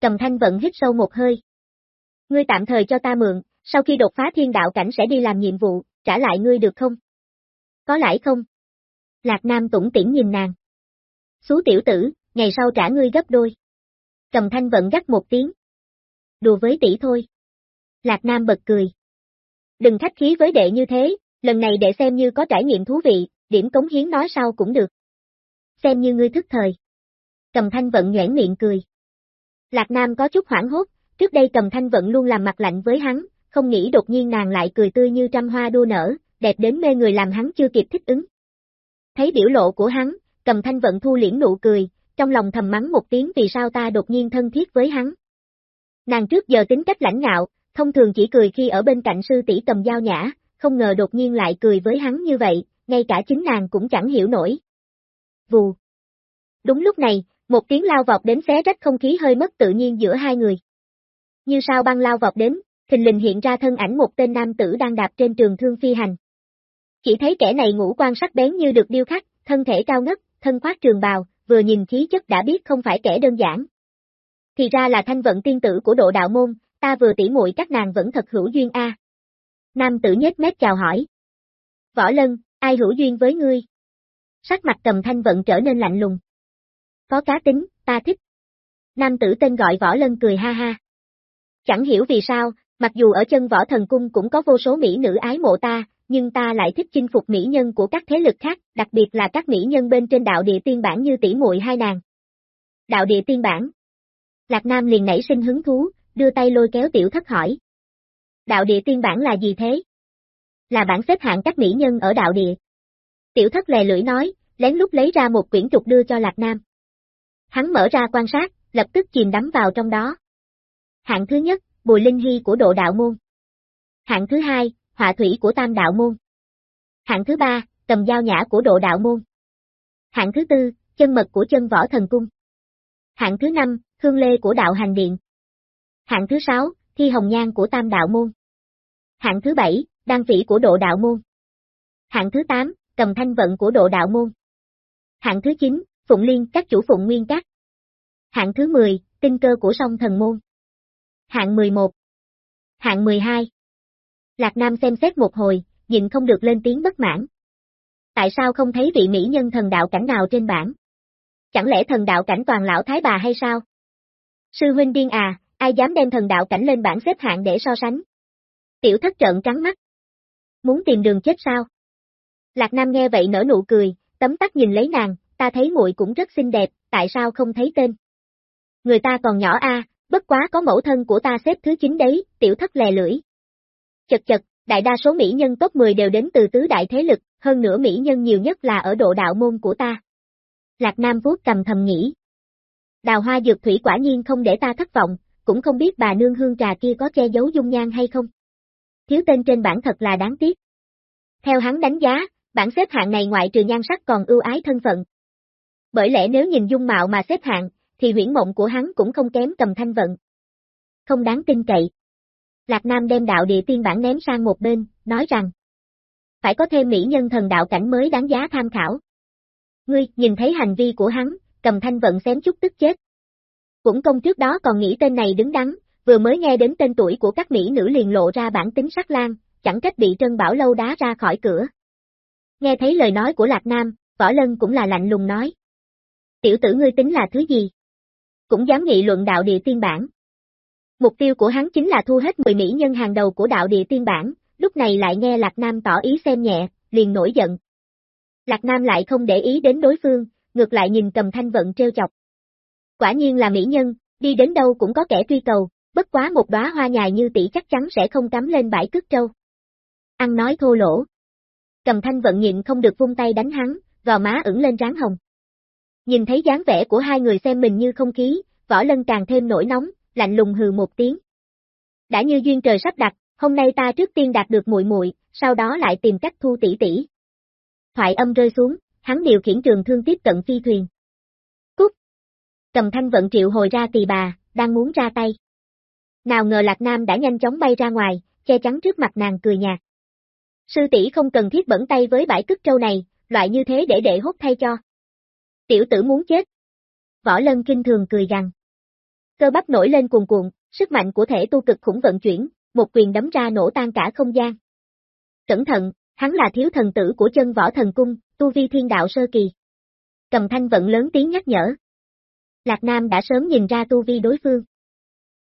Cầm thanh vận hít sâu một hơi. Ngươi tạm thời cho ta mượn, sau khi đột phá thiên đạo cảnh sẽ đi làm nhiệm vụ, trả lại ngươi được không? Có lãi không? Lạc Nam tủng tiễn nhìn nàng. Xú tiểu tử, ngày sau trả ngươi gấp đôi. Cầm thanh vận gắt một tiếng. Đùa với tỷ thôi. Lạc Nam bật cười. Đừng khách khí với đệ như thế, lần này đệ xem như có trải nghiệm thú vị, điểm cống hiến nói sau cũng được. Xem như ngươi thức thời. Cầm thanh vận nhoảng miệng cười. Lạc Nam có chút hoảng hốt, trước đây cầm thanh vận luôn làm mặt lạnh với hắn, không nghĩ đột nhiên nàng lại cười tươi như trăm hoa đua nở, đẹp đến mê người làm hắn chưa kịp thích ứng. Thấy biểu lộ của hắn, cầm thanh vận thu liễn nụ cười, trong lòng thầm mắng một tiếng vì sao ta đột nhiên thân thiết với hắn. Nàng trước giờ tính cách lãnh ngạo, thông thường chỉ cười khi ở bên cạnh sư tỷ cầm dao nhã, không ngờ đột nhiên lại cười với hắn như vậy, ngay cả chính nàng cũng chẳng hiểu nổi. Vù. Đúng lúc này, một tiếng lao vọt đến xé rách không khí hơi mất tự nhiên giữa hai người. Như sao băng lao vọt đến, thình lình hiện ra thân ảnh một tên nam tử đang đạp trên trường thương phi hành. Chỉ thấy kẻ này ngũ quan sắc bén như được điêu khắc, thân thể cao ngất, thân khoác trường bào, vừa nhìn khí chất đã biết không phải kẻ đơn giản. Thì ra là thanh vận tiên tử của độ đạo môn, ta vừa tỉ muội các nàng vẫn thật hữu duyên a. Nam tử nhếch mép chào hỏi. Võ lân, ai hữu duyên với ngươi? Sắc mặt cầm thanh vận trở nên lạnh lùng. Có cá tính, ta thích. Nam tử tên gọi võ lân cười ha ha. Chẳng hiểu vì sao, mặc dù ở chân võ thần cung cũng có vô số mỹ nữ ái mộ ta, nhưng ta lại thích chinh phục mỹ nhân của các thế lực khác, đặc biệt là các mỹ nhân bên trên đạo địa tiên bản như tỷ muội hai nàng. Đạo địa tiên bản. Lạc Nam liền nảy sinh hứng thú, đưa tay lôi kéo tiểu thất hỏi. Đạo địa tiên bản là gì thế? Là bản xếp hạng các mỹ nhân ở đạo địa. Tiểu thất lè lưỡi nói, lén lút lấy ra một quyển trục đưa cho Lạc Nam. Hắn mở ra quan sát, lập tức chìm đắm vào trong đó. Hạng thứ nhất, Bùi Linh Hy của độ đạo môn. Hạng thứ hai, hạ Thủy của Tam đạo môn. Hạng thứ ba, Cầm Giao Nhã của độ đạo môn. Hạng thứ tư, Chân Mật của chân võ thần cung. Hạng thứ năm, Hương Lê của đạo hành điện. Hạng thứ sáu, Thi Hồng Nhan của Tam đạo môn. Hạng thứ bảy, Đan Phỉ của độ đạo môn. Hạng thứ tám, Cầm Thanh Vận của độ đạo môn. Hạng thứ chín, Phụng Liên các chủ Phụng Nguyên Các. Hạng thứ 10, Tinh cơ của song thần môn. Hạng 11. Hạng 12. Lạc Nam xem xét một hồi, nhìn không được lên tiếng bất mãn. Tại sao không thấy vị mỹ nhân thần đạo cảnh nào trên bảng? Chẳng lẽ thần đạo cảnh toàn lão thái bà hay sao? Sư huynh điên à, ai dám đem thần đạo cảnh lên bảng xếp hạng để so sánh? Tiểu thất trợn trắng mắt. Muốn tìm đường chết sao? Lạc Nam nghe vậy nở nụ cười, tấm tắc nhìn lấy nàng, ta thấy muội cũng rất xinh đẹp, tại sao không thấy tên? Người ta còn nhỏ a, bất quá có mẫu thân của ta xếp thứ 9 đấy, tiểu thất lè lưỡi. Chật chật, đại đa số mỹ nhân top 10 đều đến từ tứ đại thế lực, hơn nữa mỹ nhân nhiều nhất là ở độ đạo môn của ta. Lạc Nam vuốt cầm thầm nghĩ. Đào hoa dược thủy quả nhiên không để ta thất vọng, cũng không biết bà nương hương trà kia có che giấu dung nhan hay không. Thiếu tên trên bảng thật là đáng tiếc. Theo hắn đánh giá, bảng xếp hạng này ngoại trừ nhan sắc còn ưu ái thân phận. Bởi lẽ nếu nhìn dung mạo mà xếp hạng, thì huyễn mộng của hắn cũng không kém cầm thanh vận. Không đáng tin cậy. Lạc Nam đem đạo địa tiên bản ném sang một bên, nói rằng phải có thêm mỹ nhân thần đạo cảnh mới đáng giá tham khảo. ngươi, nhìn thấy hành vi của hắn, cầm thanh vận xém chút tức chết. Cũng công trước đó còn nghĩ tên này đứng đắn, vừa mới nghe đến tên tuổi của các mỹ nữ liền lộ ra bản tính sắc lan, chẳng trách bị Trân Bảo Lâu đá ra khỏi cửa. Nghe thấy lời nói của Lạc Nam, Võ Lân cũng là lạnh lùng nói. Tiểu tử ngươi tính là thứ gì? Cũng dám nghị luận đạo địa tiên bản. Mục tiêu của hắn chính là thu hết 10 mỹ nhân hàng đầu của đạo địa tiên bản, lúc này lại nghe Lạc Nam tỏ ý xem nhẹ, liền nổi giận. Lạc Nam lại không để ý đến đối phương, ngược lại nhìn cầm thanh vận treo chọc. Quả nhiên là mỹ nhân, đi đến đâu cũng có kẻ truy cầu, bất quá một đóa hoa nhài như tỷ chắc chắn sẽ không cắm lên bãi cước trâu. Ăn nói thô lỗ. Cầm thanh vận nhịn không được vung tay đánh hắn, gò má ửng lên ráng hồng. Nhìn thấy dáng vẻ của hai người xem mình như không khí, võ lân càng thêm nổi nóng, lạnh lùng hừ một tiếng. Đã như duyên trời sắp đặt, hôm nay ta trước tiên đạt được muội muội, sau đó lại tìm cách thu tỷ tỷ. Thoại âm rơi xuống, hắn điều khiển trường thương tiếp cận phi thuyền. Cút! Cầm thanh vận triệu hồi ra tỳ bà, đang muốn ra tay. Nào ngờ Lạc Nam đã nhanh chóng bay ra ngoài, che chắn trước mặt nàng cười nhạt. Sư tỷ không cần thiết bẩn tay với bãi cất trâu này, loại như thế để đệ hốt thay cho. Tiểu tử muốn chết. Võ lân kinh thường cười rằng. Cơ bắp nổi lên cuồn cuộn, sức mạnh của thể tu cực khủng vận chuyển, một quyền đấm ra nổ tan cả không gian. Cẩn thận, hắn là thiếu thần tử của chân võ thần cung, tu vi thiên đạo sơ kỳ. Cầm thanh vận lớn tiếng nhắc nhở. Lạc Nam đã sớm nhìn ra tu vi đối phương.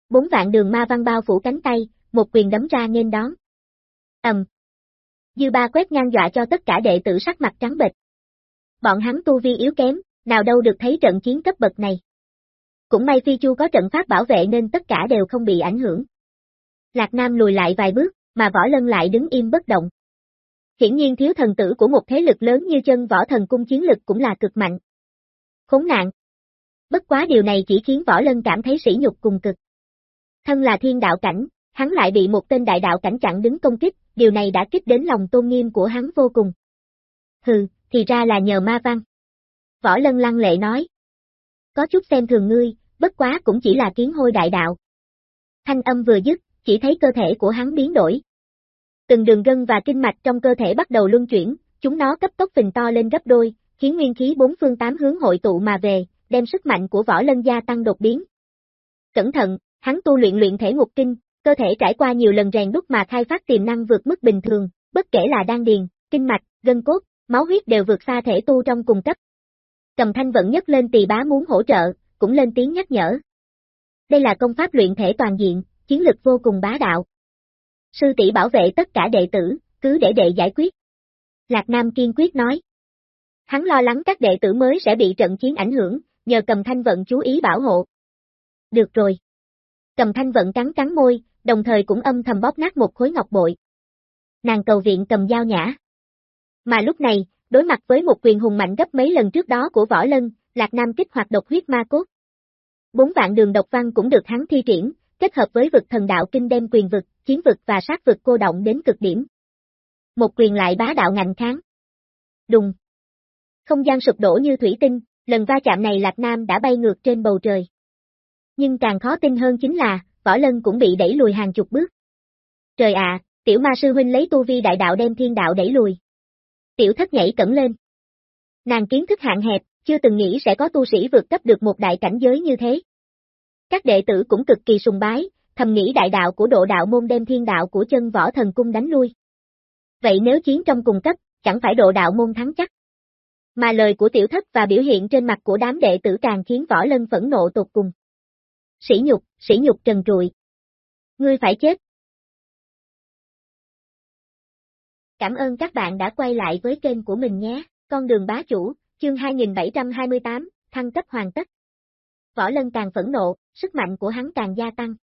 Bốn vạn đường ma văn bao phủ cánh tay, một quyền đấm ra nên đón. ầm. Dư ba quét ngang dọa cho tất cả đệ tử sắc mặt trắng bệch. Bọn hắn tu vi yếu kém, nào đâu được thấy trận chiến cấp bậc này. Cũng may Phi Chu có trận pháp bảo vệ nên tất cả đều không bị ảnh hưởng. Lạc Nam lùi lại vài bước, mà Võ Lân lại đứng im bất động. Hiển nhiên thiếu thần tử của một thế lực lớn như chân võ thần cung chiến lực cũng là cực mạnh. Khốn nạn. Bất quá điều này chỉ khiến Võ Lân cảm thấy sỉ nhục cùng cực. Thân là thiên đạo cảnh, hắn lại bị một tên đại đạo cảnh chặn đứng công kích, điều này đã kích đến lòng tôn nghiêm của hắn vô cùng. Hừ, thì ra là nhờ ma văn. Võ Lân lăng lệ nói. Có chút xem thường ngươi, bất quá cũng chỉ là kiến hôi đại đạo. Thanh âm vừa dứt, chỉ thấy cơ thể của hắn biến đổi. Từng đường gân và kinh mạch trong cơ thể bắt đầu luân chuyển, chúng nó cấp tốc phình to lên gấp đôi, khiến nguyên khí bốn phương tám hướng hội tụ mà về, đem sức mạnh của võ lân gia tăng đột biến. Cẩn thận, hắn tu luyện luyện thể ngục kinh, cơ thể trải qua nhiều lần rèn đúc mà khai phát tiềm năng vượt mức bình thường, bất kể là đan điền, kinh mạch, gân cốt, máu huyết đều vượt xa thể tu trong cùng cấp. Cầm thanh vẫn nhất lên tỳ bá muốn hỗ trợ, cũng lên tiếng nhắc nhở. Đây là công pháp luyện thể toàn diện, chiến lực vô cùng bá đạo. Sư tỷ bảo vệ tất cả đệ tử, cứ để đệ giải quyết. Lạc Nam kiên quyết nói. Hắn lo lắng các đệ tử mới sẽ bị trận chiến ảnh hưởng, nhờ cầm thanh vận chú ý bảo hộ. Được rồi. Cầm thanh vận cắn cắn môi, đồng thời cũng âm thầm bóp nát một khối ngọc bội. Nàng cầu viện cầm dao nhã. Mà lúc này, đối mặt với một quyền hùng mạnh gấp mấy lần trước đó của võ lân, Lạc Nam kích hoạt độc huyết ma cốt. Bốn vạn đường độc văn cũng được hắn thi triển, kết hợp với vực thần đạo kinh đem quyền vực, chiến vực và sát vực cô động đến cực điểm. Một quyền lại bá đạo ngạnh kháng. Đùng. Không gian sụp đổ như thủy tinh, lần va chạm này Lạc Nam đã bay ngược trên bầu trời. Nhưng càng khó tin hơn chính là, võ lân cũng bị đẩy lùi hàng chục bước. Trời ạ, tiểu ma sư huynh lấy tu vi đại đạo đem thiên đạo đẩy lùi. Tiểu thất nhảy cẩn lên. Nàng kiến thức hạn hẹp, chưa từng nghĩ sẽ có tu sĩ vượt cấp được một đại cảnh giới như thế. Các đệ tử cũng cực kỳ sùng bái, thầm nghĩ đại đạo của độ đạo môn đem thiên đạo của chân võ thần cung đánh lui. Vậy nếu chiến trong cùng cấp, chẳng phải độ đạo môn thắng chắc. Mà lời của tiểu thất và biểu hiện trên mặt của đám đệ tử càng khiến võ lân phẫn nộ tột cùng. Sỉ nhục, sỉ nhục trần trụi. Ngươi phải chết. Cảm ơn các bạn đã quay lại với kênh của mình nhé, con đường bá chủ, chương 2728, thăng cấp hoàn tất. Võ Lân càng phẫn nộ, sức mạnh của hắn càng gia tăng.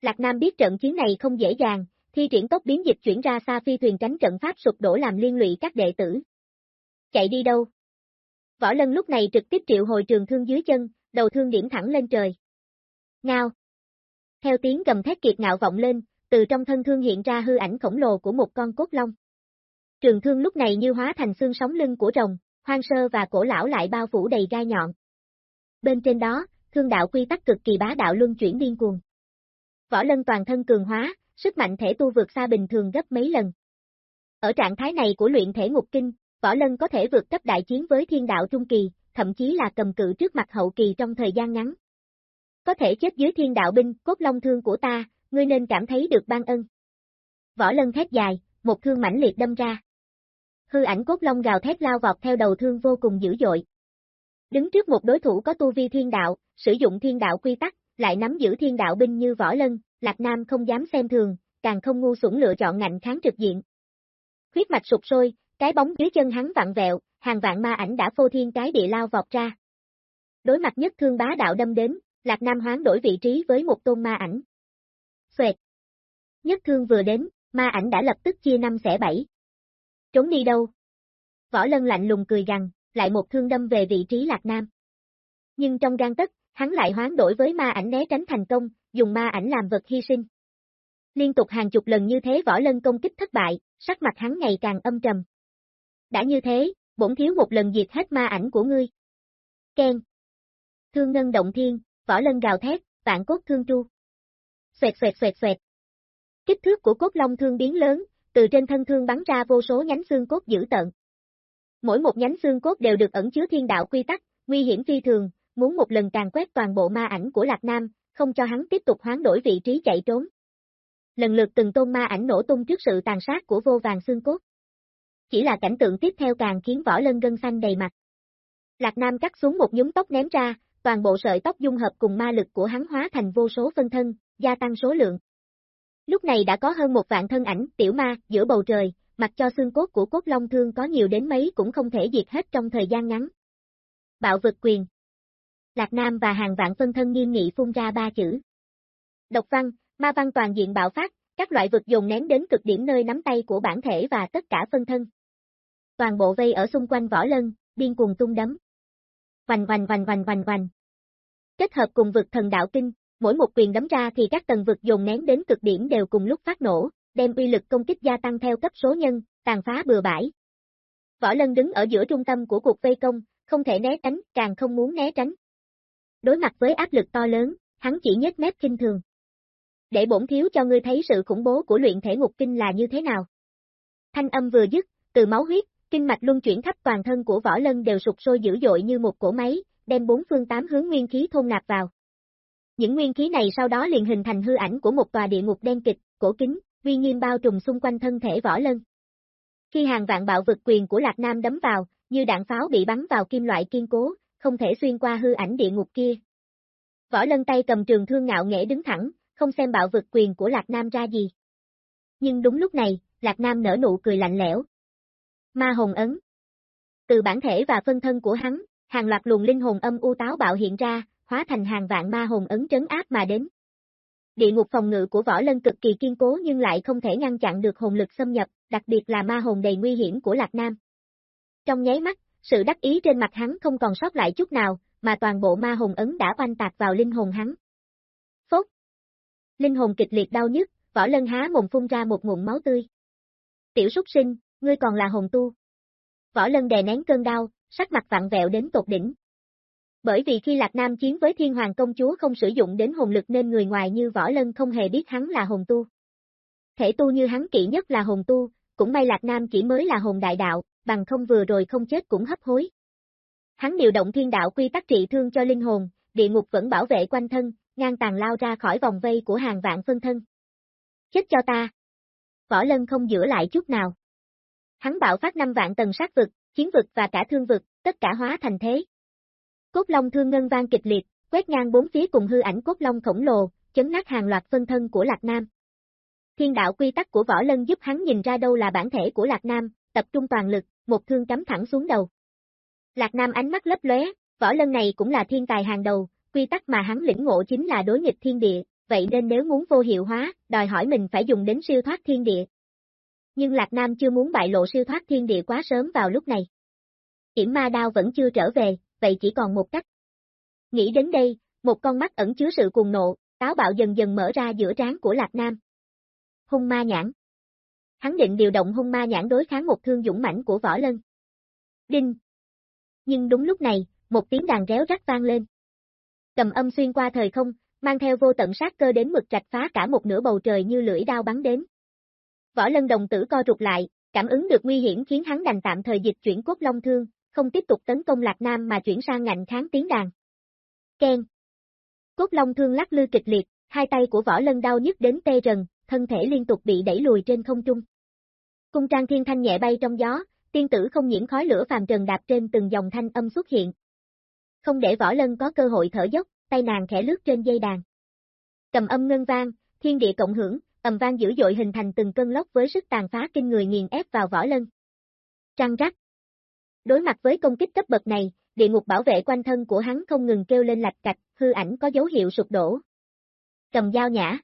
Lạc Nam biết trận chiến này không dễ dàng, thi triển tốc biến dịch chuyển ra xa phi thuyền tránh trận pháp sụp đổ làm liên lụy các đệ tử. Chạy đi đâu? Võ Lân lúc này trực tiếp triệu hồi trường thương dưới chân, đầu thương điểm thẳng lên trời. Ngao. Theo tiếng gầm thét kiệt ngạo vọng lên, từ trong thân thương hiện ra hư ảnh khổng lồ của một con cốt long. Trường thương lúc này như hóa thành xương sống lưng của rồng, hoang sơ và cổ lão lại bao phủ đầy gai nhọn. Bên trên đó, thương đạo quy tắc cực kỳ bá đạo luân chuyển điên cuồng. Võ lân toàn thân cường hóa, sức mạnh thể tu vượt xa bình thường gấp mấy lần. Ở trạng thái này của luyện thể ngục kinh, Võ Lân có thể vượt cấp đại chiến với thiên đạo trung kỳ, thậm chí là cầm cự trước mặt hậu kỳ trong thời gian ngắn. Có thể chết dưới thiên đạo binh, cốt long thương của ta, ngươi nên cảm thấy được ban ân. Võ Lân thét dài, một thương mãnh liệt đâm ra. Hư ảnh cốt long gào thét lao vọt theo đầu thương vô cùng dữ dội. Đứng trước một đối thủ có tu vi thiên đạo, sử dụng thiên đạo quy tắc, lại nắm giữ thiên đạo binh như Võ Lân, Lạc Nam không dám xem thường, càng không ngu xuẩn lựa chọn ngạnh kháng trực diện. Huyết mạch sụp sôi, cái bóng dưới chân hắn vặn vẹo, hàng vạn ma ảnh đã phô thiên cái địa lao vọt ra. Đối mặt nhất thương bá đạo đâm đến, Lạc Nam hoán đổi vị trí với một tôn ma ảnh. Xoẹt. Nhất thương vừa đến, ma ảnh đã lập tức chia năm xẻ bảy. Trốn đi đâu? Võ lân lạnh lùng cười rằng lại một thương đâm về vị trí Lạc Nam. Nhưng trong gan tất, hắn lại hoán đổi với ma ảnh né tránh thành công, dùng ma ảnh làm vật hy sinh. Liên tục hàng chục lần như thế võ lân công kích thất bại, sắc mặt hắn ngày càng âm trầm. Đã như thế, bổn thiếu một lần diệt hết ma ảnh của ngươi. Ken. Thương ngân động thiên, võ lân gào thét, vạn cốt thương tru. Xoẹt xoẹt xoẹt xoẹt. Kích thước của cốt long thương biến lớn, từ trên thân thương bắn ra vô số nhánh xương cốt dữ tợn. Mỗi một nhánh xương cốt đều được ẩn chứa thiên đạo quy tắc, nguy hiểm phi thường, muốn một lần càng quét toàn bộ ma ảnh của Lạc Nam, không cho hắn tiếp tục hoán đổi vị trí chạy trốn. Lần lượt từng tôn ma ảnh nổ tung trước sự tàn sát của vô vàng xương cốt. Chỉ là cảnh tượng tiếp theo càng khiến võ lân gân xanh đầy mặt. Lạc Nam cắt xuống một nhúm tóc ném ra, toàn bộ sợi tóc dung hợp cùng ma lực của hắn hóa thành vô số phân thân, gia tăng số lượng. Lúc này đã có hơn một vạn thân ảnh, tiểu ma, giữa bầu trời, mặc cho xương cốt của cốt long thương có nhiều đến mấy cũng không thể diệt hết trong thời gian ngắn. Bạo vực quyền Lạc Nam và hàng vạn phân thân nghiêm nghị phun ra ba chữ. Độc văn, ma văn toàn diện bạo phát, các loại vực dùng nén đến cực điểm nơi nắm tay của bản thể và tất cả phân thân. Toàn bộ vây ở xung quanh võ lân, điên cuồng tung đấm. Vành vành vành vành vành vành. Kết hợp cùng vực thần đạo kinh, mỗi một quyền đấm ra thì các tầng vực dồn nén đến cực điểm đều cùng lúc phát nổ, đem uy lực công kích gia tăng theo cấp số nhân, tàn phá bừa bãi. Võ Lân đứng ở giữa trung tâm của cuộc vây công, không thể né tránh, càng không muốn né tránh. Đối mặt với áp lực to lớn, hắn chỉ nhếch mép kinh thường. Để bổn thiếu cho ngươi thấy sự khủng bố của luyện thể ngục kinh là như thế nào. Thanh âm vừa dứt, từ máu huyết, kinh mạch luân chuyển khắp toàn thân của võ lân đều sụp sôi dữ dội như một cỗ máy, đem bốn phương tám hướng nguyên khí thôn nạp vào. Những nguyên khí này sau đó liền hình thành hư ảnh của một tòa địa ngục đen kịch, cổ kính, uy nghiêm bao trùm xung quanh thân thể võ lân. Khi hàng vạn bạo vực quyền của Lạc Nam đấm vào, như đạn pháo bị bắn vào kim loại kiên cố, không thể xuyên qua hư ảnh địa ngục kia. Võ lân tay cầm trường thương ngạo nghễ đứng thẳng, không xem bạo vực quyền của Lạc Nam ra gì. Nhưng đúng lúc này, Lạc Nam nở nụ cười lạnh lẽo. Ma hồn ấn. Từ bản thể và phân thân của hắn, hàng loạt luồng linh hồn âm u táo bạo hiện ra, hóa thành hàng vạn ma hồn ấn trấn áp mà đến. Địa ngục phòng ngự của võ lân cực kỳ kiên cố nhưng lại không thể ngăn chặn được hồn lực xâm nhập, đặc biệt là ma hồn đầy nguy hiểm của Lạc Nam. Trong nháy mắt, sự đắc ý trên mặt hắn không còn sót lại chút nào, mà toàn bộ ma hồn ấn đã oanh tạc vào linh hồn hắn. Phốt! Linh hồn kịch liệt đau nhức, võ lân há mồm phun ra một ngụm máu tươi. Tiểu súc sinh, ngươi còn là hồn tu. Võ lân đè nén cơn đau, sắc mặt vặn vẹo đến tột đỉnh. Bởi vì khi Lạc Nam chiến với Thiên Hoàng công chúa không sử dụng đến hồn lực nên người ngoài như Võ Lân không hề biết hắn là hồn tu. Thể tu như hắn kỹ nhất là hồn tu, cũng may Lạc Nam chỉ mới là hồn đại đạo, bằng không vừa rồi không chết cũng hấp hối. Hắn điều động thiên đạo quy tắc trị thương cho linh hồn, địa ngục vẫn bảo vệ quanh thân, ngang tàn lao ra khỏi vòng vây của hàng vạn phân thân. Chết cho ta! Võ Lân không giữ lại chút nào. Hắn bạo phát năm vạn tầng sát vực, chiến vực và cả thương vực, tất cả hóa thành thế. Cốt long thương ngân vang kịch liệt, quét ngang bốn phía cùng hư ảnh cốt long khổng lồ, chấn nát hàng loạt phân thân của Lạc Nam. Thiên đạo quy tắc của Võ Lân giúp hắn nhìn ra đâu là bản thể của Lạc Nam, tập trung toàn lực, một thương cắm thẳng xuống đầu. Lạc Nam ánh mắt lấp lóe, Võ Lân này cũng là thiên tài hàng đầu, quy tắc mà hắn lĩnh ngộ chính là đối nghịch thiên địa, vậy nên nếu muốn vô hiệu hóa, đòi hỏi mình phải dùng đến siêu thoát thiên địa. Nhưng Lạc Nam chưa muốn bại lộ siêu thoát thiên địa quá sớm vào lúc này. Kiểm ma đao vẫn chưa trở về, vậy chỉ còn một cách. Nghĩ đến đây, một con mắt ẩn chứa sự cuồng nộ, táo bạo dần dần mở ra giữa trán của Lạc Nam. Hung ma nhãn. Hắn định điều động hung ma nhãn đối kháng một thương dũng mãnh của võ lân. Đinh. Nhưng đúng lúc này, một tiếng đàn réo rắt vang lên. Cầm âm xuyên qua thời không, mang theo vô tận sát cơ đến mực trạch phá cả một nửa bầu trời như lưỡi đao bắn đến. Võ lân đồng tử co rụt lại, Cảm ứng được nguy hiểm khiến hắn đành tạm thời dịch chuyển cốt long thương, không tiếp tục tấn công Lạc Nam mà chuyển sang ngạnh kháng tiếng đàn. Ken. Cốt long thương lắc lư kịch liệt, hai tay của võ lân đau nhức đến tê rần, thân thể liên tục bị đẩy lùi trên không trung. Cung trang thiên thanh nhẹ bay trong gió, tiên tử không nhiễm khói lửa phàm trần đạp trên từng dòng thanh âm xuất hiện. Không để võ lân có cơ hội thở dốc, tay nàng khẽ lướt trên dây đàn. Cầm âm ngân vang, thiên địa cộng hưởng, ầm vang dữ dội hình thành từng cơn lốc với sức tàn phá kinh người nghiền ép vào võ lân. Trăng rắc. Đối mặt với công kích cấp bậc này, địa ngục bảo vệ quanh thân của hắn không ngừng kêu lên lạch cạch, hư ảnh có dấu hiệu sụp đổ. Cầm dao nhã.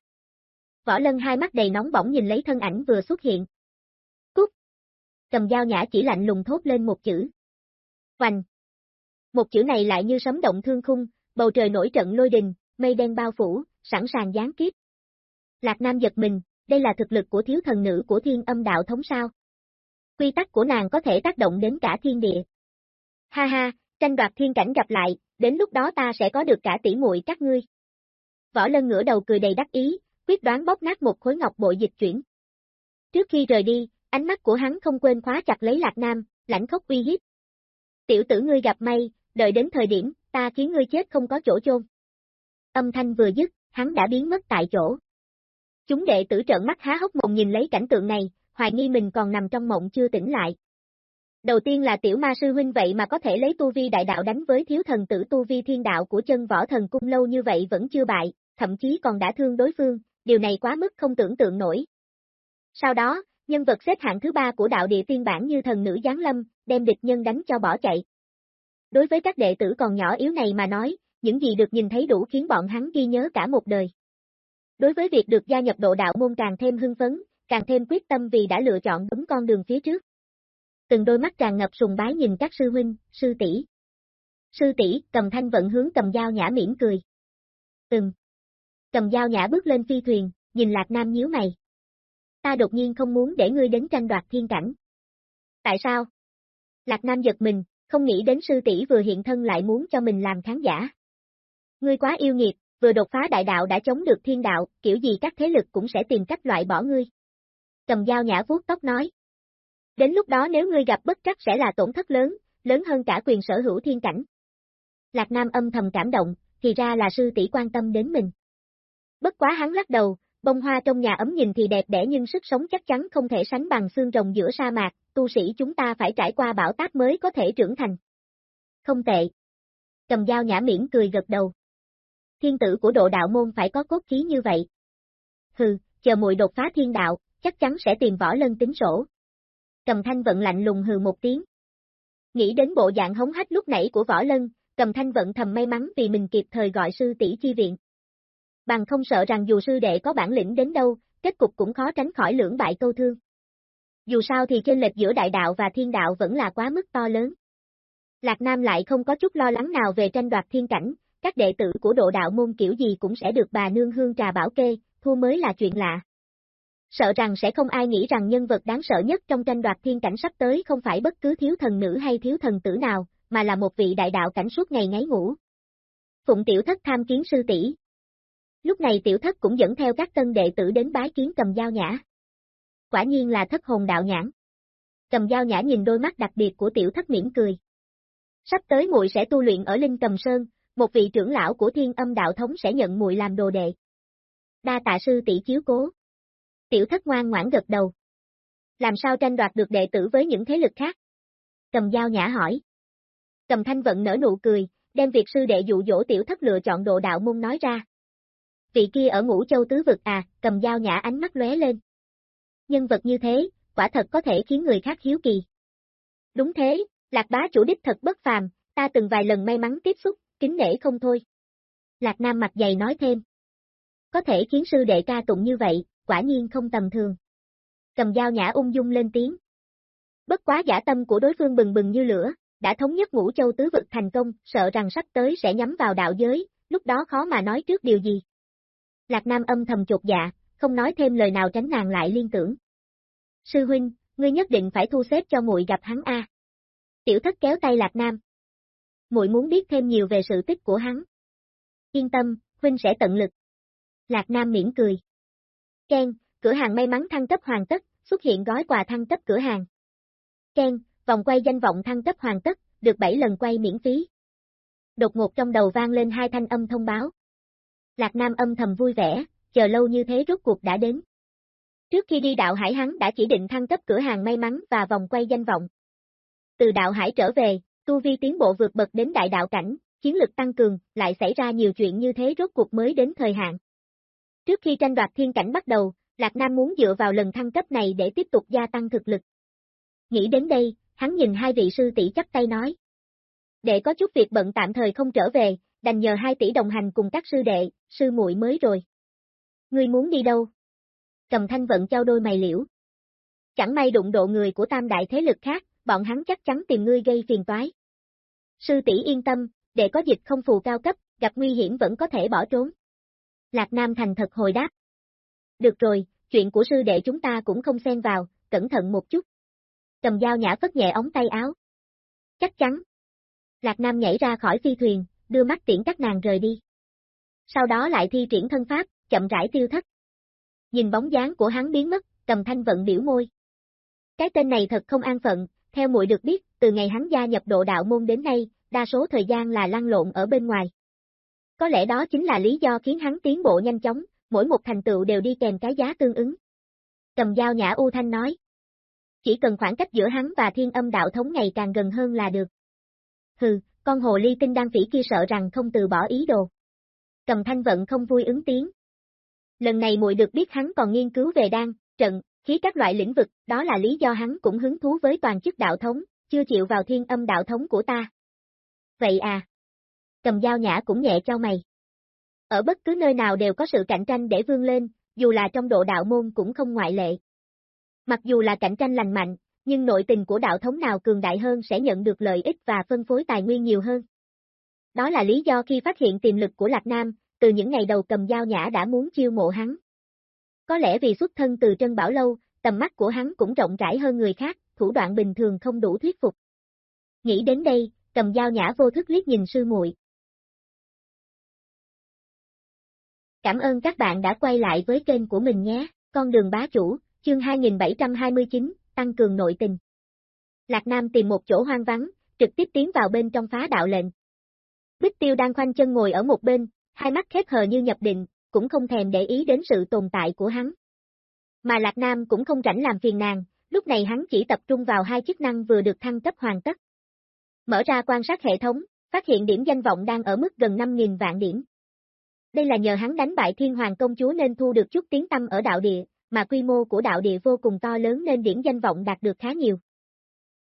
Võ lân hai mắt đầy nóng bỏng nhìn lấy thân ảnh vừa xuất hiện. Cút. Cầm dao nhã chỉ lạnh lùng thốt lên một chữ. Hoành. Một chữ này lại như sấm động thương khung, bầu trời nổi trận lôi đình, mây đen bao phủ, sẵn sàng giáng kiếp. Lạc Nam giật mình, đây là thực lực của thiếu thần nữ của thiên âm đạo thống sao. Quy tắc của nàng có thể tác động đến cả thiên địa. Ha ha, tranh đoạt thiên cảnh gặp lại, đến lúc đó ta sẽ có được cả tỷ muội các ngươi. Võ lân ngửa đầu cười đầy đắc ý, quyết đoán bóp nát một khối ngọc bội dịch chuyển. Trước khi rời đi, ánh mắt của hắn không quên khóa chặt lấy Lạc Nam, lãnh khốc uy hiếp. Tiểu tử ngươi gặp may, đợi đến thời điểm, ta khiến ngươi chết không có chỗ chôn. Âm thanh vừa dứt, hắn đã biến mất tại chỗ. Chúng đệ tử trợn mắt há hốc mồm nhìn lấy cảnh tượng này, hoài nghi mình còn nằm trong mộng chưa tỉnh lại. Đầu tiên là tiểu ma sư huynh vậy mà có thể lấy tu vi đại đạo đánh với thiếu thần tử tu vi thiên đạo của chân võ thần cung lâu như vậy vẫn chưa bại, thậm chí còn đã thương đối phương, điều này quá mức không tưởng tượng nổi. Sau đó, nhân vật xếp hạng thứ ba của đạo địa tiên bản như thần nữ Giáng Lâm, đem địch nhân đánh cho bỏ chạy. Đối với các đệ tử còn nhỏ yếu này mà nói, những gì được nhìn thấy đủ khiến bọn hắn ghi nhớ cả một đời. Đối với việc được gia nhập độ đạo môn càng thêm hưng phấn, càng thêm quyết tâm vì đã lựa chọn đúng con đường phía trước. Từng đôi mắt tràn ngập sùng bái nhìn các sư huynh, sư tỷ. Sư tỷ, cầm thanh vận hướng cầm dao nhã mỉm cười. Từng. Cầm dao nhã bước lên phi thuyền, nhìn Lạc Nam nhíu mày. Ta đột nhiên không muốn để ngươi đến tranh đoạt thiên cảnh. Tại sao? Lạc Nam giật mình, không nghĩ đến sư tỷ vừa hiện thân lại muốn cho mình làm khán giả. Ngươi quá yêu nghiệt, vừa đột phá đại đạo đã chống được thiên đạo, kiểu gì các thế lực cũng sẽ tìm cách loại bỏ ngươi. Cầm dao nhã vuốt tóc nói. Đến lúc đó nếu ngươi gặp bất trắc sẽ là tổn thất lớn, lớn hơn cả quyền sở hữu thiên cảnh. Lạc Nam âm thầm cảm động, thì ra là sư tỷ quan tâm đến mình. Bất quá hắn lắc đầu, bông hoa trong nhà ấm nhìn thì đẹp đẽ nhưng sức sống chắc chắn không thể sánh bằng xương rồng giữa sa mạc, tu sĩ chúng ta phải trải qua bão táp mới có thể trưởng thành. Không tệ. Cầm dao nhã miễn cười gật đầu. Thiên tử của độ đạo môn phải có cốt khí như vậy. Hừ, chờ muội đột phá thiên đạo, chắc chắn sẽ tìm võ lân tính sổ. Cầm thanh vận lạnh lùng hừ một tiếng. Nghĩ đến bộ dạng hống hách lúc nãy của võ lân, cầm thanh vận thầm may mắn vì mình kịp thời gọi sư tỷ chi viện. Bằng không sợ rằng dù sư đệ có bản lĩnh đến đâu, kết cục cũng khó tránh khỏi lưỡng bại câu thương. Dù sao thì trên lệch giữa đại đạo và thiên đạo vẫn là quá mức to lớn. Lạc Nam lại không có chút lo lắng nào về tranh đoạt thiên cảnh, các đệ tử của độ đạo môn kiểu gì cũng sẽ được bà nương hương trà bảo kê, thua mới là chuyện lạ. Sợ rằng sẽ không ai nghĩ rằng nhân vật đáng sợ nhất trong tranh đoạt thiên cảnh sắp tới không phải bất cứ thiếu thần nữ hay thiếu thần tử nào, mà là một vị đại đạo cảnh suốt ngày ngáy ngủ. Phụng tiểu thất tham kiến sư tỷ. Lúc này tiểu thất cũng dẫn theo các tân đệ tử đến bái kiến cầm dao nhã. Quả nhiên là thất hồn đạo nhãn. Cầm dao nhã nhìn đôi mắt đặc biệt của tiểu thất mỉm cười. Sắp tới muội sẽ tu luyện ở Linh Cầm Sơn, một vị trưởng lão của thiên âm đạo thống sẽ nhận muội làm đồ đệ. Đa tạ sư tỷ chiếu cố. Tiểu thất ngoan ngoãn gật đầu. Làm sao tranh đoạt được đệ tử với những thế lực khác? Cầm dao nhã hỏi. Cầm thanh vận nở nụ cười, đem việc sư đệ dụ dỗ tiểu thất lựa chọn độ đạo môn nói ra. Vị kia ở ngũ châu tứ vực à, cầm dao nhã ánh mắt lóe lên. Nhân vật như thế, quả thật có thể khiến người khác hiếu kỳ. Đúng thế, lạc bá chủ đích thật bất phàm, ta từng vài lần may mắn tiếp xúc, kính nể không thôi. Lạc Nam mặt dày nói thêm. Có thể khiến sư đệ ca tụng như vậy, quả nhiên không tầm thường. Cầm dao nhã ung dung lên tiếng. Bất quá giả tâm của đối phương bừng bừng như lửa, đã thống nhất ngũ châu tứ vực thành công, sợ rằng sắp tới sẽ nhắm vào đạo giới, lúc đó khó mà nói trước điều gì. Lạc Nam âm thầm chột dạ, không nói thêm lời nào tránh nàng lại liên tưởng. Sư huynh, ngươi nhất định phải thu xếp cho muội gặp hắn a. Tiểu thất kéo tay Lạc Nam. Muội muốn biết thêm nhiều về sự tích của hắn. Yên tâm, huynh sẽ tận lực. Lạc Nam miễn cười. Ken, cửa hàng may mắn thăng cấp hoàn tất, xuất hiện gói quà thăng cấp cửa hàng. Ken, vòng quay danh vọng thăng cấp hoàn tất, được 7 lần quay miễn phí. Đột ngột trong đầu vang lên hai thanh âm thông báo. Lạc Nam âm thầm vui vẻ, chờ lâu như thế rốt cuộc đã đến. Trước khi đi đạo hải hắn đã chỉ định thăng cấp cửa hàng may mắn và vòng quay danh vọng. Từ đạo hải trở về, tu vi tiến bộ vượt bậc đến đại đạo cảnh, chiến lực tăng cường, lại xảy ra nhiều chuyện như thế rốt cuộc mới đến thời hạn. Trước khi tranh đoạt thiên cảnh bắt đầu, Lạc Nam muốn dựa vào lần thăng cấp này để tiếp tục gia tăng thực lực. Nghĩ đến đây, hắn nhìn hai vị sư tỷ chắp tay nói. Để có chút việc bận tạm thời không trở về, đành nhờ hai tỷ đồng hành cùng các sư đệ, sư muội mới rồi. Ngươi muốn đi đâu? Cầm thanh vận trao đôi mày liễu. Chẳng may đụng độ người của tam đại thế lực khác, bọn hắn chắc chắn tìm ngươi gây phiền toái. Sư tỷ yên tâm, để có dịch không phù cao cấp, gặp nguy hiểm vẫn có thể bỏ trốn. Lạc Nam thành thật hồi đáp. Được rồi, chuyện của sư đệ chúng ta cũng không xen vào, cẩn thận một chút. Cầm dao nhã phất nhẹ ống tay áo. Chắc chắn. Lạc Nam nhảy ra khỏi phi thuyền, đưa mắt tiễn các nàng rời đi. Sau đó lại thi triển thân pháp, chậm rãi tiêu thất. Nhìn bóng dáng của hắn biến mất, cầm thanh vận biểu môi. Cái tên này thật không an phận, theo muội được biết, từ ngày hắn gia nhập độ đạo môn đến nay, đa số thời gian là lăn lộn ở bên ngoài. Có lẽ đó chính là lý do khiến hắn tiến bộ nhanh chóng, mỗi một thành tựu đều đi kèm cái giá tương ứng. Cầm dao nhã U Thanh nói. Chỉ cần khoảng cách giữa hắn và thiên âm đạo thống ngày càng gần hơn là được. Hừ, con hồ ly tinh đang phỉ kia sợ rằng không từ bỏ ý đồ. Cầm thanh vận không vui ứng tiếng. Lần này muội được biết hắn còn nghiên cứu về đan, trận, khí các loại lĩnh vực, đó là lý do hắn cũng hứng thú với toàn chức đạo thống, chưa chịu vào thiên âm đạo thống của ta. Vậy à? Cầm dao nhã cũng nhẹ cho mày. Ở bất cứ nơi nào đều có sự cạnh tranh để vươn lên, dù là trong độ đạo môn cũng không ngoại lệ. Mặc dù là cạnh tranh lành mạnh, nhưng nội tình của đạo thống nào cường đại hơn sẽ nhận được lợi ích và phân phối tài nguyên nhiều hơn. Đó là lý do khi phát hiện tiềm lực của Lạc Nam, từ những ngày đầu cầm dao nhã đã muốn chiêu mộ hắn. Có lẽ vì xuất thân từ Trân Bảo Lâu, tầm mắt của hắn cũng rộng rãi hơn người khác, thủ đoạn bình thường không đủ thuyết phục. Nghĩ đến đây, cầm dao nhã vô thức liếc nhìn sư muội. Cảm ơn các bạn đã quay lại với kênh của mình nhé, con đường bá chủ, chương 2729, tăng cường nội tình. Lạc Nam tìm một chỗ hoang vắng, trực tiếp tiến vào bên trong phá đạo lệnh. Bích Tiêu đang khoanh chân ngồi ở một bên, hai mắt khép hờ như nhập định, cũng không thèm để ý đến sự tồn tại của hắn. Mà Lạc Nam cũng không rảnh làm phiền nàng, lúc này hắn chỉ tập trung vào hai chức năng vừa được thăng cấp hoàn tất. Mở ra quan sát hệ thống, phát hiện điểm danh vọng đang ở mức gần 5.000 vạn điểm. Đây là nhờ hắn đánh bại thiên hoàng công chúa nên thu được chút tiếng tâm ở đạo địa, mà quy mô của đạo địa vô cùng to lớn nên điểm danh vọng đạt được khá nhiều.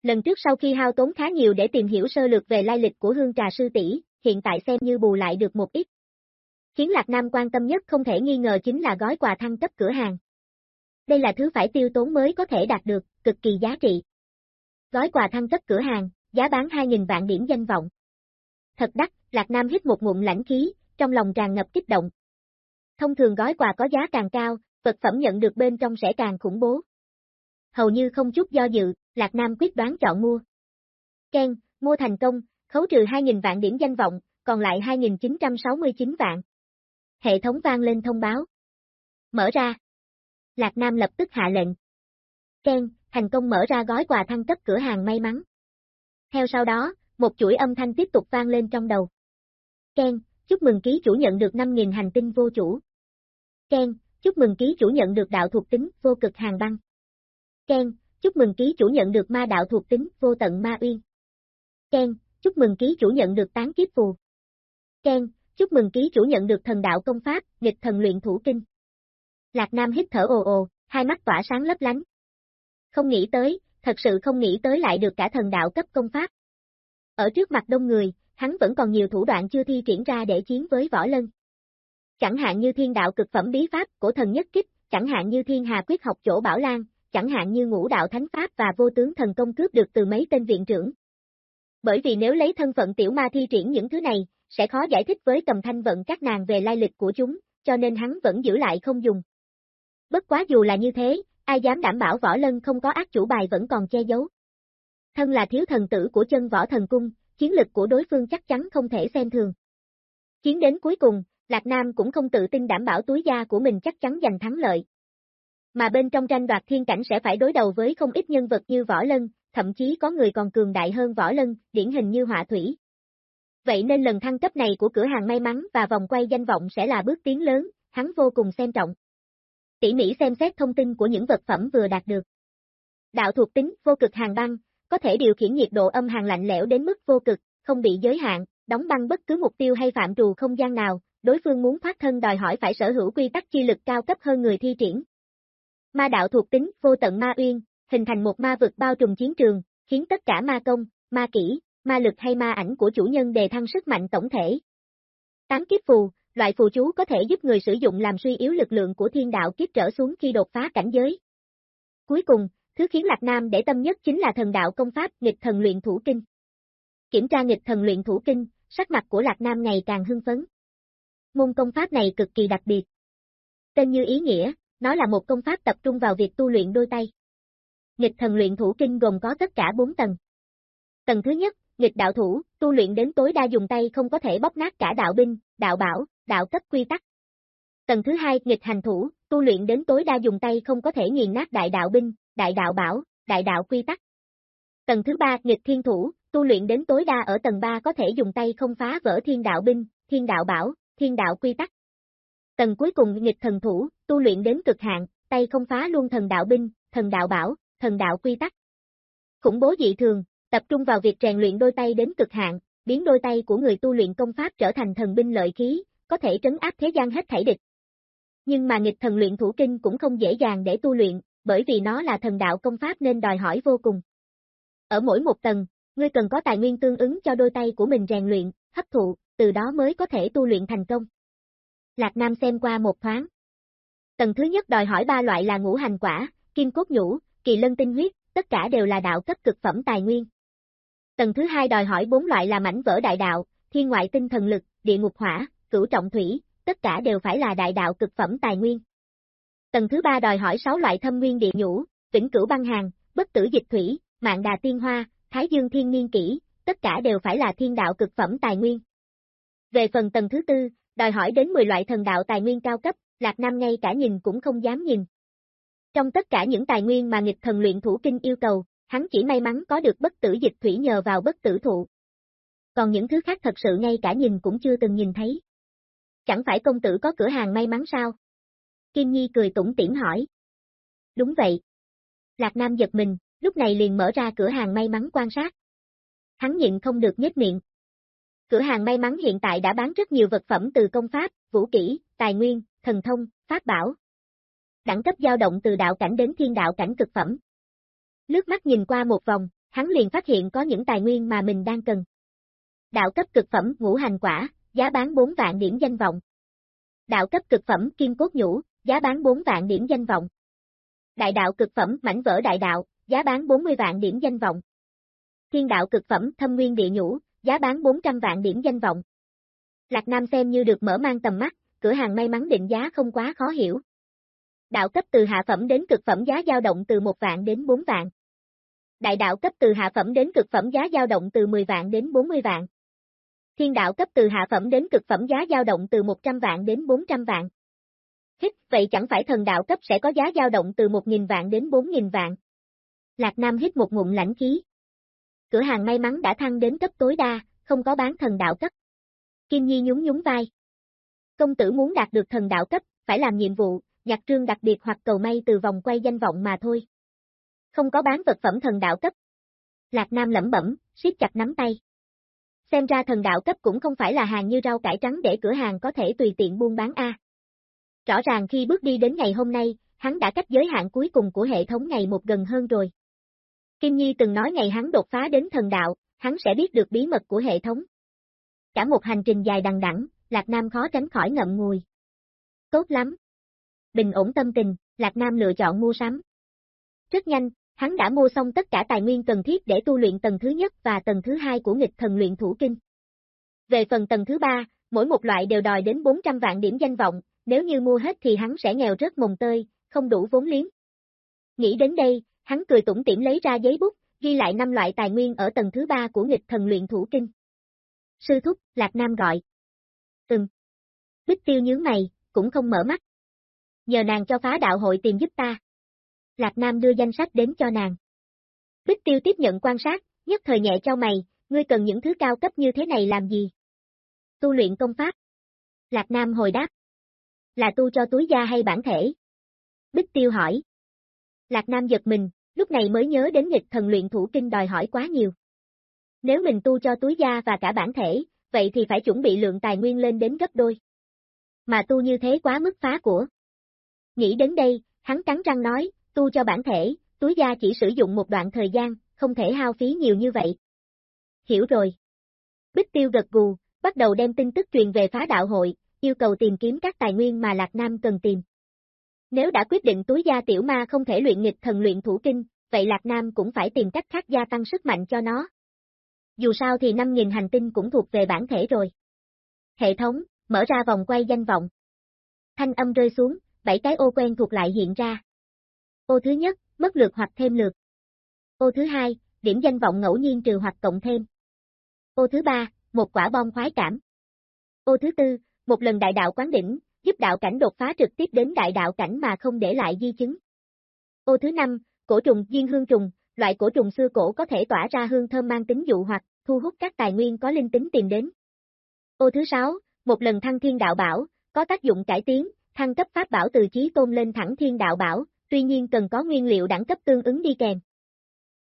Lần trước sau khi hao tốn khá nhiều để tìm hiểu sơ lược về lai lịch của hương trà sư tỷ, hiện tại xem như bù lại được một ít. Khiến Lạc Nam quan tâm nhất không thể nghi ngờ chính là gói quà thăng cấp cửa hàng. Đây là thứ phải tiêu tốn mới có thể đạt được, cực kỳ giá trị. Gói quà thăng cấp cửa hàng, giá bán 2.000 vạn điểm danh vọng. Thật đắt, Lạc Nam hít một ngụm lãnh khí, trong lòng tràn ngập kích động. Thông thường gói quà có giá càng cao, vật phẩm nhận được bên trong sẽ càng khủng bố. Hầu như không chút do dự, Lạc Nam quyết đoán chọn mua. Ken, mua thành công, khấu trừ 2.000 vạn điểm danh vọng, còn lại 2.969 vạn. Hệ thống vang lên thông báo. Mở ra. Lạc Nam lập tức hạ lệnh. Ken, thành công mở ra gói quà thăng cấp cửa hàng may mắn. Theo sau đó, một chuỗi âm thanh tiếp tục vang lên trong đầu. Ken, chúc mừng ký chủ nhận được 5.000 hành tinh vô chủ. Ken, chúc mừng ký chủ nhận được đạo thuộc tính vô cực hàng băng. Ken, chúc mừng ký chủ nhận được ma đạo thuộc tính vô tận ma uyên. Ken, chúc mừng ký chủ nhận được tán kiếp phù. Ken, chúc mừng ký chủ nhận được thần đạo công pháp, nghịch thần luyện thủ kinh. Lạc Nam hít thở ồ ồ, hai mắt tỏa sáng lấp lánh. Không nghĩ tới, thật sự không nghĩ tới lại được cả thần đạo cấp công pháp. Ở trước mặt đông người, hắn vẫn còn nhiều thủ đoạn chưa thi triển ra để chiến với võ lân. Chẳng hạn như thiên đạo cực phẩm bí pháp của thần nhất kích, chẳng hạn như thiên hà quyết học chỗ bảo lan, chẳng hạn như ngũ đạo thánh pháp và vô tướng thần công cướp được từ mấy tên viện trưởng. Bởi vì nếu lấy thân phận tiểu ma thi triển những thứ này, sẽ khó giải thích với cầm thanh vận các nàng về lai lịch của chúng, cho nên hắn vẫn giữ lại không dùng. Bất quá dù là như thế, ai dám đảm bảo võ lân không có ác chủ bài vẫn còn che giấu. Thân là thiếu thần tử của chân võ thần cung, chiến lực của đối phương chắc chắn không thể xem thường. Chiến đến cuối cùng, Lạc Nam cũng không tự tin đảm bảo túi da của mình chắc chắn giành thắng lợi. mà bên trong tranh đoạt thiên cảnh sẽ phải đối đầu với không ít nhân vật như Võ Lân, thậm chí có người còn cường đại hơn Võ Lân, điển hình như Họa Thủy. Vậy nên lần thăng cấp này của cửa hàng may mắn và vòng quay danh vọng sẽ là bước tiến lớn, hắn vô cùng xem trọng. Tỉ mỉ xem xét thông tin của những vật phẩm vừa đạt được. Đạo thuộc tính, vô cực hàng băng, có thể điều khiển nhiệt độ âm hàng lạnh lẽo đến mức vô cực, không bị giới hạn, đóng băng bất cứ mục tiêu hay phạm trù không gian nào, đối phương muốn thoát thân đòi hỏi phải sở hữu quy tắc chi lực cao cấp hơn người thi triển. Ma đạo thuộc tính, vô tận ma uyên, hình thành một ma vực bao trùm chiến trường, khiến tất cả ma công, ma kỹ, ma lực hay ma ảnh của chủ nhân đề thăng sức mạnh tổng thể. Tám kiếp phù, loại phù chú có thể giúp người sử dụng làm suy yếu lực lượng của thiên đạo kiếp trở xuống khi đột phá cảnh giới. Cuối cùng, thứ khiến Lạc Nam để tâm nhất chính là thần đạo công pháp nghịch thần luyện thủ kinh. Kiểm tra nghịch thần luyện thủ kinh, sắc mặt của Lạc Nam ngày càng hưng phấn. Môn công pháp này cực kỳ đặc biệt. Tên như ý nghĩa, nó là một công pháp tập trung vào việc tu luyện đôi tay. Nghịch thần luyện thủ kinh gồm có tất cả 4 tầng. Tầng thứ nhất, nghịch đạo thủ, tu luyện đến tối đa dùng tay không có thể bóp nát cả đạo binh, đạo bảo, đạo cấp quy tắc. Tầng thứ hai, nghịch hành thủ, tu luyện đến tối đa dùng tay không có thể nghiền nát đại đạo binh, đại đạo bảo, đại đạo quy tắc. Tầng thứ ba, nghịch thiên thủ, tu luyện đến tối đa ở tầng 3 có thể dùng tay không phá vỡ thiên đạo binh, thiên đạo bảo, thiên đạo quy tắc. Tầng cuối cùng nghịch thần thủ, tu luyện đến cực hạn, tay không phá luôn thần đạo binh, thần đạo bảo, thần đạo quy tắc. Khủng bố dị thường, tập trung vào việc rèn luyện đôi tay đến cực hạn, biến đôi tay của người tu luyện công pháp trở thành thần binh lợi khí, có thể trấn áp thế gian hết thảy địch. Nhưng mà nghịch thần luyện thủ kinh cũng không dễ dàng để tu luyện, bởi vì nó là thần đạo công pháp nên đòi hỏi vô cùng. Ở mỗi một tầng, ngươi cần có tài nguyên tương ứng cho đôi tay của mình rèn luyện, hấp thụ, từ đó mới có thể tu luyện thành công. Lạc Nam xem qua một thoáng. Tầng thứ nhất đòi hỏi ba loại là ngũ hành quả, kim cốt nhũ, kỳ lân tinh huyết, tất cả đều là đạo cấp cực phẩm tài nguyên. Tầng thứ hai đòi hỏi bốn loại là mảnh vỡ đại đạo, thiên ngoại tinh thần lực, địa ngục hỏa, cửu trọng thủy, tất cả đều phải là đại đạo cực phẩm tài nguyên. Tầng thứ ba đòi hỏi sáu loại thâm nguyên địa nhũ, vĩnh cửu băng hàng, bất tử dịch thủy, mạng đà tiên hoa, thái dương thiên niên kỷ, tất cả đều phải là thiên đạo cực phẩm tài nguyên. Về phần tầng thứ tư, đòi hỏi đến 10 loại thần đạo tài nguyên cao cấp, Lạc Nam ngay cả nhìn cũng không dám nhìn. Trong tất cả những tài nguyên mà nghịch thần luyện thủ kinh yêu cầu, hắn chỉ may mắn có được bất tử dịch thủy nhờ vào bất tử thụ. Còn những thứ khác thật sự ngay cả nhìn cũng chưa từng nhìn thấy. Chẳng phải công tử có cửa hàng may mắn sao? Kim Nhi cười tủm tỉm hỏi. Đúng vậy. Lạc Nam giật mình, lúc này liền mở ra cửa hàng may mắn quan sát. Hắn nhịn không được nhếch miệng. Cửa hàng may mắn hiện tại đã bán rất nhiều vật phẩm từ công pháp, vũ kỹ, tài nguyên, thần thông, pháp bảo. Đẳng cấp dao động từ đạo cảnh đến thiên đạo cảnh cực phẩm. Lướt mắt nhìn qua một vòng, hắn liền phát hiện có những tài nguyên mà mình đang cần. Đạo cấp cực phẩm ngũ hành quả, giá bán 4 vạn điểm danh vọng. Đạo cấp cực phẩm kim cốt nhũ, giá bán 4 vạn điểm danh vọng. Đại đạo cực phẩm mảnh vỡ đại đạo, giá bán 40 vạn điểm danh vọng. Thiên đạo cực phẩm thâm nguyên địa nhũ, giá bán 400 vạn điểm danh vọng. Lạc Nam xem như được mở mang tầm mắt, cửa hàng may mắn định giá không quá khó hiểu. Đạo cấp từ hạ phẩm đến cực phẩm giá dao động từ 1 vạn đến 4 vạn. Đại đạo cấp từ hạ phẩm đến cực phẩm giá dao động từ 10 vạn đến 40 vạn. Thiên đạo cấp từ hạ phẩm đến cực phẩm giá dao động từ 100 vạn đến 400 vạn. Hít, vậy chẳng phải thần đạo cấp sẽ có giá dao động từ 1.000 vạn đến 4.000 vạn. Lạc Nam hít một ngụm lãnh khí. Cửa hàng may mắn đã thăng đến cấp tối đa, không có bán thần đạo cấp. Kim Nhi nhún nhún vai. Công tử muốn đạt được thần đạo cấp, phải làm nhiệm vụ, nhặt trương đặc biệt hoặc cầu may từ vòng quay danh vọng mà thôi. Không có bán vật phẩm thần đạo cấp. Lạc Nam lẩm bẩm, siết chặt nắm tay. Xem ra thần đạo cấp cũng không phải là hàng như rau cải trắng để cửa hàng có thể tùy tiện buôn bán A. Rõ ràng khi bước đi đến ngày hôm nay, hắn đã cách giới hạn cuối cùng của hệ thống ngày một gần hơn rồi. Kim Nhi từng nói ngày hắn đột phá đến thần đạo, hắn sẽ biết được bí mật của hệ thống. Cả một hành trình dài đằng đẵng, Lạc Nam khó tránh khỏi ngậm ngùi. Tốt lắm. Bình ổn tâm tình, Lạc Nam lựa chọn mua sắm. Rất nhanh, hắn đã mua xong tất cả tài nguyên cần thiết để tu luyện tầng thứ nhất và tầng thứ hai của nghịch thần luyện thủ kinh. Về phần tầng thứ ba, mỗi một loại đều đòi đến 400 vạn điểm danh vọng, nếu như mua hết thì hắn sẽ nghèo rất mồng tơi, không đủ vốn liếng. Nghĩ đến đây, hắn cười tủm tỉm lấy ra giấy bút, ghi lại năm loại tài nguyên ở tầng thứ ba của nghịch thần luyện thủ kinh. Sư thúc, Lạc Nam gọi. Ừm. Bích tiêu nhướng mày, cũng không mở mắt. Nhờ nàng cho phá đạo hội tìm giúp ta. Lạc Nam đưa danh sách đến cho nàng. Bích tiêu tiếp nhận quan sát, nhất thời nhẹ cho mày, ngươi cần những thứ cao cấp như thế này làm gì? Tu luyện công pháp. Lạc Nam hồi đáp. Là tu cho túi da hay bản thể? Bích tiêu hỏi. Lạc Nam giật mình, lúc này mới nhớ đến nghịch thần luyện thủ kinh đòi hỏi quá nhiều. Nếu mình tu cho túi da và cả bản thể, vậy thì phải chuẩn bị lượng tài nguyên lên đến gấp đôi. Mà tu như thế quá mức phá của. Nghĩ đến đây, hắn cắn răng nói, tu cho bản thể, túi da chỉ sử dụng một đoạn thời gian, không thể hao phí nhiều như vậy. Hiểu rồi. Bích tiêu gật gù, bắt đầu đem tin tức truyền về phá đạo hội, yêu cầu tìm kiếm các tài nguyên mà Lạc Nam cần tìm. Nếu đã quyết định túi gia tiểu ma không thể luyện nghịch thần luyện thủ kinh, vậy Lạc Nam cũng phải tìm cách khác gia tăng sức mạnh cho nó. Dù sao thì 5.000 hành tinh cũng thuộc về bản thể rồi. Hệ thống, mở ra vòng quay danh vọng. Thanh âm rơi xuống, bảy cái ô quen thuộc lại hiện ra. Ô thứ nhất, mất lượt hoặc thêm lượt. Ô thứ hai, điểm danh vọng ngẫu nhiên trừ hoặc cộng thêm. Ô thứ ba, một quả bom khoái cảm. Ô thứ tư, một lần đại đạo quán đỉnh, giúp đạo cảnh đột phá trực tiếp đến đại đạo cảnh mà không để lại di chứng. Ô thứ năm, cổ trùng duyên hương trùng, loại cổ trùng xưa cổ có thể tỏa ra hương thơm mang tính dụ hoặc, thu hút các tài nguyên có linh tính tìm đến. Ô thứ sáu, một lần thăng thiên đạo bảo, có tác dụng cải tiến, thăng cấp pháp bảo từ chí tôn lên thẳng thiên đạo bảo, tuy nhiên cần có nguyên liệu đẳng cấp tương ứng đi kèm.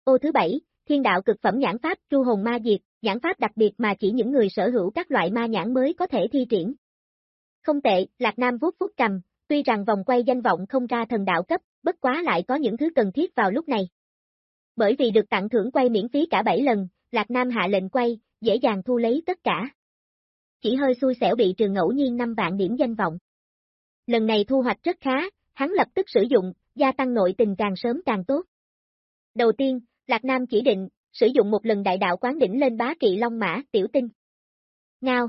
Ô thứ bảy, thiên đạo cực phẩm nhãn pháp tru hồn ma diệt, nhãn pháp đặc biệt mà chỉ những người sở hữu các loại ma nhãn mới có thể thi triển. Không tệ, Lạc Nam vuốt vuốt cầm, tuy rằng vòng quay danh vọng không ra thần đạo cấp, bất quá lại có những thứ cần thiết vào lúc này. Bởi vì được tặng thưởng quay miễn phí cả 7 lần, Lạc Nam hạ lệnh quay, dễ dàng thu lấy tất cả. Chỉ hơi xui xẻo bị trường ngẫu nhiên 5 vạn điểm danh vọng. Lần này thu hoạch rất khá, hắn lập tức sử dụng, gia tăng nội tình càng sớm càng tốt. Đầu tiên, Lạc Nam chỉ định, sử dụng một lần đại đạo quán đỉnh lên bá kỵ long mã, tiểu tinh. Ngao.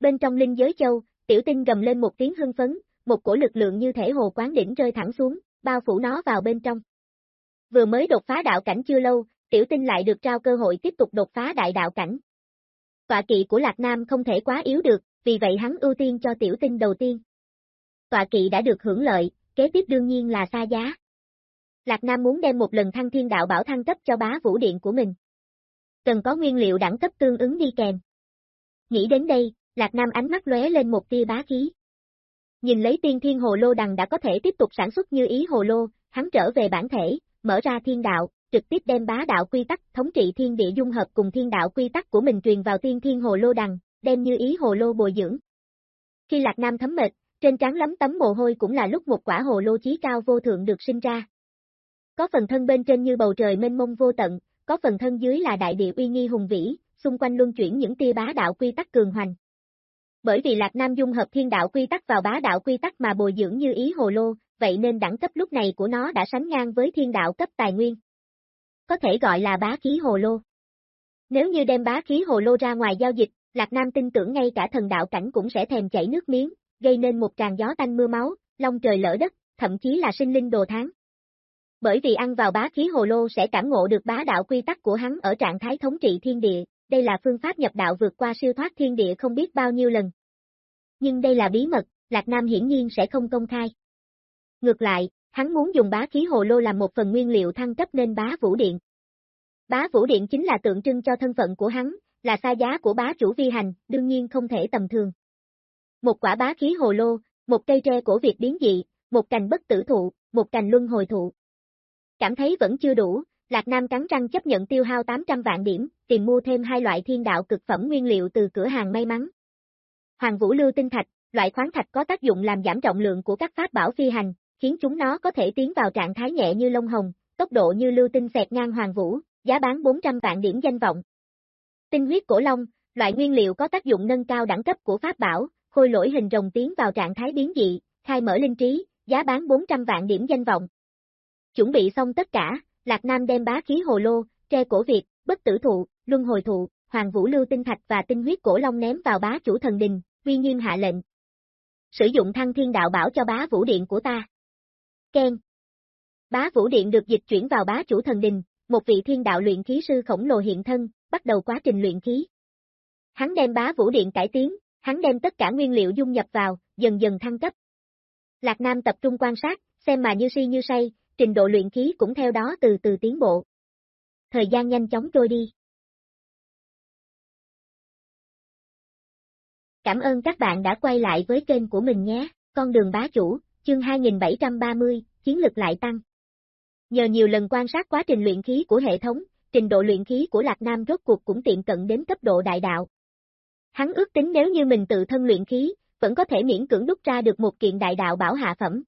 Bên trong linh giới châu, tiểu tinh gầm lên một tiếng hưng phấn, một cổ lực lượng như thể hồ quán đỉnh rơi thẳng xuống, bao phủ nó vào bên trong. Vừa mới đột phá đạo cảnh chưa lâu, tiểu tinh lại được trao cơ hội tiếp tục đột phá đại đạo cảnh. Tọa kỵ của Lạc Nam không thể quá yếu được, vì vậy hắn ưu tiên cho tiểu tinh đầu tiên. Tọa kỵ đã được hưởng lợi, kế tiếp đương nhiên là xa giá. Lạc Nam muốn đem một lần thăng thiên đạo bảo thăng cấp cho bá vũ điện của mình. Cần có nguyên liệu đẳng cấp tương ứng đi kèm. Nghĩ đến đây, Lạc Nam ánh mắt lóe lên một tia bá khí. Nhìn lấy tiên thiên hồ lô đằng đã có thể tiếp tục sản xuất như ý hồ lô, hắn trở về bản thể, mở ra thiên đạo, trực tiếp đem bá đạo quy tắc thống trị thiên địa dung hợp cùng thiên đạo quy tắc của mình truyền vào tiên thiên hồ lô đằng, đem như ý hồ lô bồi dưỡng. Khi Lạc Nam thấm mệt, trên trán lắm tấm mồ hôi cũng là lúc một quả hồ lô chí cao vô thượng được sinh ra. Có phần thân bên trên như bầu trời mênh mông vô tận, có phần thân dưới là đại địa uy nghi hùng vĩ, xung quanh luân chuyển những tia bá đạo quy tắc cường hoành. Bởi vì Lạc Nam dung hợp thiên đạo quy tắc vào bá đạo quy tắc mà bồi dưỡng như ý hồ lô, vậy nên đẳng cấp lúc này của nó đã sánh ngang với thiên đạo cấp tài nguyên. Có thể gọi là bá khí hồ lô. Nếu như đem bá khí hồ lô ra ngoài giao dịch, Lạc Nam tin tưởng ngay cả thần đạo cảnh cũng sẽ thèm chảy nước miếng, gây nên một tràn gió tanh mưa máu, long trời lỡ đất, thậm chí là sinh linh đồ tháng. Bởi vì ăn vào bá khí hồ lô sẽ cảm ngộ được bá đạo quy tắc của hắn ở trạng thái thống trị thiên địa, đây là phương pháp nhập đạo vượt qua siêu thoát thiên địa không biết bao nhiêu lần. Nhưng đây là bí mật, Lạc Nam hiển nhiên sẽ không công khai. Ngược lại, hắn muốn dùng bá khí hồ lô làm một phần nguyên liệu thăng cấp nên bá vũ điện. Bá vũ điện chính là tượng trưng cho thân phận của hắn, là xa giá của bá chủ vi hành, đương nhiên không thể tầm thường. Một quả bá khí hồ lô, một cây tre cổ việc biến dị, một cành bất tử thụ, một cành luân hồi thụ. Cảm thấy vẫn chưa đủ, Lạc Nam cắn răng chấp nhận tiêu hao 800 vạn điểm, tìm mua thêm hai loại thiên đạo cực phẩm nguyên liệu từ cửa hàng may mắn. Hoàng Vũ Lưu Tinh Thạch, loại khoáng thạch có tác dụng làm giảm trọng lượng của các pháp bảo phi hành, khiến chúng nó có thể tiến vào trạng thái nhẹ như lông hồng, tốc độ như lưu tinh xẹt ngang Hoàng Vũ, giá bán 400 vạn điểm danh vọng. Tinh huyết cổ long, loại nguyên liệu có tác dụng nâng cao đẳng cấp của pháp bảo, khôi lỗi hình rồng tiến vào trạng thái biến dị, khai mở linh trí, giá bán 400 vạn điểm danh vọng. Chuẩn bị xong tất cả, Lạc Nam đem bá khí hồ lô, tre cổ Việt, bất tử thụ, luân hồi thụ, hoàng vũ lưu tinh thạch và tinh huyết cổ long ném vào bá chủ thần đình, uy nghiêm hạ lệnh. Sử dụng thăng thiên đạo bảo cho bá vũ điện của ta. Ken. Bá vũ điện được dịch chuyển vào bá chủ thần đình, một vị thiên đạo luyện khí sư khổng lồ hiện thân, bắt đầu quá trình luyện khí. Hắn đem bá vũ điện cải tiến, hắn đem tất cả nguyên liệu dung nhập vào, dần dần thăng cấp. Lạc Nam tập trung quan sát, xem mà như si như say, trình độ luyện khí cũng theo đó từ từ tiến bộ. Thời gian nhanh chóng trôi đi. Cảm ơn các bạn đã quay lại với kênh của mình nhé, con đường bá chủ, chương 2730, chiến lực lại tăng. Nhờ nhiều lần quan sát quá trình luyện khí của hệ thống, trình độ luyện khí của Lạc Nam rốt cuộc cũng tiện cận đến cấp độ đại đạo. Hắn ước tính nếu như mình tự thân luyện khí, vẫn có thể miễn cưỡng đúc ra được một kiện đại đạo bảo hạ phẩm.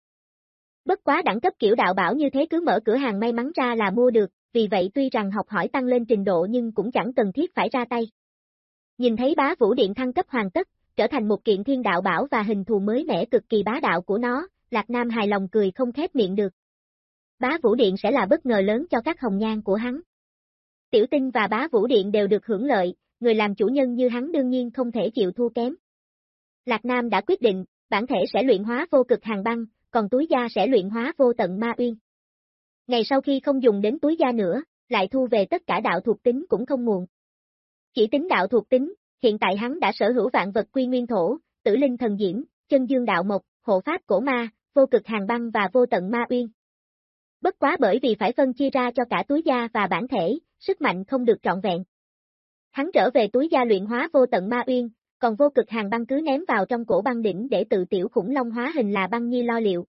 Bất quá đẳng cấp kiểu đạo bảo như thế cứ mở cửa hàng may mắn ra là mua được, vì vậy tuy rằng học hỏi tăng lên trình độ nhưng cũng chẳng cần thiết phải ra tay. Nhìn thấy bá vũ điện thăng cấp hoàn tất, trở thành một kiện thiên đạo bảo và hình thù mới mẻ cực kỳ bá đạo của nó, Lạc Nam hài lòng cười không khép miệng được. Bá vũ điện sẽ là bất ngờ lớn cho các hồng nhan của hắn. Tiểu tinh và bá vũ điện đều được hưởng lợi, người làm chủ nhân như hắn đương nhiên không thể chịu thua kém. Lạc Nam đã quyết định, bản thể sẽ luyện hóa vô cực hàng băng, còn túi da sẽ luyện hóa vô tận ma uyên. Ngày sau khi không dùng đến túi da nữa, lại thu về tất cả đạo thuộc tính cũng không muộn. Chỉ tính đạo thuộc tính, hiện tại hắn đã sở hữu vạn vật quy nguyên thổ, tử linh thần diễm, chân dương đạo mộc, hộ pháp cổ ma, vô cực hàng băng và vô tận ma uyên. Bất quá bởi vì phải phân chia ra cho cả túi da và bản thể, sức mạnh không được trọn vẹn. Hắn trở về túi da luyện hóa vô tận ma uyên, còn vô cực hàng băng cứ ném vào trong cổ băng đỉnh để tự tiểu khủng long hóa hình là băng nhi lo liệu.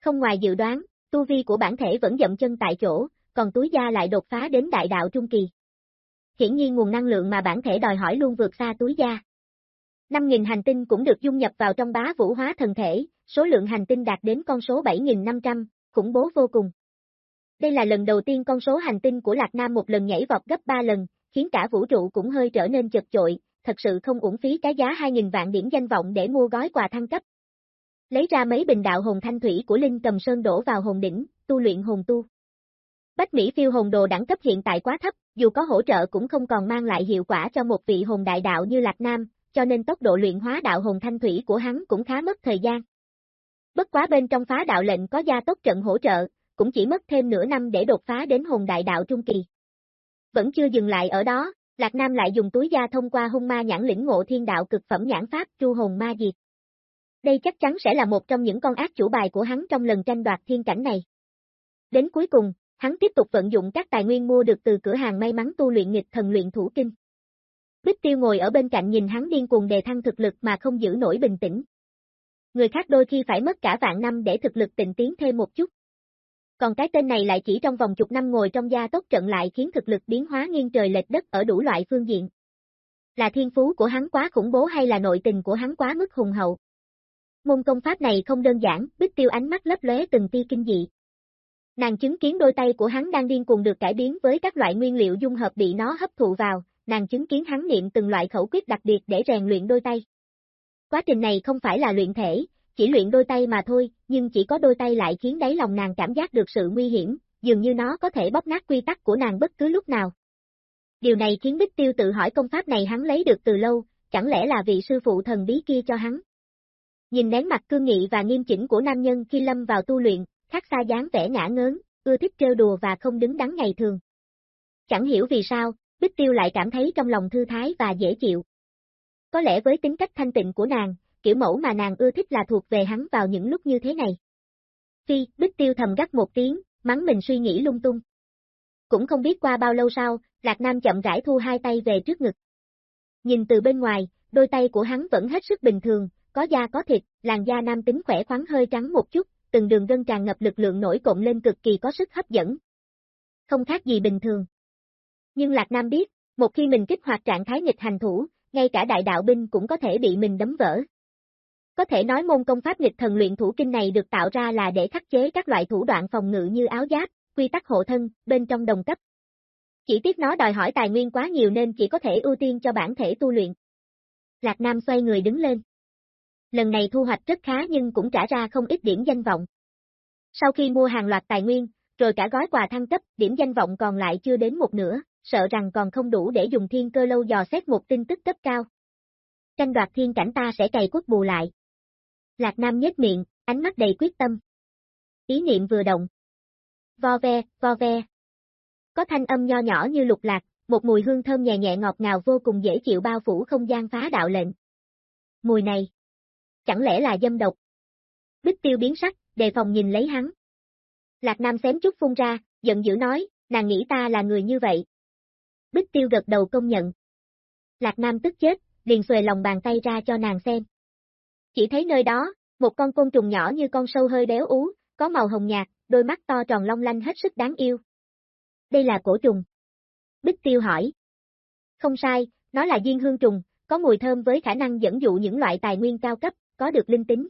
Không ngoài dự đoán, tu vi của bản thể vẫn dậm chân tại chỗ, còn túi gia lại đột phá đến đại đạo trung kỳ. Hiển nhiên nguồn năng lượng mà bản thể đòi hỏi luôn vượt xa túi gia 5.000 hành tinh cũng được dung nhập vào trong bá vũ hóa thần thể, số lượng hành tinh đạt đến con số 7.500, khủng bố vô cùng. Đây là lần đầu tiên con số hành tinh của Lạc Nam một lần nhảy vọt gấp 3 lần, khiến cả vũ trụ cũng hơi trở nên chật chội, thật sự không uổng phí cái giá 2.000 vạn điểm danh vọng để mua gói quà thăng cấp. Lấy ra mấy bình đạo hồn thanh thủy của Linh cầm sơn đổ vào hồn đỉnh, tu luyện hồn tu. Bách Mỹ phiêu hồn đồ đẳng cấp hiện tại quá thấp, dù có hỗ trợ cũng không còn mang lại hiệu quả cho một vị hồn đại đạo như Lạc Nam, cho nên tốc độ luyện hóa đạo hồn thanh thủy của hắn cũng khá mất thời gian. Bất quá bên trong phá đạo lệnh có gia tốc trận hỗ trợ, cũng chỉ mất thêm nửa năm để đột phá đến hồn đại đạo trung kỳ. Vẫn chưa dừng lại ở đó, Lạc Nam lại dùng túi da thông qua hung ma nhãn lĩnh ngộ thiên đạo cực phẩm nhãn pháp tru hồn ma diệt. Đây chắc chắn sẽ là một trong những con ác chủ bài của hắn trong lần tranh đoạt thiên cảnh này. Đến cuối cùng, hắn tiếp tục vận dụng các tài nguyên mua được từ cửa hàng may mắn tu luyện nghịch thần luyện thủ kinh. Bích tiêu ngồi ở bên cạnh nhìn hắn điên cuồng đề thăng thực lực mà không giữ nổi bình tĩnh. Người khác đôi khi phải mất cả vạn năm để thực lực tịnh tiến thêm một chút. Còn cái tên này lại chỉ trong vòng chục năm ngồi trong gia tốc trận lại khiến thực lực biến hóa nghiêng trời lệch đất ở đủ loại phương diện. Là thiên phú của hắn quá khủng bố hay là nội tình của hắn quá mức hùng hậu? Môn công pháp này không đơn giản, bích tiêu ánh mắt lấp lóe từng tia kinh dị. Nàng chứng kiến đôi tay của hắn đang điên cuồng được cải biến với các loại nguyên liệu dung hợp bị nó hấp thụ vào, nàng chứng kiến hắn niệm từng loại khẩu quyết đặc biệt để rèn luyện đôi tay. Quá trình này không phải là luyện thể, chỉ luyện đôi tay mà thôi, nhưng chỉ có đôi tay lại khiến đáy lòng nàng cảm giác được sự nguy hiểm, dường như nó có thể bóp nát quy tắc của nàng bất cứ lúc nào. Điều này khiến Bích Tiêu tự hỏi công pháp này hắn lấy được từ lâu, chẳng lẽ là vị sư phụ thần bí kia cho hắn. Nhìn nén mặt cương nghị và nghiêm chỉnh của nam nhân khi lâm vào tu luyện, khác xa dáng vẻ ngã ngớn, ưa thích trêu đùa và không đứng đắn ngày thường. Chẳng hiểu vì sao, Bích Tiêu lại cảm thấy trong lòng thư thái và dễ chịu. Có lẽ với tính cách thanh tịnh của nàng, kiểu mẫu mà nàng ưa thích là thuộc về hắn vào những lúc như thế này. Phi, Bích Tiêu thầm gắt một tiếng, mắng mình suy nghĩ lung tung. Cũng không biết qua bao lâu sau, Lạc Nam chậm rãi thu hai tay về trước ngực. Nhìn từ bên ngoài, đôi tay của hắn vẫn hết sức bình thường, có da có thịt, làn da nam tính khỏe khoắn hơi trắng một chút, từng đường gân tràn ngập lực lượng nổi cộng lên cực kỳ có sức hấp dẫn. Không khác gì bình thường. Nhưng Lạc Nam biết, một khi mình kích hoạt trạng thái nghịch hành thủ, ngay cả đại đạo binh cũng có thể bị mình đấm vỡ. Có thể nói môn công pháp nghịch thần luyện thủ kinh này được tạo ra là để khắc chế các loại thủ đoạn phòng ngự như áo giáp, quy tắc hộ thân, bên trong đồng cấp. Chỉ tiếc nó đòi hỏi tài nguyên quá nhiều nên chỉ có thể ưu tiên cho bản thể tu luyện. Lạc Nam xoay người đứng lên. Lần này thu hoạch rất khá nhưng cũng trả ra không ít điểm danh vọng. Sau khi mua hàng loạt tài nguyên, rồi cả gói quà thăng cấp, điểm danh vọng còn lại chưa đến một nửa, sợ rằng còn không đủ để dùng thiên cơ lâu dò xét một tin tức cấp cao. Tranh đoạt thiên cảnh ta sẽ cày quốc bù lại. Lạc Nam nhếch miệng, ánh mắt đầy quyết tâm. Ý niệm vừa động. Vo ve, vo ve. Có thanh âm nho nhỏ như lục lạc, một mùi hương thơm nhẹ nhẹ ngọt ngào vô cùng dễ chịu bao phủ không gian phá đạo lệnh. Mùi này. Chẳng lẽ là dâm độc? Bích tiêu biến sắc, đề phòng nhìn lấy hắn. Lạc Nam xém chút phun ra, giận dữ nói, nàng nghĩ ta là người như vậy. Bích tiêu gật đầu công nhận. Lạc Nam tức chết, liền xuề lòng bàn tay ra cho nàng xem. Chỉ thấy nơi đó, một con côn trùng nhỏ như con sâu hơi béo ú, có màu hồng nhạt, đôi mắt to tròn long lanh hết sức đáng yêu. Đây là cổ trùng. Bích tiêu hỏi. Không sai, nó là diên hương trùng, có mùi thơm với khả năng dẫn dụ những loại tài nguyên cao cấp, có được linh tính.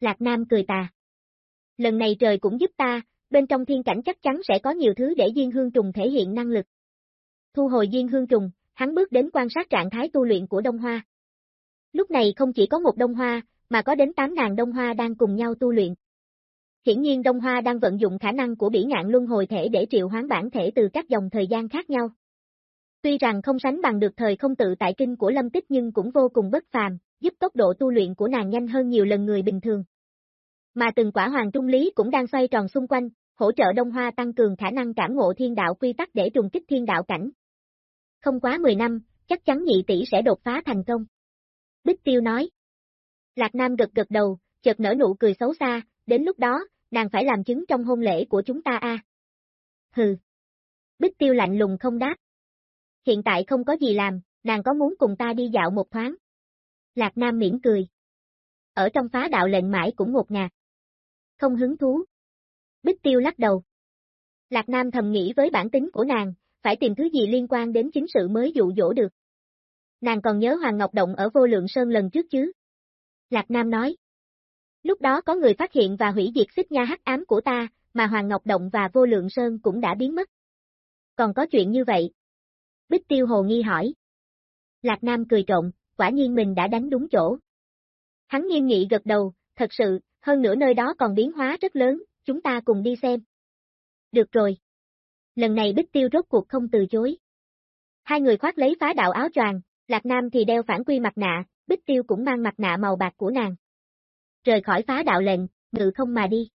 Lạc Nam cười tà. Lần này trời cũng giúp ta, bên trong thiên cảnh chắc chắn sẽ có nhiều thứ để Diên Hương Trùng thể hiện năng lực. Thu hồi Diên Hương Trùng, hắn bước đến quan sát trạng thái tu luyện của Đông Hoa. Lúc này không chỉ có một Đông Hoa, mà có đến 8 nàng Đông Hoa đang cùng nhau tu luyện. Hiển nhiên Đông Hoa đang vận dụng khả năng của bỉ ngạn luân hồi thể để triệu hoán bản thể từ các dòng thời gian khác nhau. Tuy rằng không sánh bằng được thời không tự tại kinh của Lâm Tích nhưng cũng vô cùng bất phàm, giúp tốc độ tu luyện của nàng nhanh hơn nhiều lần người bình thường. Mà từng quả hoàng trung lý cũng đang xoay tròn xung quanh, hỗ trợ Đông Hoa tăng cường khả năng cảm ngộ thiên đạo quy tắc để trùng kích thiên đạo cảnh. Không quá 10 năm, chắc chắn nhị tỷ sẽ đột phá thành công. Bích Tiêu nói. Lạc Nam gật gật đầu, chợt nở nụ cười xấu xa, đến lúc đó, nàng phải làm chứng trong hôn lễ của chúng ta a. Hừ. Bích Tiêu lạnh lùng không đáp. Hiện tại không có gì làm, nàng có muốn cùng ta đi dạo một thoáng? Lạc Nam mỉm cười. Ở trong phá đạo lệnh mãi cũng ngột ngạt. Không hứng thú. Bích Tiêu lắc đầu. Lạc Nam thầm nghĩ với bản tính của nàng, phải tìm thứ gì liên quan đến chính sự mới dụ dỗ được. Nàng còn nhớ Hoàng Ngọc Động ở vô lượng sơn lần trước chứ? Lạc Nam nói. Lúc đó có người phát hiện và hủy diệt xích nha hắc ám của ta, mà Hoàng Ngọc Động và vô lượng sơn cũng đã biến mất. Còn có chuyện như vậy. Bích Tiêu hồ nghi hỏi. Lạc Nam cười trộn, quả nhiên mình đã đánh đúng chỗ. Hắn nghiêm nghị gật đầu, thật sự, hơn nữa nơi đó còn biến hóa rất lớn, chúng ta cùng đi xem. Được rồi. Lần này Bích Tiêu rốt cuộc không từ chối. Hai người khoác lấy phá đạo áo choàng, Lạc Nam thì đeo phản quy mặt nạ, Bích Tiêu cũng mang mặt nạ màu bạc của nàng. Rời khỏi phá đạo lệnh, ngự không mà đi.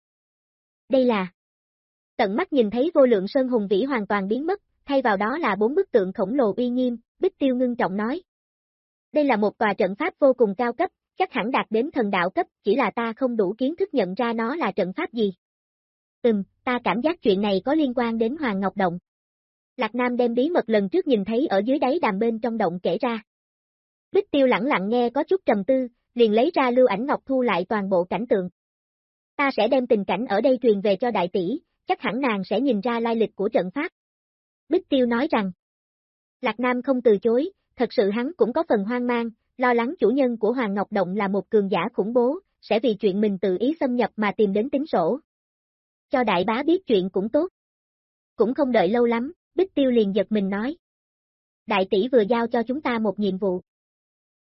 Đây là Tận mắt nhìn thấy vô lượng sơn hùng vĩ hoàn toàn biến mất, thay vào đó là bốn bức tượng khổng lồ uy nghiêm, Bích Tiêu ngưng trọng nói. Đây là một tòa trận pháp vô cùng cao cấp, chắc hẳn đạt đến thần đạo cấp, chỉ là ta không đủ kiến thức nhận ra nó là trận pháp gì. Ừm, ta cảm giác chuyện này có liên quan đến Hoàng Ngọc Động. Lạc Nam đem bí mật lần trước nhìn thấy ở dưới đáy đàm bên trong động kể ra. Bích Tiêu lặng lặng nghe có chút trầm tư, liền lấy ra lưu ảnh ngọc thu lại toàn bộ cảnh tượng. Ta sẽ đem tình cảnh ở đây truyền về cho đại tỷ, chắc hẳn nàng sẽ nhìn ra lai lịch của trận pháp. Bích Tiêu nói rằng, Lạc Nam không từ chối, thật sự hắn cũng có phần hoang mang, lo lắng chủ nhân của Hoàng Ngọc Động là một cường giả khủng bố, sẽ vì chuyện mình tự ý xâm nhập mà tìm đến tính sổ. Cho đại bá biết chuyện cũng tốt. Cũng không đợi lâu lắm, Bích Tiêu liền giật mình nói. Đại tỷ vừa giao cho chúng ta một nhiệm vụ.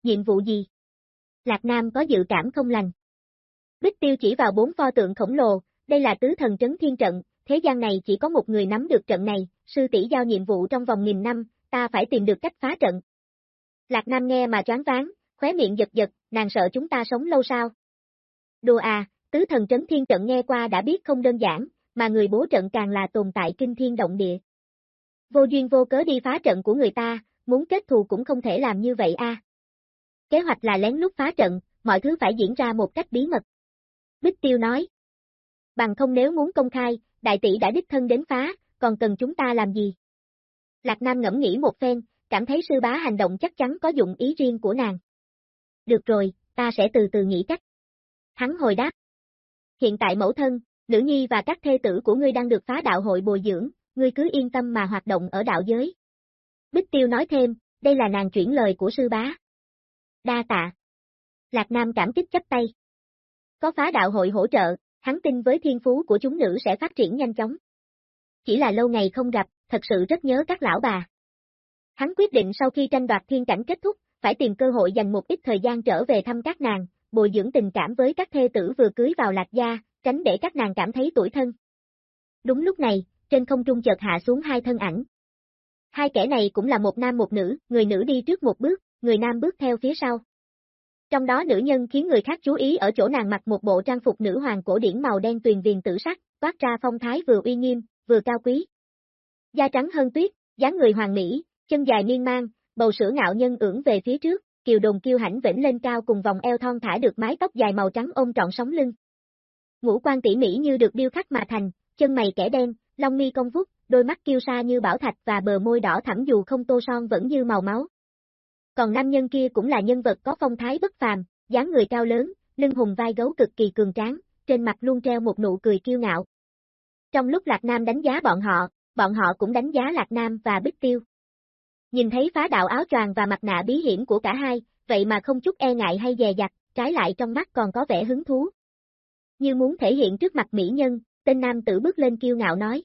Nhiệm vụ gì? Lạc Nam có dự cảm không lành. Bích Tiêu chỉ vào bốn pho tượng khổng lồ, đây là tứ thần trấn thiên trận, thế gian này chỉ có một người nắm được trận này, sư tỷ giao nhiệm vụ trong vòng nghìn năm, ta phải tìm được cách phá trận. Lạc Nam nghe mà choáng váng, khóe miệng giật giật, nàng sợ chúng ta sống lâu sao? Đùa à, tứ thần trấn thiên trận nghe qua đã biết không đơn giản, mà người bố trận càng là tồn tại kinh thiên động địa. Vô duyên vô cớ đi phá trận của người ta, muốn kết thù cũng không thể làm như vậy a. Kế hoạch là lén lút phá trận, mọi thứ phải diễn ra một cách bí mật. Bích Tiêu nói. Bằng không nếu muốn công khai, đại tỷ đã đích thân đến phá, còn cần chúng ta làm gì? Lạc Nam ngẫm nghĩ một phen, cảm thấy sư bá hành động chắc chắn có dụng ý riêng của nàng. Được rồi, ta sẽ từ từ nghĩ cách. Hắn hồi đáp. Hiện tại mẫu thân, nữ nhi và các thê tử của ngươi đang được phá đạo hội bồi dưỡng, ngươi cứ yên tâm mà hoạt động ở đạo giới. Bích Tiêu nói thêm, đây là nàng chuyển lời của sư bá. Đa tạ. Lạc Nam cảm kích chấp tay. Có phá đạo hội hỗ trợ, hắn tin với thiên phú của chúng nữ sẽ phát triển nhanh chóng. Chỉ là lâu ngày không gặp, thật sự rất nhớ các lão bà. Hắn quyết định sau khi tranh đoạt thiên cảnh kết thúc, phải tìm cơ hội dành một ít thời gian trở về thăm các nàng, bồi dưỡng tình cảm với các thê tử vừa cưới vào lạc gia, tránh để các nàng cảm thấy tuổi thân. Đúng lúc này, trên không trung chợt hạ xuống hai thân ảnh. Hai kẻ này cũng là một nam một nữ, người nữ đi trước một bước, người nam bước theo phía sau. Trong đó nữ nhân khiến người khác chú ý ở chỗ nàng mặc một bộ trang phục nữ hoàng cổ điển màu đen tuyền viền tử sắc, toát ra phong thái vừa uy nghiêm, vừa cao quý. Da trắng hơn tuyết, dáng người hoàng mỹ, chân dài niên mang, bầu sữa ngạo nhân ưỡng về phía trước, kiều đồng kiêu hãnh vĩnh lên cao cùng vòng eo thon thả được mái tóc dài màu trắng ôm trọn sóng lưng. Ngũ quan tỉ mỉ như được điêu khắc mà thành, chân mày kẻ đen, Long mi công vút, đôi mắt kiêu sa như bảo thạch và bờ môi đỏ thẳm dù không tô son vẫn như màu máu. Còn nam nhân kia cũng là nhân vật có phong thái bất phàm, dáng người cao lớn, lưng hùng vai gấu cực kỳ cường tráng, trên mặt luôn treo một nụ cười kiêu ngạo. Trong lúc Lạc Nam đánh giá bọn họ, bọn họ cũng đánh giá Lạc Nam và Bích Tiêu. Nhìn thấy phá đạo áo choàng và mặt nạ bí hiểm của cả hai, vậy mà không chút e ngại hay dè dặt, trái lại trong mắt còn có vẻ hứng thú. Như muốn thể hiện trước mặt mỹ nhân, tên nam tử bước lên kiêu ngạo nói.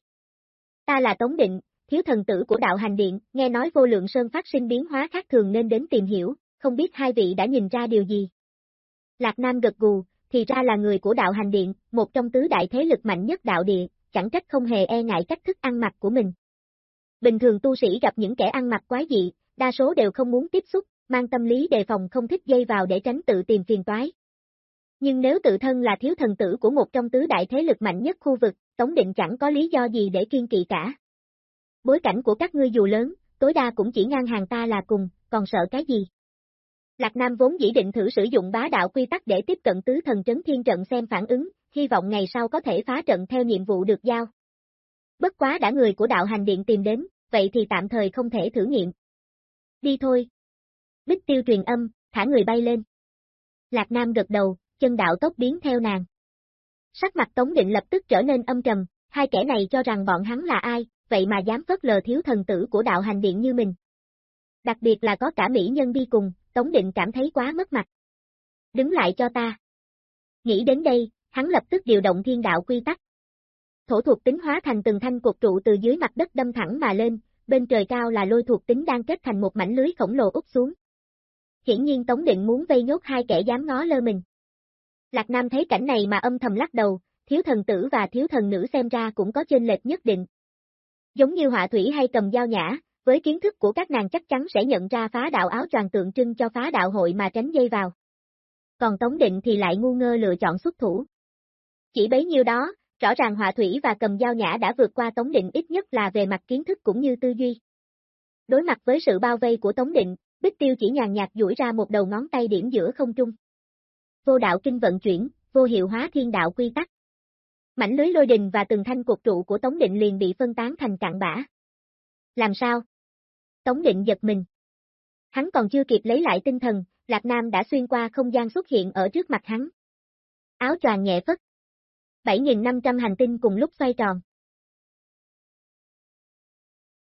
Ta là Tống Định, thiếu thần tử của đạo hành điện, nghe nói vô lượng sơn phát sinh biến hóa khác thường nên đến tìm hiểu, không biết hai vị đã nhìn ra điều gì. Lạc Nam gật gù, thì ra là người của đạo hành điện, một trong tứ đại thế lực mạnh nhất đạo địa, chẳng trách không hề e ngại cách thức ăn mặc của mình. Bình thường tu sĩ gặp những kẻ ăn mặc quái dị, đa số đều không muốn tiếp xúc, mang tâm lý đề phòng không thích dây vào để tránh tự tìm phiền toái. Nhưng nếu tự thân là thiếu thần tử của một trong tứ đại thế lực mạnh nhất khu vực, Tống Định chẳng có lý do gì để kiên kỵ cả. Bối cảnh của các ngươi dù lớn, tối đa cũng chỉ ngang hàng ta là cùng, còn sợ cái gì? Lạc Nam vốn dĩ định thử sử dụng bá đạo quy tắc để tiếp cận tứ thần trấn thiên trận xem phản ứng, hy vọng ngày sau có thể phá trận theo nhiệm vụ được giao. Bất quá đã người của đạo hành điện tìm đến, vậy thì tạm thời không thể thử nghiệm. Đi thôi. Bích tiêu truyền âm, thả người bay lên. Lạc Nam gật đầu, chân đạo tốc biến theo nàng. Sắc mặt Tống Định lập tức trở nên âm trầm, hai kẻ này cho rằng bọn hắn là ai, vậy mà dám phớt lờ thiếu thần tử của đạo hành điện như mình. Đặc biệt là có cả mỹ nhân đi cùng, Tống Định cảm thấy quá mất mặt. Đứng lại cho ta. Nghĩ đến đây, hắn lập tức điều động thiên đạo quy tắc. Thổ thuộc tính hóa thành từng thanh cột trụ từ dưới mặt đất đâm thẳng mà lên, bên trời cao là lôi thuộc tính đang kết thành một mảnh lưới khổng lồ úp xuống. Hiển nhiên Tống Định muốn vây nhốt hai kẻ dám ngó lơ mình. Lạc Nam thấy cảnh này mà âm thầm lắc đầu, thiếu thần tử và thiếu thần nữ xem ra cũng có chênh lệch nhất định. Giống như họa thủy hay cầm dao nhã, với kiến thức của các nàng chắc chắn sẽ nhận ra phá đạo áo choàng tượng trưng cho phá đạo hội mà tránh dây vào. Còn Tống Định thì lại ngu ngơ lựa chọn xuất thủ. Chỉ bấy nhiêu đó, rõ ràng họa thủy và cầm dao nhã đã vượt qua Tống Định ít nhất là về mặt kiến thức cũng như tư duy. Đối mặt với sự bao vây của Tống Định, Bích Tiêu chỉ nhàn nhạt duỗi ra một đầu ngón tay điểm giữa không trung. Vô đạo kinh vận chuyển, vô hiệu hóa thiên đạo quy tắc. Mảnh lưới lôi đình và từng thanh cột trụ của Tống Định liền bị phân tán thành cạn bã. Làm sao? Tống Định giật mình. Hắn còn chưa kịp lấy lại tinh thần, Lạc Nam đã xuyên qua không gian xuất hiện ở trước mặt hắn. Áo choàng nhẹ phất. 7.500 hành tinh cùng lúc xoay tròn.